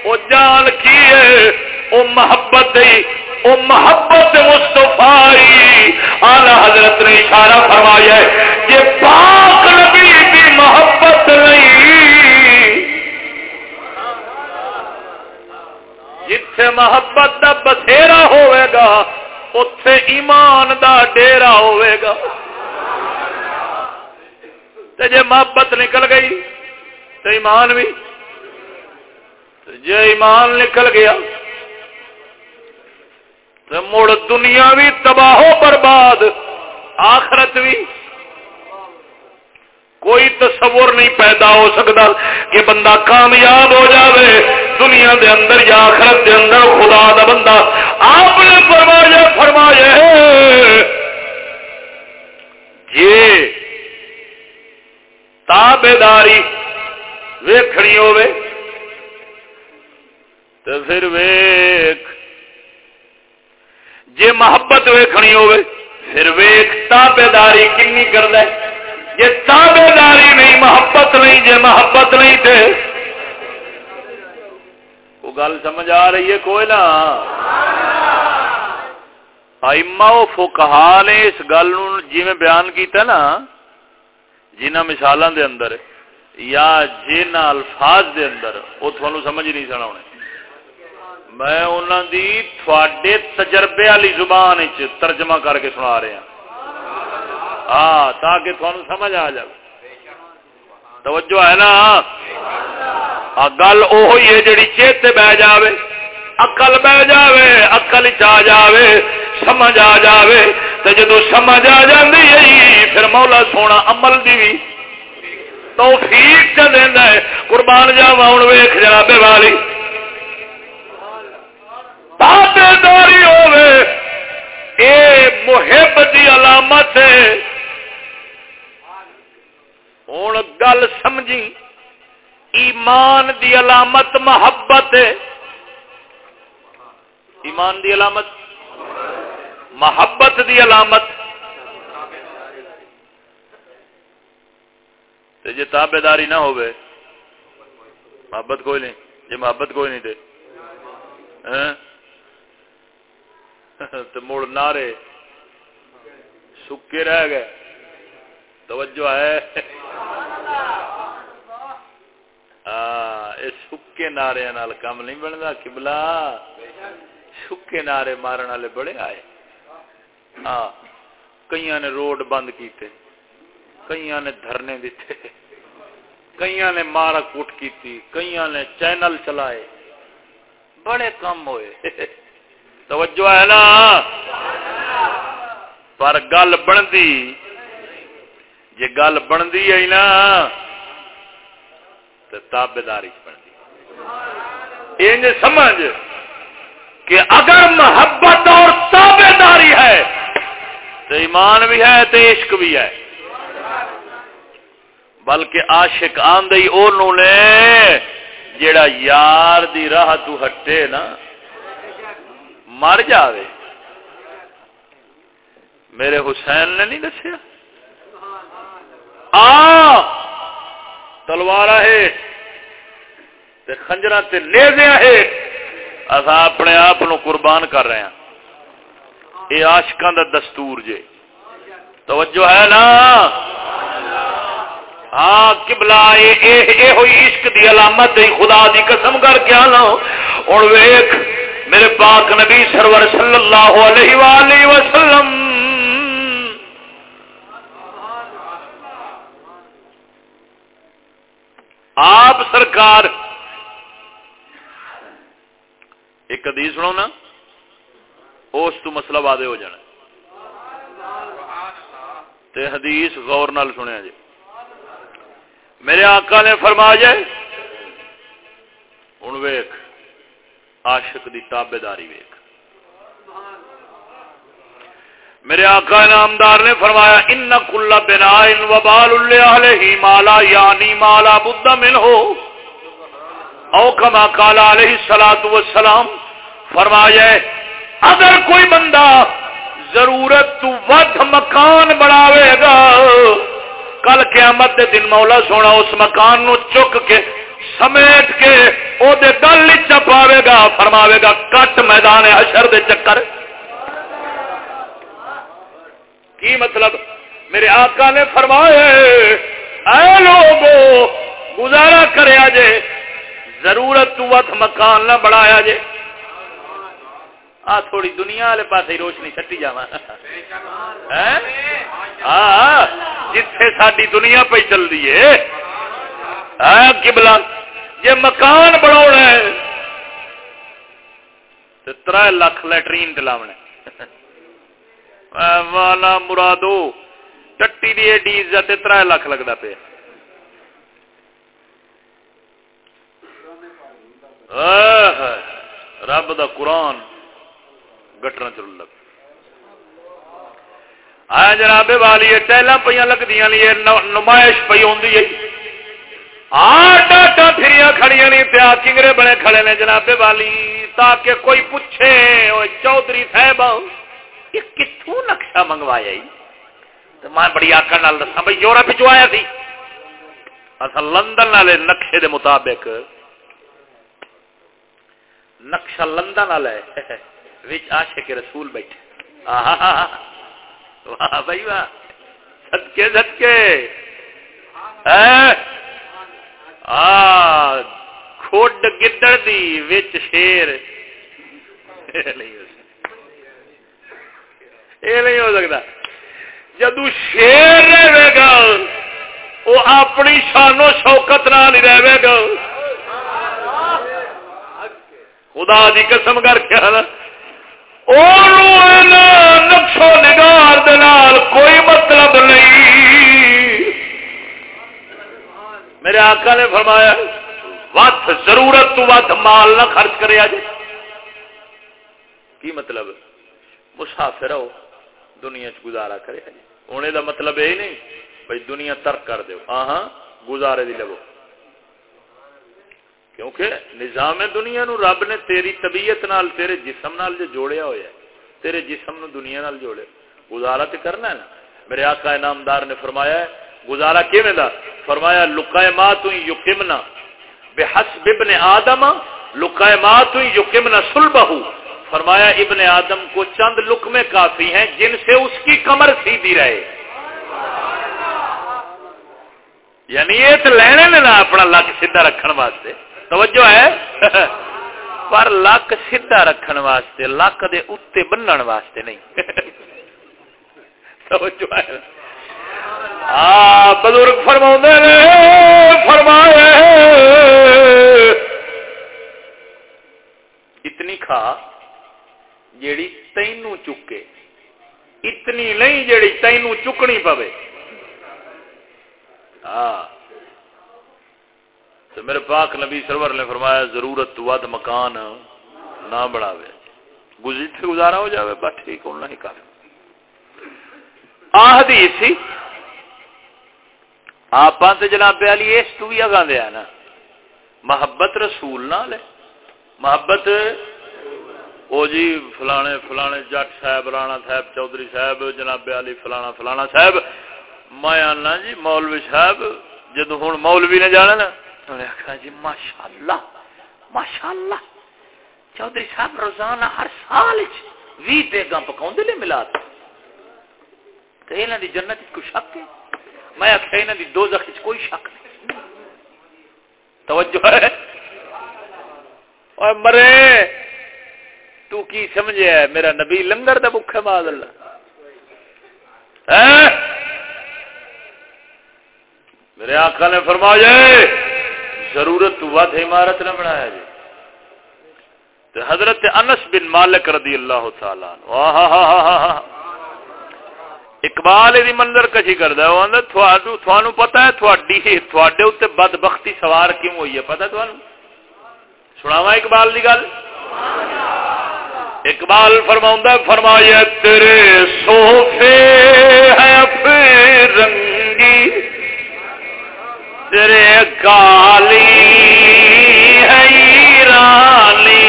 وہ جان کی ہے؟ وہ محبت وہ محبت مستفائی آلہ حضرت نے اشارہ فرمایا ہے یہ پاک نبی کی محبت نہیں۔ جتھے محبت دا بسیرا ہوئے گا اتے ایمان دا ڈیرا ہوئے گا۔ تے جے محبت نکل گئی تو ایمان بھی جی ایمان نکل گیا تو مڑ دنیا بھی تباہ برباد، آخرت بھی کوئی تصور نہیں پیدا ہو سکتا کہ بندہ کامیاب ہو جاوے، دنیا دے اندر یا آخرت دے اندر خدا دا بندہ آپ نے فرمایا فرمایا تابے داری ویخنی ہوے تو پھر ویخ جے محبت ویخنی ہوے پھر ویخ تابے داری کنی کر دے جے تابے داری نہیں، محبت نہیں، جے محبت نہیں تھے وہ گل سمجھ آ رہی ہے کوئی نہ آئما فکہ نے اس گل جی میں بیان کیتا نا جنہ مثال دے اندر یا جن الفاظ دے اندر، وہ تھانو سمجھ نہیں سنا ہونے۔ میں انہوں دی تھوڑے تجربے والی زبان ترجمہ کر کے سنا رہا ہاں۔, ہاں۔ تاکہ تھانو سمجھ آ جائے۔ توجہ ہے نا؟ گل اوہی ہے جڑی چیت بہ جاوے اقل بہ جاوے اقل چ جاوے۔ سمجھ آ جاوے تو جدو سمجھ آ جاندی ہے، پھر مولا سونا عمل دی بھی توفیق چ دینا ہے۔ قربان جاوا ہوں ویخ جناب والی۔ تابے داری ہوے اے محب دی علامت ہے۔ ہوں گل سمجھی، ایمان دی علامت محبت ہے۔ ایمان دی علامت محبت دی علامت۔ جی تابے داری نہ ہو محبت کوئی نہیں۔ جی محبت کوئی نہیں دے ہاں؟ تو مڑ نعرے سکے رہ گئے۔ توجہ ہے۔ ہاں، سکے نعرے کم نہیں بنتا کبلا سکے نعرے مارن والے بڑے آئے۔ ہاں کئی نے روڈ بند کیتے کئی نے دھرنے دیتے کئی نے مار کوٹ کی کئی نے چینل چلائے۔ بڑے کم ہوئے۔ توجہ ہے نا؟ پر گل بنتی جی گل بنتی ہے نا، تو تابے داری بنتی۔ انج سمجھ کہ اگر محبت اور تابے داری ہے تو ایمان بھی ہے تو عشق بھی ہے۔ بلکہ عاشق آندی انہوں نے جیڑا یار دی راہ تو ہٹے نا، مر جاوے۔ میرے حسین نے نہیں دسیا؟ آ تلوار ہے خنجر نیزیا ہے اصا اپنے آپ قربان کر رہے ہیں۔ یہ آشکان دا دستور جے۔ توجہ ہے نا؟ ہاں کبلا یہ ہوئی عشق دی علامت دی، خدا دی قسم کر کے آنا۔ اور ویخ میرے پاک نبی سرور صلی اللہ علیہ وآلہ وسلم۔ آپ سرکار، ایک حدیث سنو نا؟ اس تو مسئلہ وعدے ہو جانا تے حدیث غور نال سنیا جی۔ میرے آقا نے فرما جائے ہوں ویخ عاشق دی تابے داری ویخ میرے آقا نامدار نے فرمایا، ان کل بنا ان وبال ہی مالا یعنی مالا بدھ من ہو او کما کالا علیہ سلاد وسلام فرمایا اگر کوئی بندہ ضرورت تو ود مکان بناوے گا، کل قیامت دے دن مولا سونا اس مکان نو چک کے، سمیٹ کے او دے گل چپاوے گا، فرماوے گا، کٹ میدان حشر دے چکر۔ کی مطلب؟ میرے آقا نے فرمایا، اے لوگو، گزارا کریا جے، ضرورت تو وقت مکان نہ بڑھایا جے۔ آ، تھوڑی دنیا والے پاس ہی روشنی چٹی جا ہاں جتھے ساری دنیا پہ چل رہی ہے کبلا جی مکان بنا تو تر لاکھ لیٹرین دلاونے والا مرادو، ٹٹی دی ایڈی عزت تر لاکھ لگتا پیا۔ رب دا قرآن۔ گٹنا چل لگ۔ آیا جناب والی ٹائل پہ لگتی نمائش پی ہوں ڈاٹا پھر کھڑی نہیں پیا کنگرے بڑے کھڑے نے جناب والی، تاکہ کوئی پوچھے چودھری صاحب یہ کتوں نقشہ منگوایا جی؟ تو میں بڑی آکڑ نال دسا بھائی یورپ چیا سی؟ اصل لندن والے نقشے دے مطابق، نقشہ لندن والا ہے۔ آشے کے رسول بیٹھے۔ واہ، بھائی، واہ۔ سدکے سدکے کھوڈ گدڑ دی وچ شیر۔ یہ نہیں ہو سکتا۔ جدو شیر رہے گا، وہ اپنی شانو شوکت نال ہی رہے گا۔ خدا دی قسم کر کے نقشو نگار دال کوئی مطلب نہیں میرے آقا نے فرمایا وت ضرورت تو ود مال نہ خرچ کرے جی کی مطلب مسافر ہو دنیا چ گزارا کرے جی ہونے دا مطلب یہ نہیں بھائی دنیا ترک کر دو ہاں گزارے دی لو کیونکہ نظام دنیا نو رب نے تیری طبیعت نال، تیرے جسم نال جو جوڑیا ہوا ہے، تیرے جسم نو دنیا نال جوڑے گزارا تو کرنا ہے نا؟ میرے آقا انعامدار نے فرمایا ہے، گزارا کیویں دا؟ فرمایا لقائمات یقمنا بحسب ابن آدم لقائمات یقمنا صلبہ۔ فرمایا، ابن آدم کو چند لقمے کافی ہیں، جن سے اس کی کمر سیدھی رہے۔ یعنی یہ تو لینے نا اپنا لک سیدھا رکھنے واسطے۔ توجہ ہے؟ پر لک سیدھا رکھن واسطے، لک دے اتنے بنن واسطے نہیں۔ توجہ ہے؟ ہاں، بزرگ فرما فرمایا اتنی کھا جیڑی تینوں چکے۔ اتنی نہیں جیڑی تینوں چکنی پوے۔ ہاں۔ تو میرے پاک نبی سرور نے فرمایا، ضرورت ود مکان نہ بڑھاوے گزی گزارا ہو جاوے، بس ٹھیک ہونا ہی کافی آہدی سی آپ تے جناب علی اس تو بھی اگاں دیا نا محبت رسول نہ لے محبت، او جی فلانے فلانے جٹ صاحب، رانا صاحب، چودھری صاحب، جناب علی فلانا فلانا صاحب۔ میں آنا جی مولوی صاحب جدو ہوں مولوی نے جانا نا انہیں آخر جی ماشاء اللہ چودھری صاحب روزانہ ہر سال بھی بیگا پکاؤ لے ملا تو یہاں کی جنت کوئی شک ہے میں آخیا یہاں کی دو زخ کوئی شک نہیں توجہ ہے اور مرے تو کی سمجھے میرا نبی لنگر دا بکھا باز اللہ میرے آقا نے فرمایا ضرورت تو ود عمارت نہ بنایا جی تو حضرت انس بن مالک رضی اللہ تعالی اقبال دی منظر کشی کردا ہے، وہ تھانو تھانو پتہ ہے تھوڑی تھوڑے اوتے بدبختی سوار کیوں ہوئی ہے؟ پتہ تھانو سناواں اقبال دی گل؟ اقبال فرماؤں فرمایا، تیرے صوفے ہیں رنگی تیرے کالی ہے رانی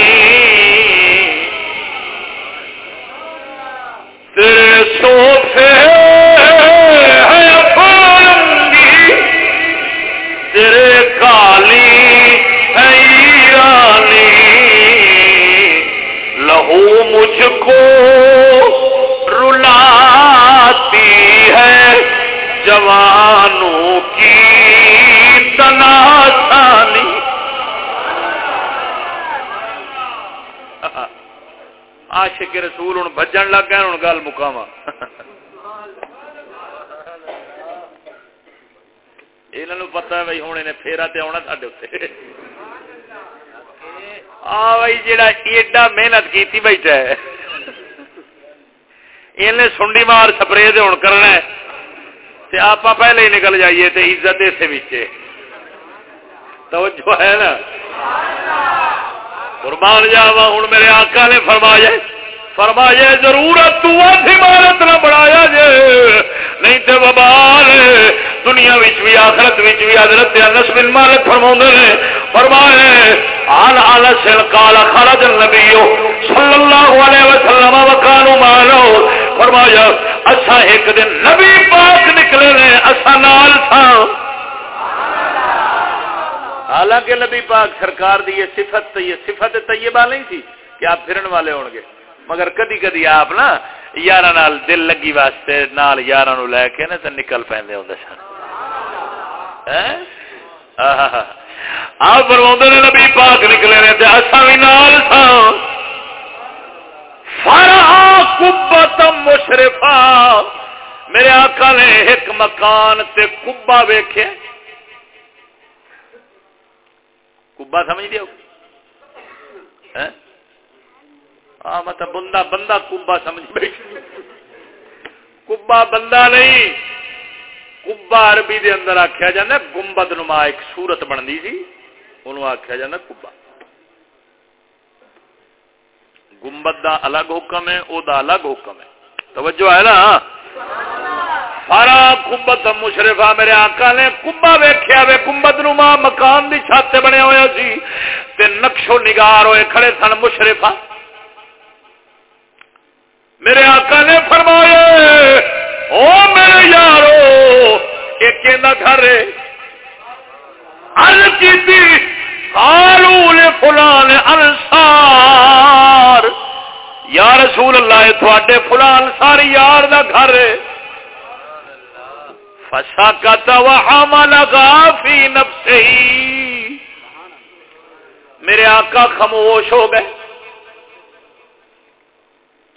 تیرے صوفے ہیں رنگی تیرے کالی مجھ کو رلاتی ہے جوانوں کی تناسانی عاشق رسول ہوں بجن لگ گئے ہوں گل مکاوا یہ پتا ہے بھائی ہوں انہیں پھیرا تے آنا سڈے اتنے بھائی جا ایڈا محنت کی بیٹھا ہے۔ انہیں سنڈی مار سپرے ہوں کرنا تے آپ پہلے ہی نکل جائیے تے عزت اسے بچے توجہ ہے نا؟ قربان جاوا ہوں میرے آقا نے فرمایا فرمایا ضرورت تو عمارت نہ بڑھایا جے۔ نہیں تے ببال دنیا بھی آخرت بھی حضرت انس بن مالک فرما نے فرمائے آل آل سل کالا خرج النبی صلی اللہ علیہ وسلم وکانو مالو۔ فرمایا اچھا ایک دن نبی پاک نکلے نے اصا نال تھا حالانکہ نبی پاک سرکار دی یہ صفت یہ صفت طیبہ نہیں تھی کہ آپ پھرن والے ہون گے مگر کدی کدی آپ نا یار دل لگی واسطے نال یار لے کے نا نکل پہ ہوں سن۔ ہاں؟ آپ فرما نے نبی پاک نکلے نے اصا بھی نال تھا کبتم مشرفا۔ میرے آقا نے ایک مکان تے کبا ویخیا کبا سمجھ دیا ہاں مطلب بندہ بندہ کبا سمجھ بیٹھ کبا بندہ نہیں۔ کبا عربی دے اندر آخیا جانا، گنبد نما ایک سورت بنتی سی۔ انہوں آخیا جانا کبا۔ گنبد دا الگ حکم ہے، او دا الگ حکم ہے۔ توجہ ہے نا؟ سارا کمبت مشرفا میرے آقا نے کمبا ویخیا وے، کمبت نما مکان دی چھت بنے ہوا سی تے نقشو نگار ہوئے کھڑے سن مشرفا میرے آقا نے فرمایا، او میرے یارو ایک گھر ہے؟ ارد کی آلو فلان انسار یا رسول اللہ تھوڑے فلان ساری یار دا گھر ہے۔ فساکت وحمل غافی نفسی میرے آقا خاموش ہو گئے.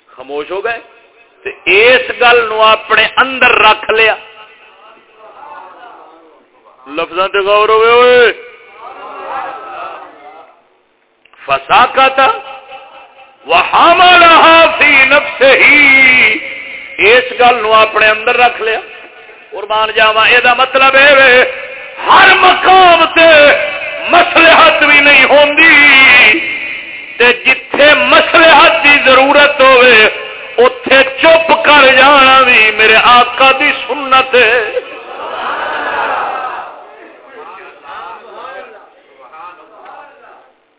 خاموش ہو گئے؟ تو اس گل نو اپنے اندر رکھ لیا. لفظ سے غور ہوئے ہوئے. فساکت وحمل فی نفسی اس گل نو اپنے اندر رکھ لیا. قربان جاوا یہ مطلب ہے ہر مقام تے مسلحت بھی نہیں ہوندی۔ تے جتھے مسلحت کی ضرورت ہوئے اتے چپ کر جانا بھی میرے آقا دی سنت ہے۔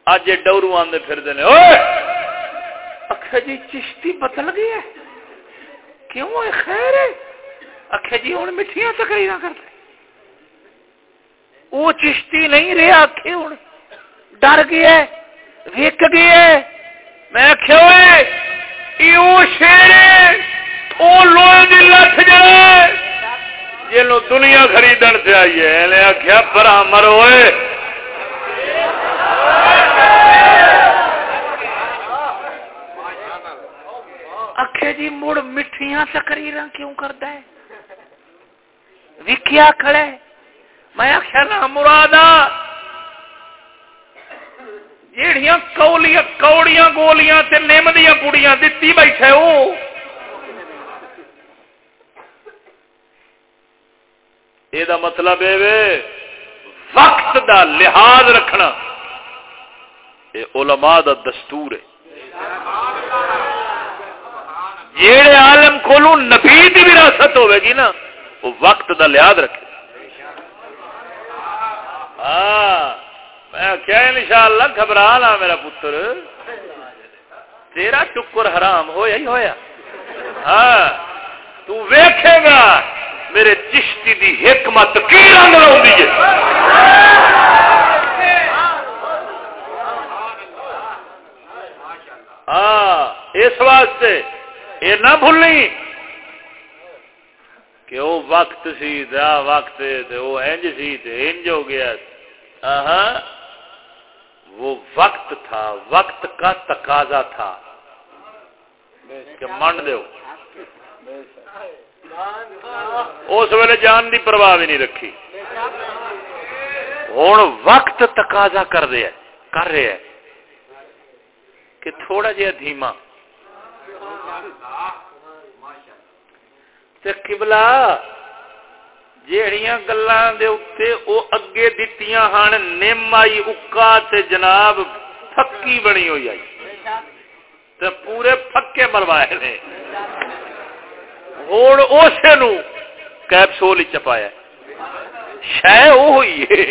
اج ڈورو آدھے پھر اکھا جی چشتی بدل گیا کیوں؟ خیر ہے۔ آخیا جی ہوں میٹھیا تکریر کرتے۔ وہ چشتی نہیں رہا، آخے ہوں ڈر گیا وک گیا میں آخیا شیر وہ لوہے کی لٹ جائے جنو دنیا خریدن سے آئی ہے، انہیں آخیا برا مرو آخیا جی مڑ میٹھیاں تقریر کیوں کرتا ہے وکیا کھڑے۔ میں آخیا نا مرادا جیڑیاں کولیاں، کوڑیاں گولیاں تے نیم دیا پوڑیاں دتی بیٹھے ہو۔ یہ مطلب ہے وقت دا لحاظ رکھنا۔ یہ علماء دا دستور ہے جیڑے عالم کو نبی دی وراثت ہوے گی نا۔ وہ وقت دا لحاظ رکھے۔ ہاں میں کیا ان شاء اللہ گھبرا لا میرا پتر۔ تیرا ٹکر حرام ہوا ہی ہویا۔ ہاں تو ویکھے گا، میرے چشتی دی حکمت کی رنگ لاؤں ہے۔ ہاں اس واسطے یہ نہ بھولنی۔ کہ وہ وقت سی دا وقت وہ انج سی انج ہو گیا وہ وقت تھا، وقت کا تقاضا تھا۔ کہ من دو اس ویلے جان دی پرواہ بھی نہیں رکھی۔ ہوں وقت تقاضا کر دیا کر رہے کہ تھوڑا جہا دھیما۔ کبلا جہیا گلان دے اتے او اگے دتیاں ہن نیم آئی اکا تے جناب پھکی بنی ہوئی آئی۔ تے پورے پھکے مروائے نے۔ ہوں اسے نو کیپسول چپایا۔ شہ وہ ہوئی ہے؟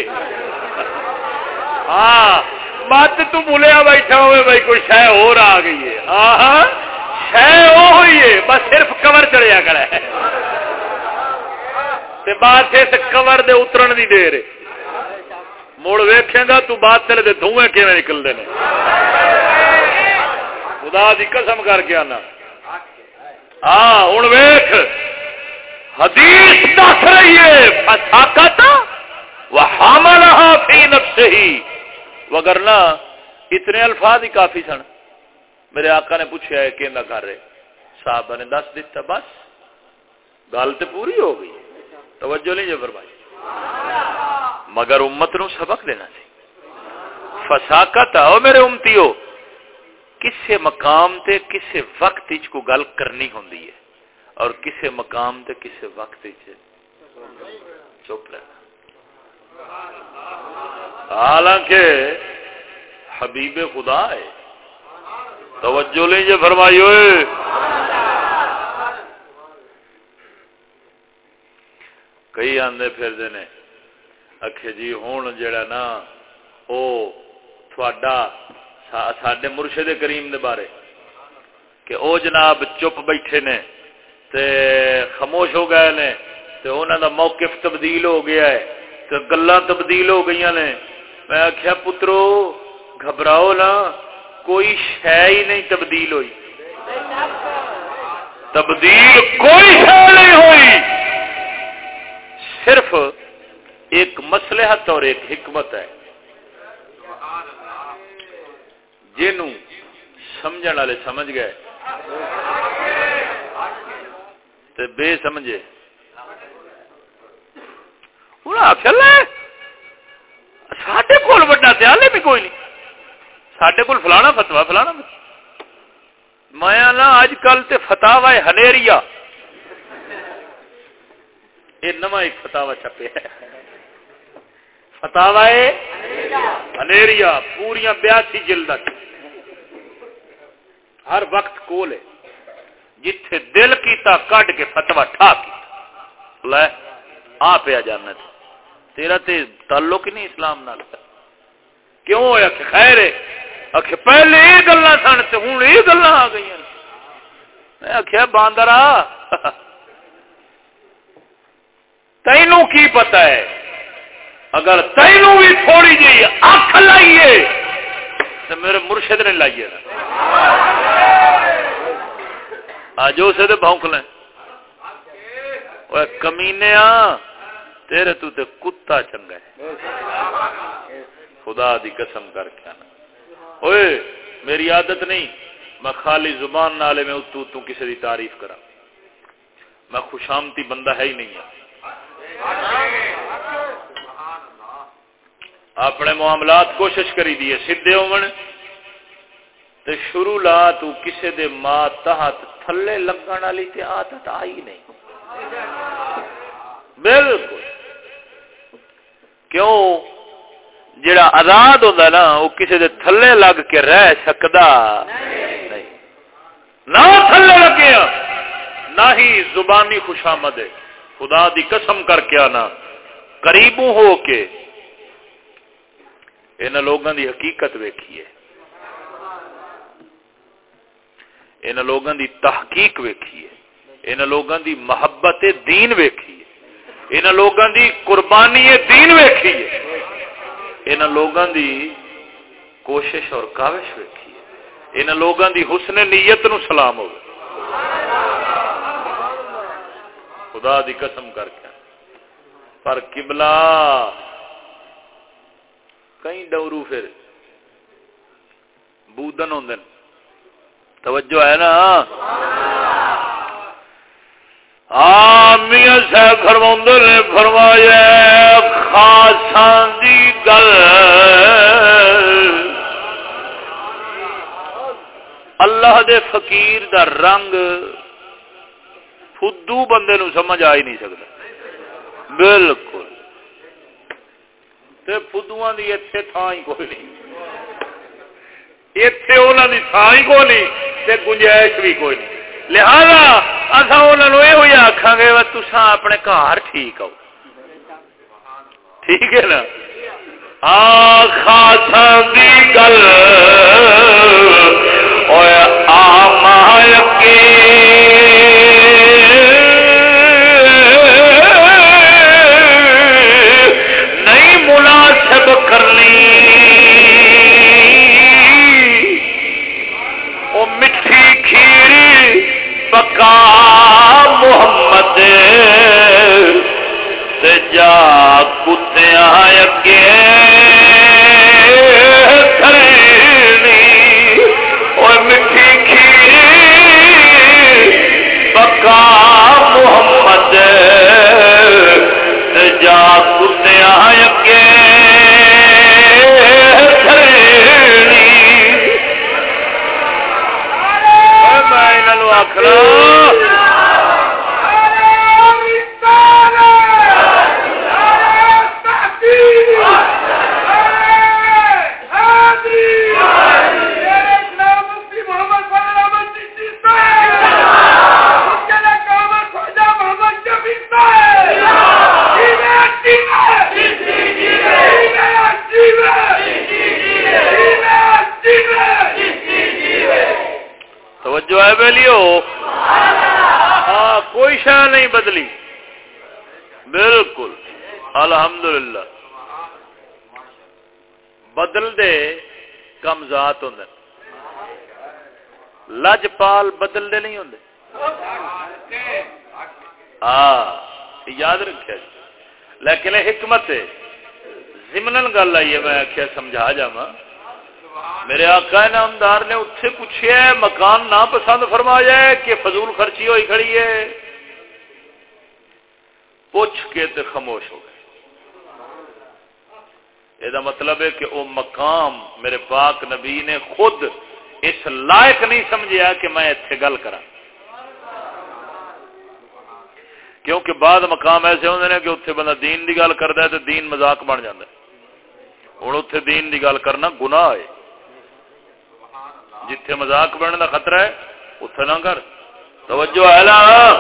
ہاں مت تو بھولیا بیٹھا ہوئے بھائی، کوئی شہ اور آ گئی ہے۔ ہاں شہ وہ ہوئی ہے، بس صرف کور چڑیا کرا ہے۔ بات اس کور دے اترن دی دیر۔ مڑ ویکھے گا تو بات تیرے دے دھوئے کیویں نکلتے ہیں خدا دی قسم کر کے آنا۔ ہاں ہوں ویخ حدیث دس رہی ہے، فساقت وحاملها فی نفسه وگرنا اتنے الفاظ ہی کافی سن۔ میرے آقا نے پوچھا ہے کہ کر رہے صاحب نے دس دیتا، بس گل تو پوری ہو گئی۔ توجہ نہیں جو فرمائی۔ مگر امت نو سبق دینا سی۔ فساقت آؤ میرے امتی ہو۔ کسے مقام تے کسے وقت کو گل کرنی ہوندی ہے۔ اور کسے مقام تے کسے وقت چپ رہنا حالانکہ حبیب خدا ہے۔ توجہ لیں جو فرمائی ہوئے۔ کئی آدھے پھر دینے اکھے جی ہوں جڑا نا، او تھوڑا سڈے مرشد کریم دے بارے۔ کہ او جناب چپ بیٹھے نے، تے خاموش ہو گئے نے، تے انہوں دا موقف تبدیل ہو گیا ہے، تے گلا تبدیل ہو گئی نے۔ میں آخیا پترو، گھبراؤ نا کوئی شہ ہی نہیں تبدیل ہوئی۔ تبدیل کوئی شہ نہیں ہوئی۔ صرف ایک مسلحت اور ایک حکمت ہے۔ جنوں سمجھ والے سمجھ گئے۔ تے بے سمجھے۔ آخر سڈے کول وڈا تیالے بھی کوئی نہیں۔ سڈے کول فلانا فتوا فلانا میں نا اج کل تے فتوا ہے ہنیریا یہ نواں ایک فتوا چھپے ہے فتوا ہے ہنیریا پوریا بیاسی جلد ہر وقت کول ہے جتھے دل کیتا کڈ کے فتوا ٹھا کی لے آ پیا جانا تیرا تے تعلق ہی نہیں اسلام نال کیوں ہویا کہ خیر ہے اکھ پہلے یہ گلاں سن تے ہن یہ گلاں آ گئیاں میں آخیا، باندرا، تینوں کی پتہ ہے؟ اگر تینوں بھی تھوڑی جی اکھ لائیے تو میرے مرشد نے لائیے۔ آج اسے تو بونک لیں۔ کمینے تیرے تو تے کتا چنگا ہے۔ خدا دی قسم کر کے آنا۔ اوئے، میری عادت نہیں، میں خالی زبان نالے میں اتو اتو کسی دی تعریف کرا میں خوشامتی بندہ ہے ہی نہیں ہاں۔ اپنے معاملات کوشش کری دیے سیدے ہون۔ تے شروع لا تو کسے دے ماں تحت تھلے لگن والی تے عادت آئی نہیں۔ بالکل۔ کیوں؟ جڑا آزاد ہوتا نا وہ کسی دے تھلے لگ کے رہ سکتا نہیں نہ تھلے لگے ہاں، نہ ہی زبانی خوشامد ہے۔ خدا دی قسم کر کے آنا۔ قریبوں ہو کے۔ ان لوگوں دی حقیقت ویکھیے۔ ان لوگوں دی تحقیق ویکھیے۔ ان لوگوں دی محبت دین ویکھیے۔ ان لوگوں دی قربانی دین ویکھیے۔ ان لوگوں دی کوشش اور کاوش ویکھیے ان لوگوں دی حسن نیت نو سلام ہو خدا دی قسم کر کے پر قبلہ کئی ڈورو پھر بودن ہوں توجہ ہے نا آمیہ صاحب فرما نے فرمایا خاصان دی گل۔ اللہ دے فقیر دا رنگ فدو بندے نو سمجھ آ ہی نہیں سکتا۔ بالکل۔ فدو دی اتنے تھان ہی کوئی نہیں۔ اتنے انہوں کی تھان ہی کوئی نہیں، تے گنجائش بھی کوئی نہیں۔ لہذا اصا انہوں یہ آخان گے تصا اپنے گھر ٹھیک آؤ ٹھیک ہے نا؟ خاص گل۔ نہیں مناسب کرنی۔ وہ مٹھی کھیری پکا محمد۔ جا کتیا اگے میں ہے بیلیو ہاں کوئی شہ نہیں بدلی۔ بالکل۔ الحمدللہ۔ بدل دے، کم ذات ہوں لج پال بدل دے نہیں ہوں ہاں یاد رکھا جی لیکن حکمت ہے۔ زمن گل آئی ہے، میں آخیا سمجھا جا میرے آقا نامدار نے اتنے پوچھے مکان نہ پسند فرمایا کہ فضول خرچی ہوئی کھڑی ہے۔ پوچھ کے تے خاموش ہو گئے۔ یہ مطلب ہے کہ وہ مقام میرے پاک نبی نے خود اس لائق نہیں سمجھا کہ میں اتنے گل کرا کیونکہ بعد مقام ایسے ہوتے ہیں کہ اتنے بندہ دین کی گل کرتا ہے تو دین مزاق بن جا ہوں اتنے دین کی گل کرنا گناہ ہے۔ جتھے مزاق بننے کا خطرہ ہے اتنے نہ کر۔ توجہ ہے نا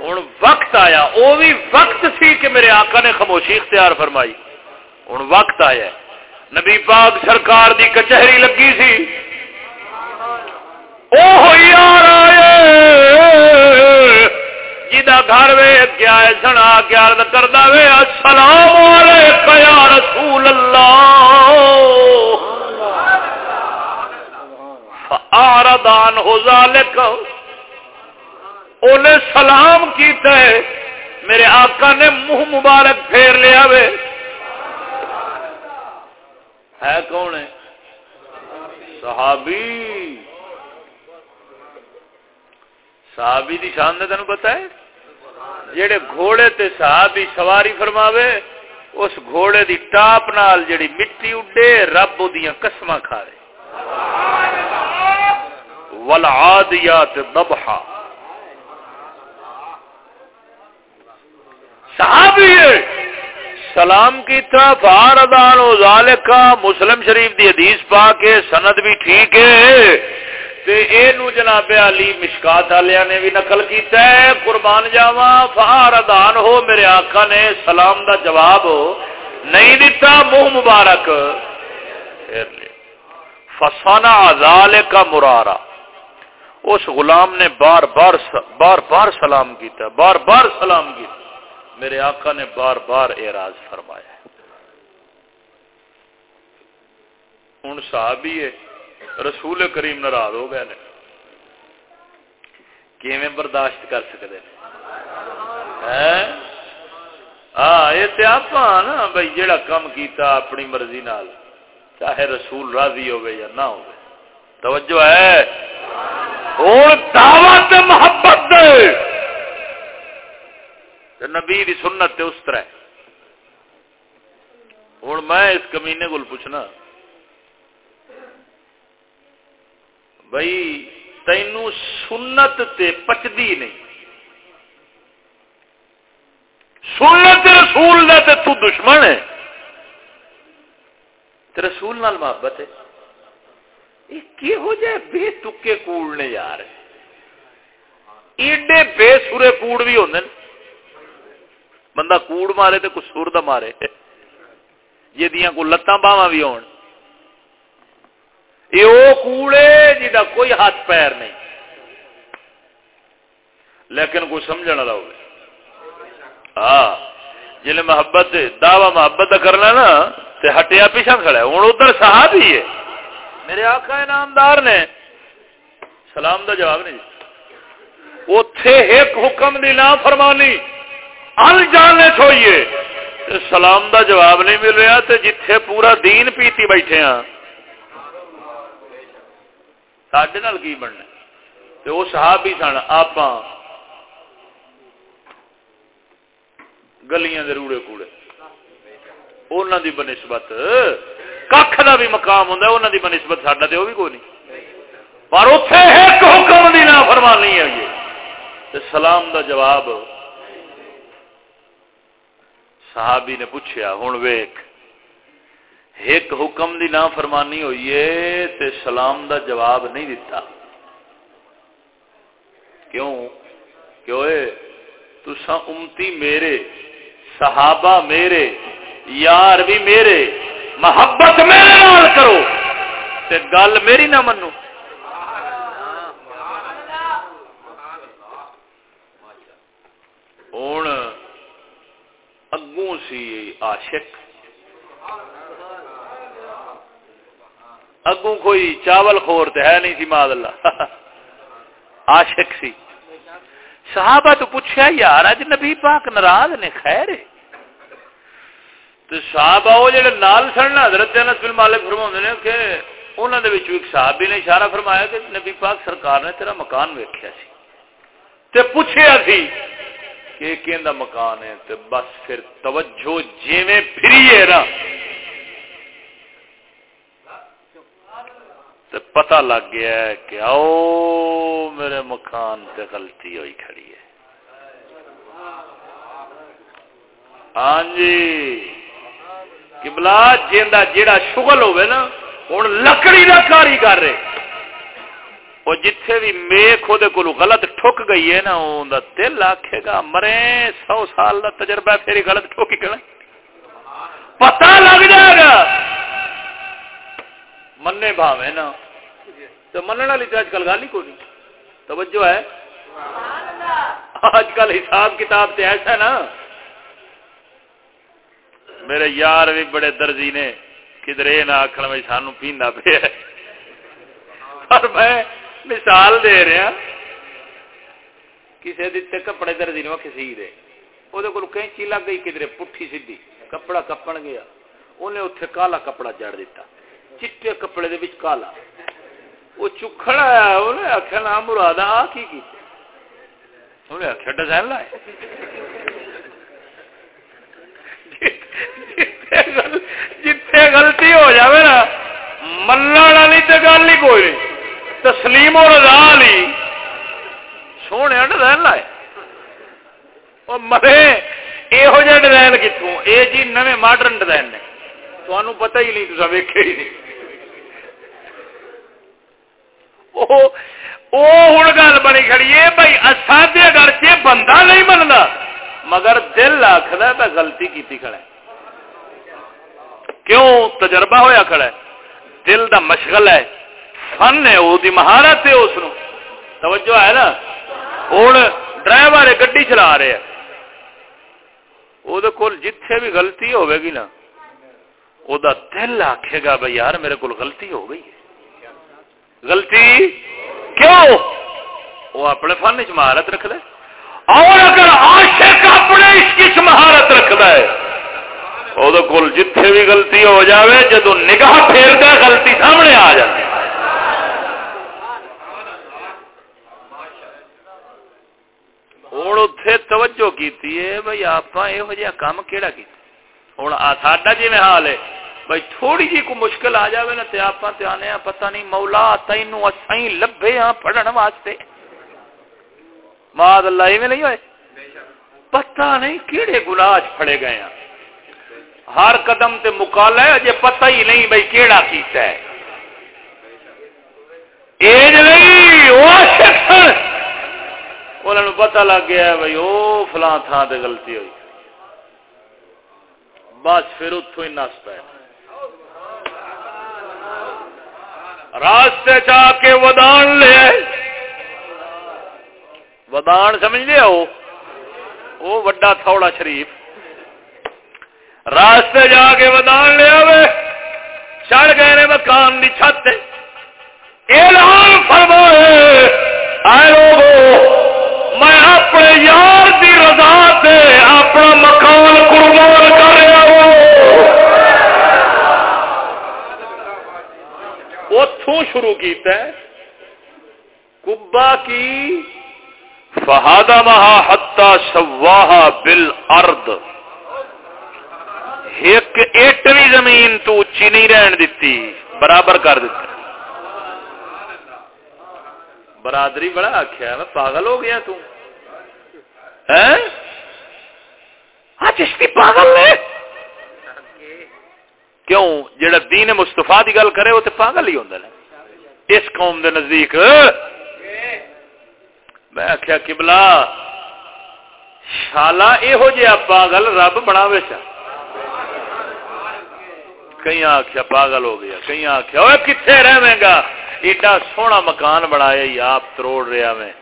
ہوں وقت آیا وہ بھی وقت سی کہ میرے آقا نے خاموشی اختیار فرمائی۔ ہوں وقت آیا۔ نبی پاک سرکار دی کچہری لگی سی۔ او یار جا گھر وے کیا سنا کیا کرتا وے۔ السلام یا رسول اللہ۔ آردان ہو ذالک۔ انہیں سلام کیتا ہے۔ میرے آقا نے منہ مبارک پھیر لیا وے۔ ہے کون ہے؟ صحابی۔ صحابی دی شان نے تینوں پتا ہے؟ جڑے گھوڑے تے صحابی سواری فرماوے، اس گھوڑے دی ٹاپ نال جڑی مٹی اڈے، رب دیاں قسماں کھاوے والعادیات ضبحا صحابی سلام کی طرف آردان و ذالکا مسلم شریف دی حدیث پا کے سند بھی ٹھیک ہے۔ تے اے نو جناب علی مشکات والیا نے بھی نقل کیتا ہے، قربان جاواں فاردان ہو، میرے آقا نے سلام دا جواب نہیں دیتا منہ مبارک۔ فسانا ذالک مرارا۔ اس غلام نے بار بار بار بار سلام کیتا، بار بار سلام کیتا۔ میرے آقا نے بار بار اعراض فرمایا۔ ہوں صحابی ہے، رسول کریم ناراض ہو گئے کیویں برداشت کر سکتے ہاں یہ آپ نا بھائی جہاں کام کیتا اپنی مرضی نال، چاہے رسول راضی ہوگی یا نہ ہو توجہ ہے۔ اور دعوت محبت دے۔ نبی دی سنت تے اس طرح۔ ہوں میں اس کمینے کو پوچھنا۔ بھائی تینو سنت تے پچدی نہیں۔ سنت رسول دا تے تو دشمن ہے۔ تے رسول نال محبت ہے۔ ہو جائے بے تکے کوڑنے یار؟ ایڈے بے سورے کوڑ بھی ہوندے بندہ کوڑ مارے تو کوئی سر دا مارے۔ جہاں کو لتاں باواں بھی ہون۔ یہ وہ کوڑے جا کوئی ہاتھ پیر نہیں۔ لیکن کوئی سمجھنے والا ہوگا ہاں جن محبت، دعوی محبت کرنا نا، تے ہٹیا پیچھا کھڑا ہے۔ ہوں ادھر صاحب ہی ہے۔ میرے آقا انعامدار نے سلام دا جواب نہیں اتے ایک حکم دی نہ فرمانی ال جاننے چھوئیے۔ سلام دا جواب نہیں مل رہا تے جتھے پورا دین پیتی بیٹھے ہاں۔ سڈے کی بننا؟ تو وہ صاحب ہی سن آپ گلیاں دے روڑے کوڑے۔ انہوں دی بنسبت کھ کا بھی مقام ہوں انہوں دی بنسبت ساڈا تو وہ بھی کوئی نہیں۔ پر اتے ایک حکم دی نہ فرمانی ہے یہ۔ سلام دا جواب صحابی نے پوچھا ہوں ویک ایک حکم دی نہ فرمانی ہوئی ہے تے سلام دا جواب نہیں دیتا کیوں؟ کیوں تسا امتی میرے، صحابہ میرے، یار بھی میرے محبت میرے نال کرو تے گل میری نہ منو۔ ہوں اگوں سی عاشق۔ اگوں کوئی چاول خور تو ہے نہیں سی ماد اللہ۔ عاشق سی۔ صحابہ تو پوچھا یار، اج نبی پاک ناراض نے، خیر تو صحابہ وہ جڑے نال سن حضرت انس بن مالک فرماਉਂਦੇ نے کہ انہاں دے وچ ایک صحابی نے اشارہ فرمایا کہ نبی پاک سرکار نے تیرا مکان ویکھیا سی۔ تے پوچھیا سی کہ کیندا مکان ہے تے بس پھر توجہ جویں پھری ہے نا۔ تے پتہ لگ گیا ہے کہ او میرے مکان تے غلطی ہوئی کھڑی ہے۔ ہاں جی۔ کبلا جا جا شگل ہوئے نا ہوں لکڑی کا کاریگر رہے وہ جتھے بھی میک وہ غلط ٹھک گئی ہے نا وہ دل آخے گا مرے سو سال کا تجربہ پھر غلط ٹھوکی گنا پتا لگ جائے گا۔ منے بھاوے نا۔ تو من والی تو اج کل گل ہی کوئی توجہ ہے۔ آج کل حساب کتاب تو ایسا نا۔ میرے یار بھی بڑے درجی نے، کدھر یہ نہ آخر میں سانو پینا پیا پر میں مثال دے رہا ہاں۔ کسی دیتے کپڑے درجی نے کسی دے۔ وہ کینچی لگ گئی، کدھر پٹھی سی کپڑا کپن گیا۔ انہیں اتنے کالا کپڑا جڑ دیتا چٹے کپڑے دے بچ کالا۔ وہ چکھڑا آیا انہیں آخیا نام مراد، آ کی انہیں آخیا ڈیزائن لائے؟ جتھے ہو جاوے نا من والی تو گل ہی کوئی۔ نہیں تسلیم اور رضا لی سونے ڈیزائن لائے۔ اور مرے یہو جہ ڈیزائن کتوں یہ جی نو ماڈرن ڈیزائن نے۔ تمہیں پتہ ہی نہیں تصا ویکے ہی نہیں۔ ہوں گل بنی کھڑی ہے بھائی اصادے گھر بندہ نہیں بنتا مگر دل آخر میں غلطی کی کھڑا کیوں تجربہ ہویا کھڑا ہے؟ دل دا مشغل ہے۔ فن ہے وہ مہارت ہے اس توجہ ہے نا؟ ہوں ڈرائیور گڈی چلا رہے ہیں۔ وہ جتھے بھی غلطی ہوے گی نا وہ دل آکھے گا بھائی یار میرے کو غلطی ہو گئی ہے۔ غلطی؟ کیوں؟ وہ اپنے فن چ مہارت رکھ دے اور اگر عاشق اپنے اس مہارت رکھتا ہے وہ کول جتھے بھی غلطی ہو جاوے جدو نگاہ پھیرتا غلطی سامنے آ جاتی ہوں اتے توجہ کی بھائی آپ یہ کام کہڑا کیا ہوں ساڈا جی حال ہے بھائی تھوڑی جی کو مشکل آ جائے نا تو آپ آنے پتہ نہیں مولا تینوں اصل لبے ہاں پڑھن واسطے ماد اللہ میں نہیں ہوئے پتہ نہیں کہڑے گناہ پڑے گئے ہیں ہر قدم تے مکالا ہے، اجے پتہ ہی نہیں بھائی کیڑا کیتا ہے۔ ایج نہیں وہ شخص۔ انہوں پتہ لگ گیا ہے بھائی وہ فلاں تھان تے غلطی ہوئی۔ بس پھر اتوں ہی نس پہ راستے چ کے ودان لے۔ ودان سمجھ لیا وہ وڈا تھوڑا شریف۔ راستے جا کے ودان لیا وے چڑھ گئے نے مکان کی چھت اعلان فرمائے آئے لوگو، میں اپنے یار کی رضا سے اپنا مکان قربان کر رہا ہوں۔ اتوں شروع کیتا ہے۔ کبا کی؟ فہادہ مہا ہتا سواہا بل ارد ایک اٹ بھی زمین تو اچھی نہیں رہن دیتی، برابر کر دیتی۔ برادری بڑا آخیا میں پاگل ہو گیا تو۔ چشتی پاگل نے کیوں؟ جڑا دین مستفا کی گل کرے، وہ تو پاگل ہی ہوتا ہے اس قوم دے نزدیک۔ میں آخیا کبلا شالا یہو جہا پاگل رب بنا چاہ کئی آخیا پاگل ہو گیا کئی آخیا وہ کتنے رہے گا؟ ایڈا سونا مکان بنایا ہی آپ تروڑ رہا میں۔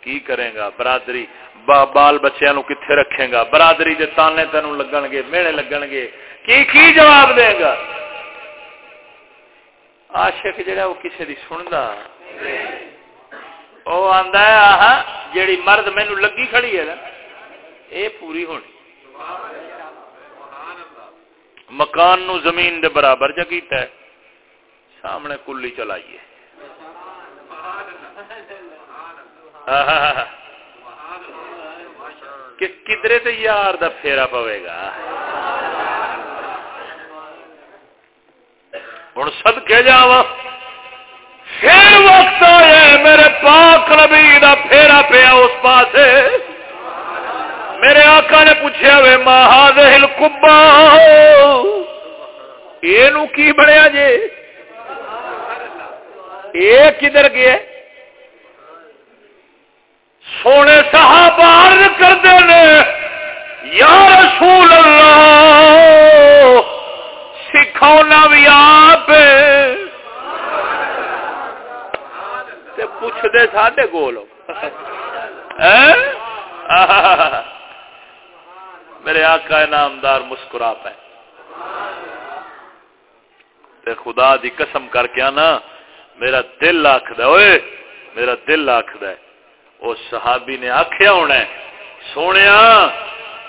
کی کرے گا؟ برادری، با بال بچیا نو کتنے رکھے گا؟ برادری دے تانے تین لگن گے میڑے لگن گے کی کی جواب دے گا؟ آشک جڑا وہ کسی دی سندا؟ وہ آندا ہے، آہا، جیڑی مرد مینو لگی کھڑی ہے نا، اے پوری ہونی۔ مکان نو زمین دے برابر جا کیتا ہے۔ سامنے کلی چلائیے کہ کدرے تے یار دا پھیرا پوے گا۔ ہوں سد کے جا پھر وقت آئے میرے پاک نبی دا پھیرا پیا اس پاسے۔ میرے آقا نے پوچھا، وے مہا کبا یہ کی بنیا جی یہ کدھر گیا؟ سونے صاحب کرتے ہیں، یا رسول اللہ سکھاؤنا بھی آپ پوچھتے ساڈے کول میرے آقا نامدار مسکرا پہ تے خدا دی قسم کر کے آنا، میرا دل آخد اوے میرا دل آخد او صحابی نے آخیا ہونا سونے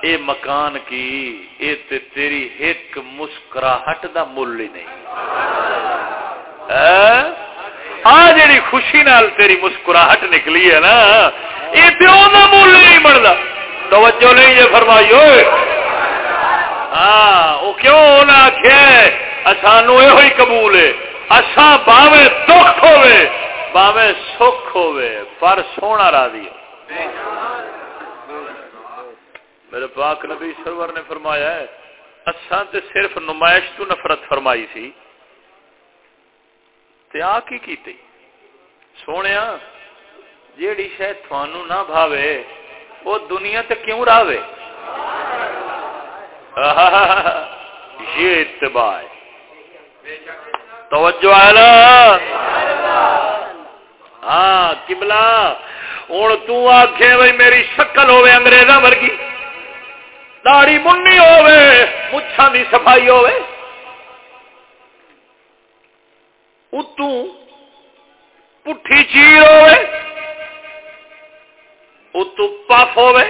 اے مکان کی، اے تے تیری ایک مسکراہٹ دا مل ہی نہیں۔ ہاں؟ آ جڑی خوشی نال تیری مسکراہٹ نکلی ہے نا یہ پیو کا مل نہیں بنتا توجہ نہیں یہ فرمائی ہوئے ہاں وہ کیوں نہ آخیا سانو یہ قبول ہے۔ اصا باوے دکھ ہوے باوے سکھ ہوے پر سونا را دی میرے پاک نبی سرور نے فرمایا ہے اصا تے صرف نمائش تو نفرت فرمائی سی، تے آ کی کیتی؟ سونے جیڑی شاید تھانو نہ بھاوے وہ دنیا تے کیوں راوے؟ یہ اتباع توجہ ہے نا ہاں کبلا ہوں تکھے بھائی میری شکل ہوے انگریزا ورگی۔ داڑی منی ہوے مچھا دی صفائی ہوے اتوں پٹھی چیر ہوے اتو پف ہوے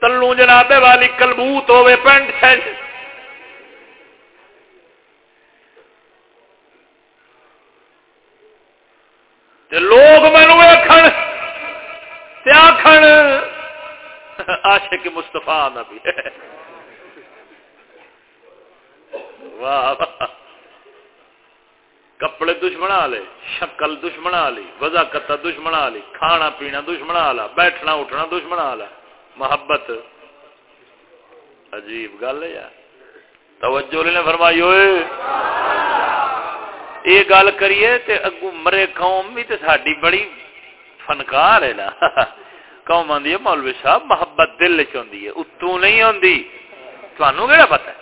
تلو جنابے والی کلبوت ہوے پینٹ شرٹ لوگ مینو آخر آخر آشے کے مستفا نہ بھی واہ۔ کپڑے دشمن لے شکل دشمن لی وزاقت دشمن لی کھانا پینا دشمن والا، بیٹھنا اٹھنا دشمن والا، محبت۔ عجیب گل ہے یار۔ توجہ نے فرمائی ہوئے یہ گل کریے تے اگو مرے قوم بھی تے ساڈی بڑی فنکار ہے نا۔ قوم آدھی ہے، مولوی صاحب، محبت دل چی ہے، اتوں نہیں آتی تمہوں کہڑا پتا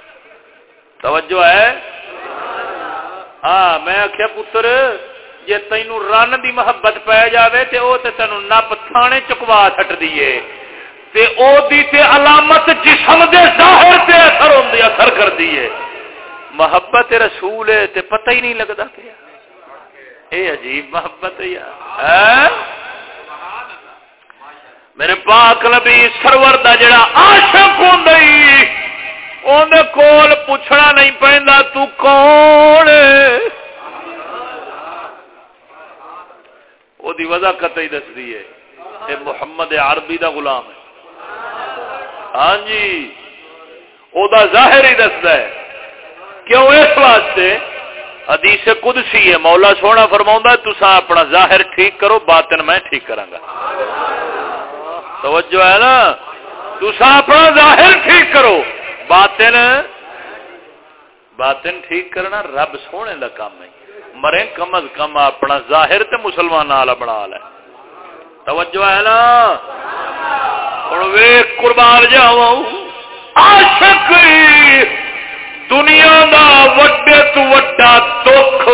توجہ ہے۔ ہاں میں آخیا پتر جی تین رن دی محبت پی جائے تو وہ تین نپ تھانے چکوا چٹ دیے تے او دی تے علامت جسم دے ظاہر تے اثر ہوندی اثر کر دیے محبت رسول تے پتہ ہی نہیں لگدا پیا اے عجیب محبت ہے یار۔ ہاں؟ میرے پاک نبی سرور دا جڑا عاشق ہوندی کول پوچھنا نہیں پیندا تو کون او دی وجہ قطعی دس دی ہے اے محمد عربی دا غلام ہے۔ ہاں جی او دا ظاہر ہی دستا ہے کیوں اس واسطے حدیث قدسی ہے۔ مولا سونا فرماؤں تسا اپنا ظاہر ٹھیک کرو، باطن میں ٹھیک کروں گا توجہ ہے نا؟ تسا اپنا ظاہر ٹھیک کرو۔ باطن باطن ٹھیک کرنا رب سونے کا کام ہے۔ مرے کم از کم اپنا ظاہر تے مسلمان والا بنا لے۔ توجہ ہے نا؟ ہوں ویخ قربان جاؤ عاشق دنیا دا وڈے تو وڈا دکھ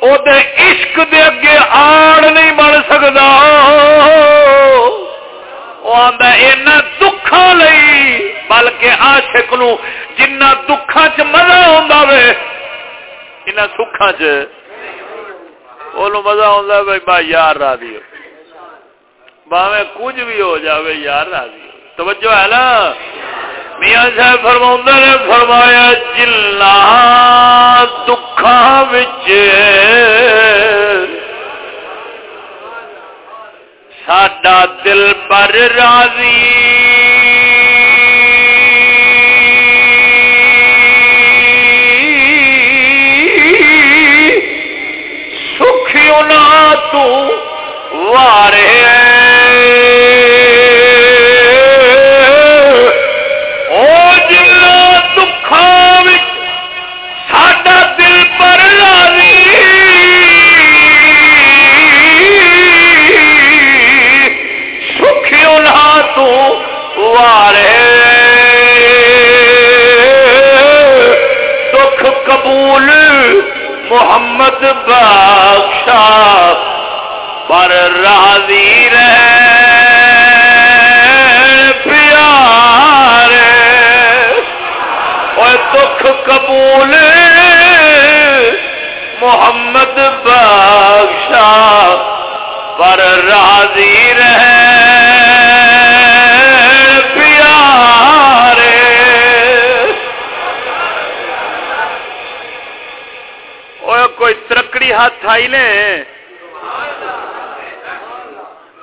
او دے عشق دے اگے آڑ نہیں بن سکتا وہ آدھا اینا دکھا لئی بلکہ عاشق نو جنہ دکھا چ مزہ ہوندا وے ان سکھا چ وہ مزہ آتا بھائی با یار راضی ہو۔ باوے کچھ بھی ہو جاوے، یار راضی توجہ ہے نا؟ میاں صاحب فرما نے، فرمایا جلا دکھا بچ ساڈا دل پر راضی محمد بادشاہ پر راضی رہے پیارے۔ اور دکھ قبول محمد بادشاہ پر راضی رہے۔ ترکڑی ہاتھ آئی لے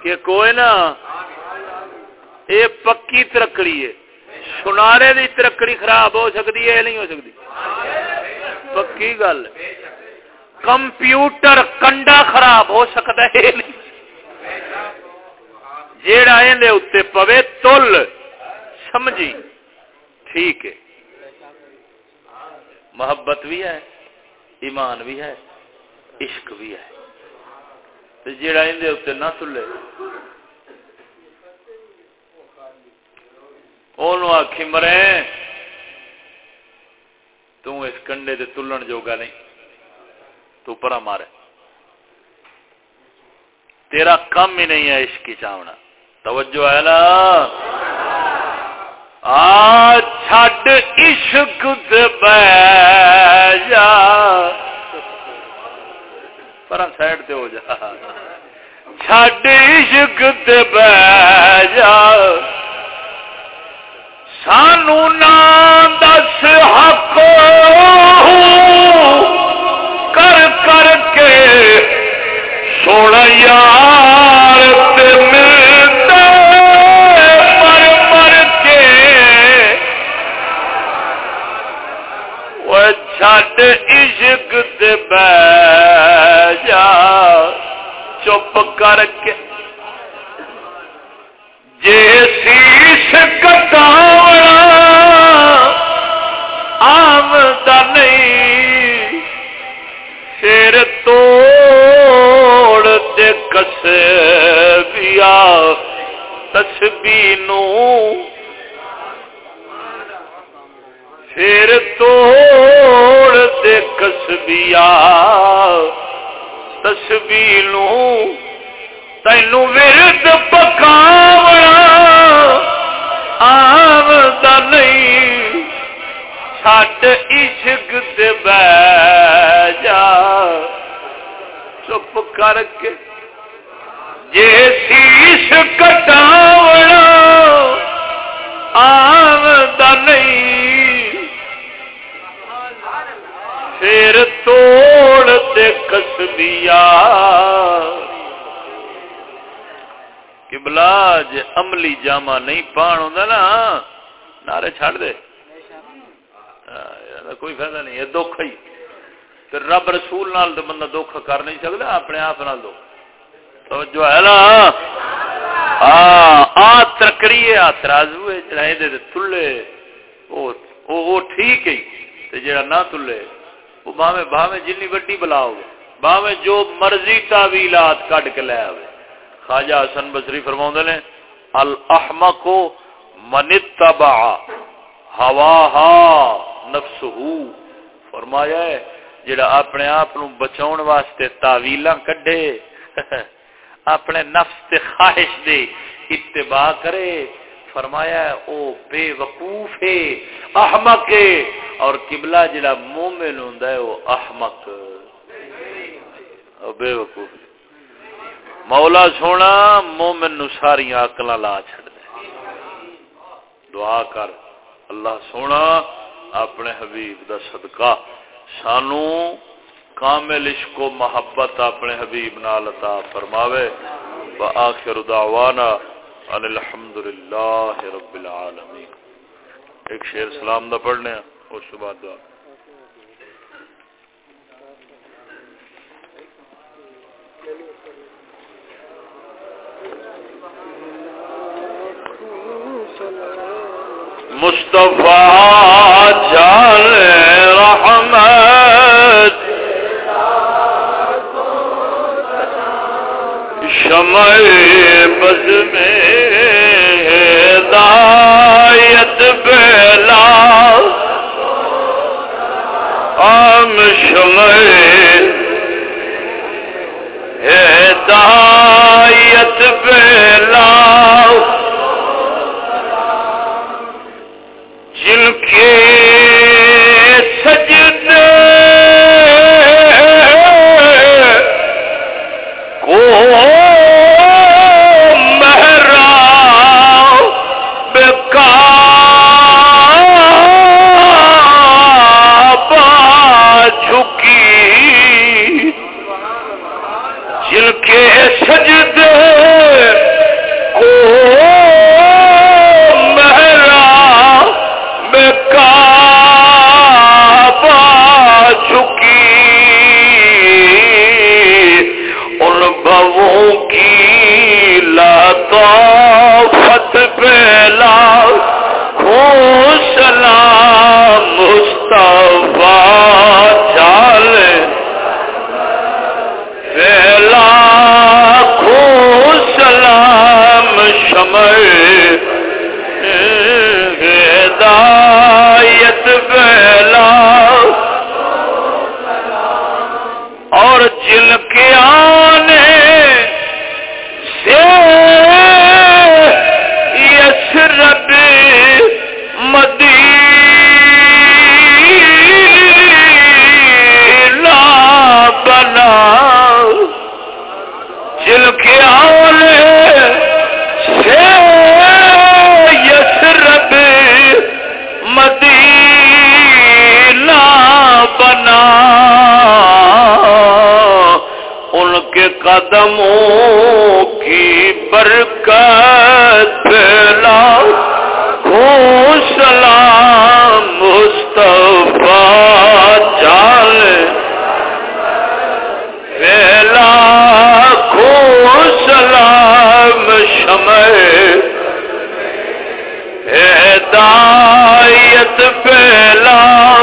کہ کوئی نا، یہ پکی ترکڑی ہے۔ سنارے دی ترکڑی خراب ہو سکتی ہے نہیں ہو سکتی؟ پکی گل۔ کمپیوٹر کنڈا خراب ہو سکتا ہے جیڑا اتنے پوے تل۔ سمجھی؟ ٹھیک ہے۔ محبت بھی ہے، ایمان بھی ہے۔ عشق بھی ہے۔ جڑا اندر اتنے نہ تلے آخی مرے تس کنڈے سے تلن جوگا نہیں، تو پرا مارے۔ تیرا کم ہی نہیں ہے عشق کی چاونا۔ توجہ ہے نا؟ آ، چھڈ عشق جا۔ پر سائڈ تے ہو جا چھڈ عشق جا سانو نام دس حق کر کر کے سونا یار تے مل چھڈ عشق دے جا چپ کر کے جے سیس کٹاونا آمدہ نہیں سر توڑ دے کسے بیا تسبی نو پھر توڑ دے کسبیا تسبی نو تینو ورد پکاونا۔ آمدہ نہیں، چھٹ عشق دے بے جا چپ کر کے جے سیس کٹاونا۔ آمدہ نہیں پھر توڑ دے کسبیا قبلہ جے عملی جامع نہیں پان ہوندا نا، نعرے چھڑ دے۔ ہاں، کوئی فائدہ نہیں ہے دکھ ہی۔ پھر رب رسول نال تو بندہ دکھ کر نہیں سکتا اپنے آپ نال دو توجہ ہے نا؟ ہاں، آ ترکڑی آ ترازو ہے، جڑا دے تلے وہ ٹھیک ہے تے جڑا نہ تلے وہ باویں باویں جنی وڈی بلاؤ باویں جو مرضی تعویلات کڈ کے لے آوے۔ خواجہ حسن بصری فرماؤں نے، الاحمق من اتبع، ہواها نفسه۔ فرمایا ہے، جڑا اپنے آپ نو بچاؤن واسطے تعویلاں کڈے، اپنے نفس تے خواہش دے اتباع کرے۔ فرمایا ہے، او بے وقوف ہے احمق ہے. اور قبلہ جڑا مومن ہوندا ہے، وہ احمق او بے وقوف مولا سونا، مومن نو ساری اکل لا چھڑ دے دعا کر، اللہ سونا، اپنے حبیب دا صدقہ۔ سانو کامل عشق و محبت اپنے حبیب نال عطا فرماوے۔ واخر دعوانا ان الحمدللہ رب العالمین۔ ایک شعر سلام دا پڑھنے ہیں اس بعد دعا۔ مصطفیٰ جان رحمت۔ شمع بز میں دایت بیلا. آم شمع ہدایت بیلا. لطافت پہلا قدموں کی برکت پھیلا۔ سلام مصطفیٰ چال پھیلا خوش سلام شمع۔ ہدایت پھیلا۔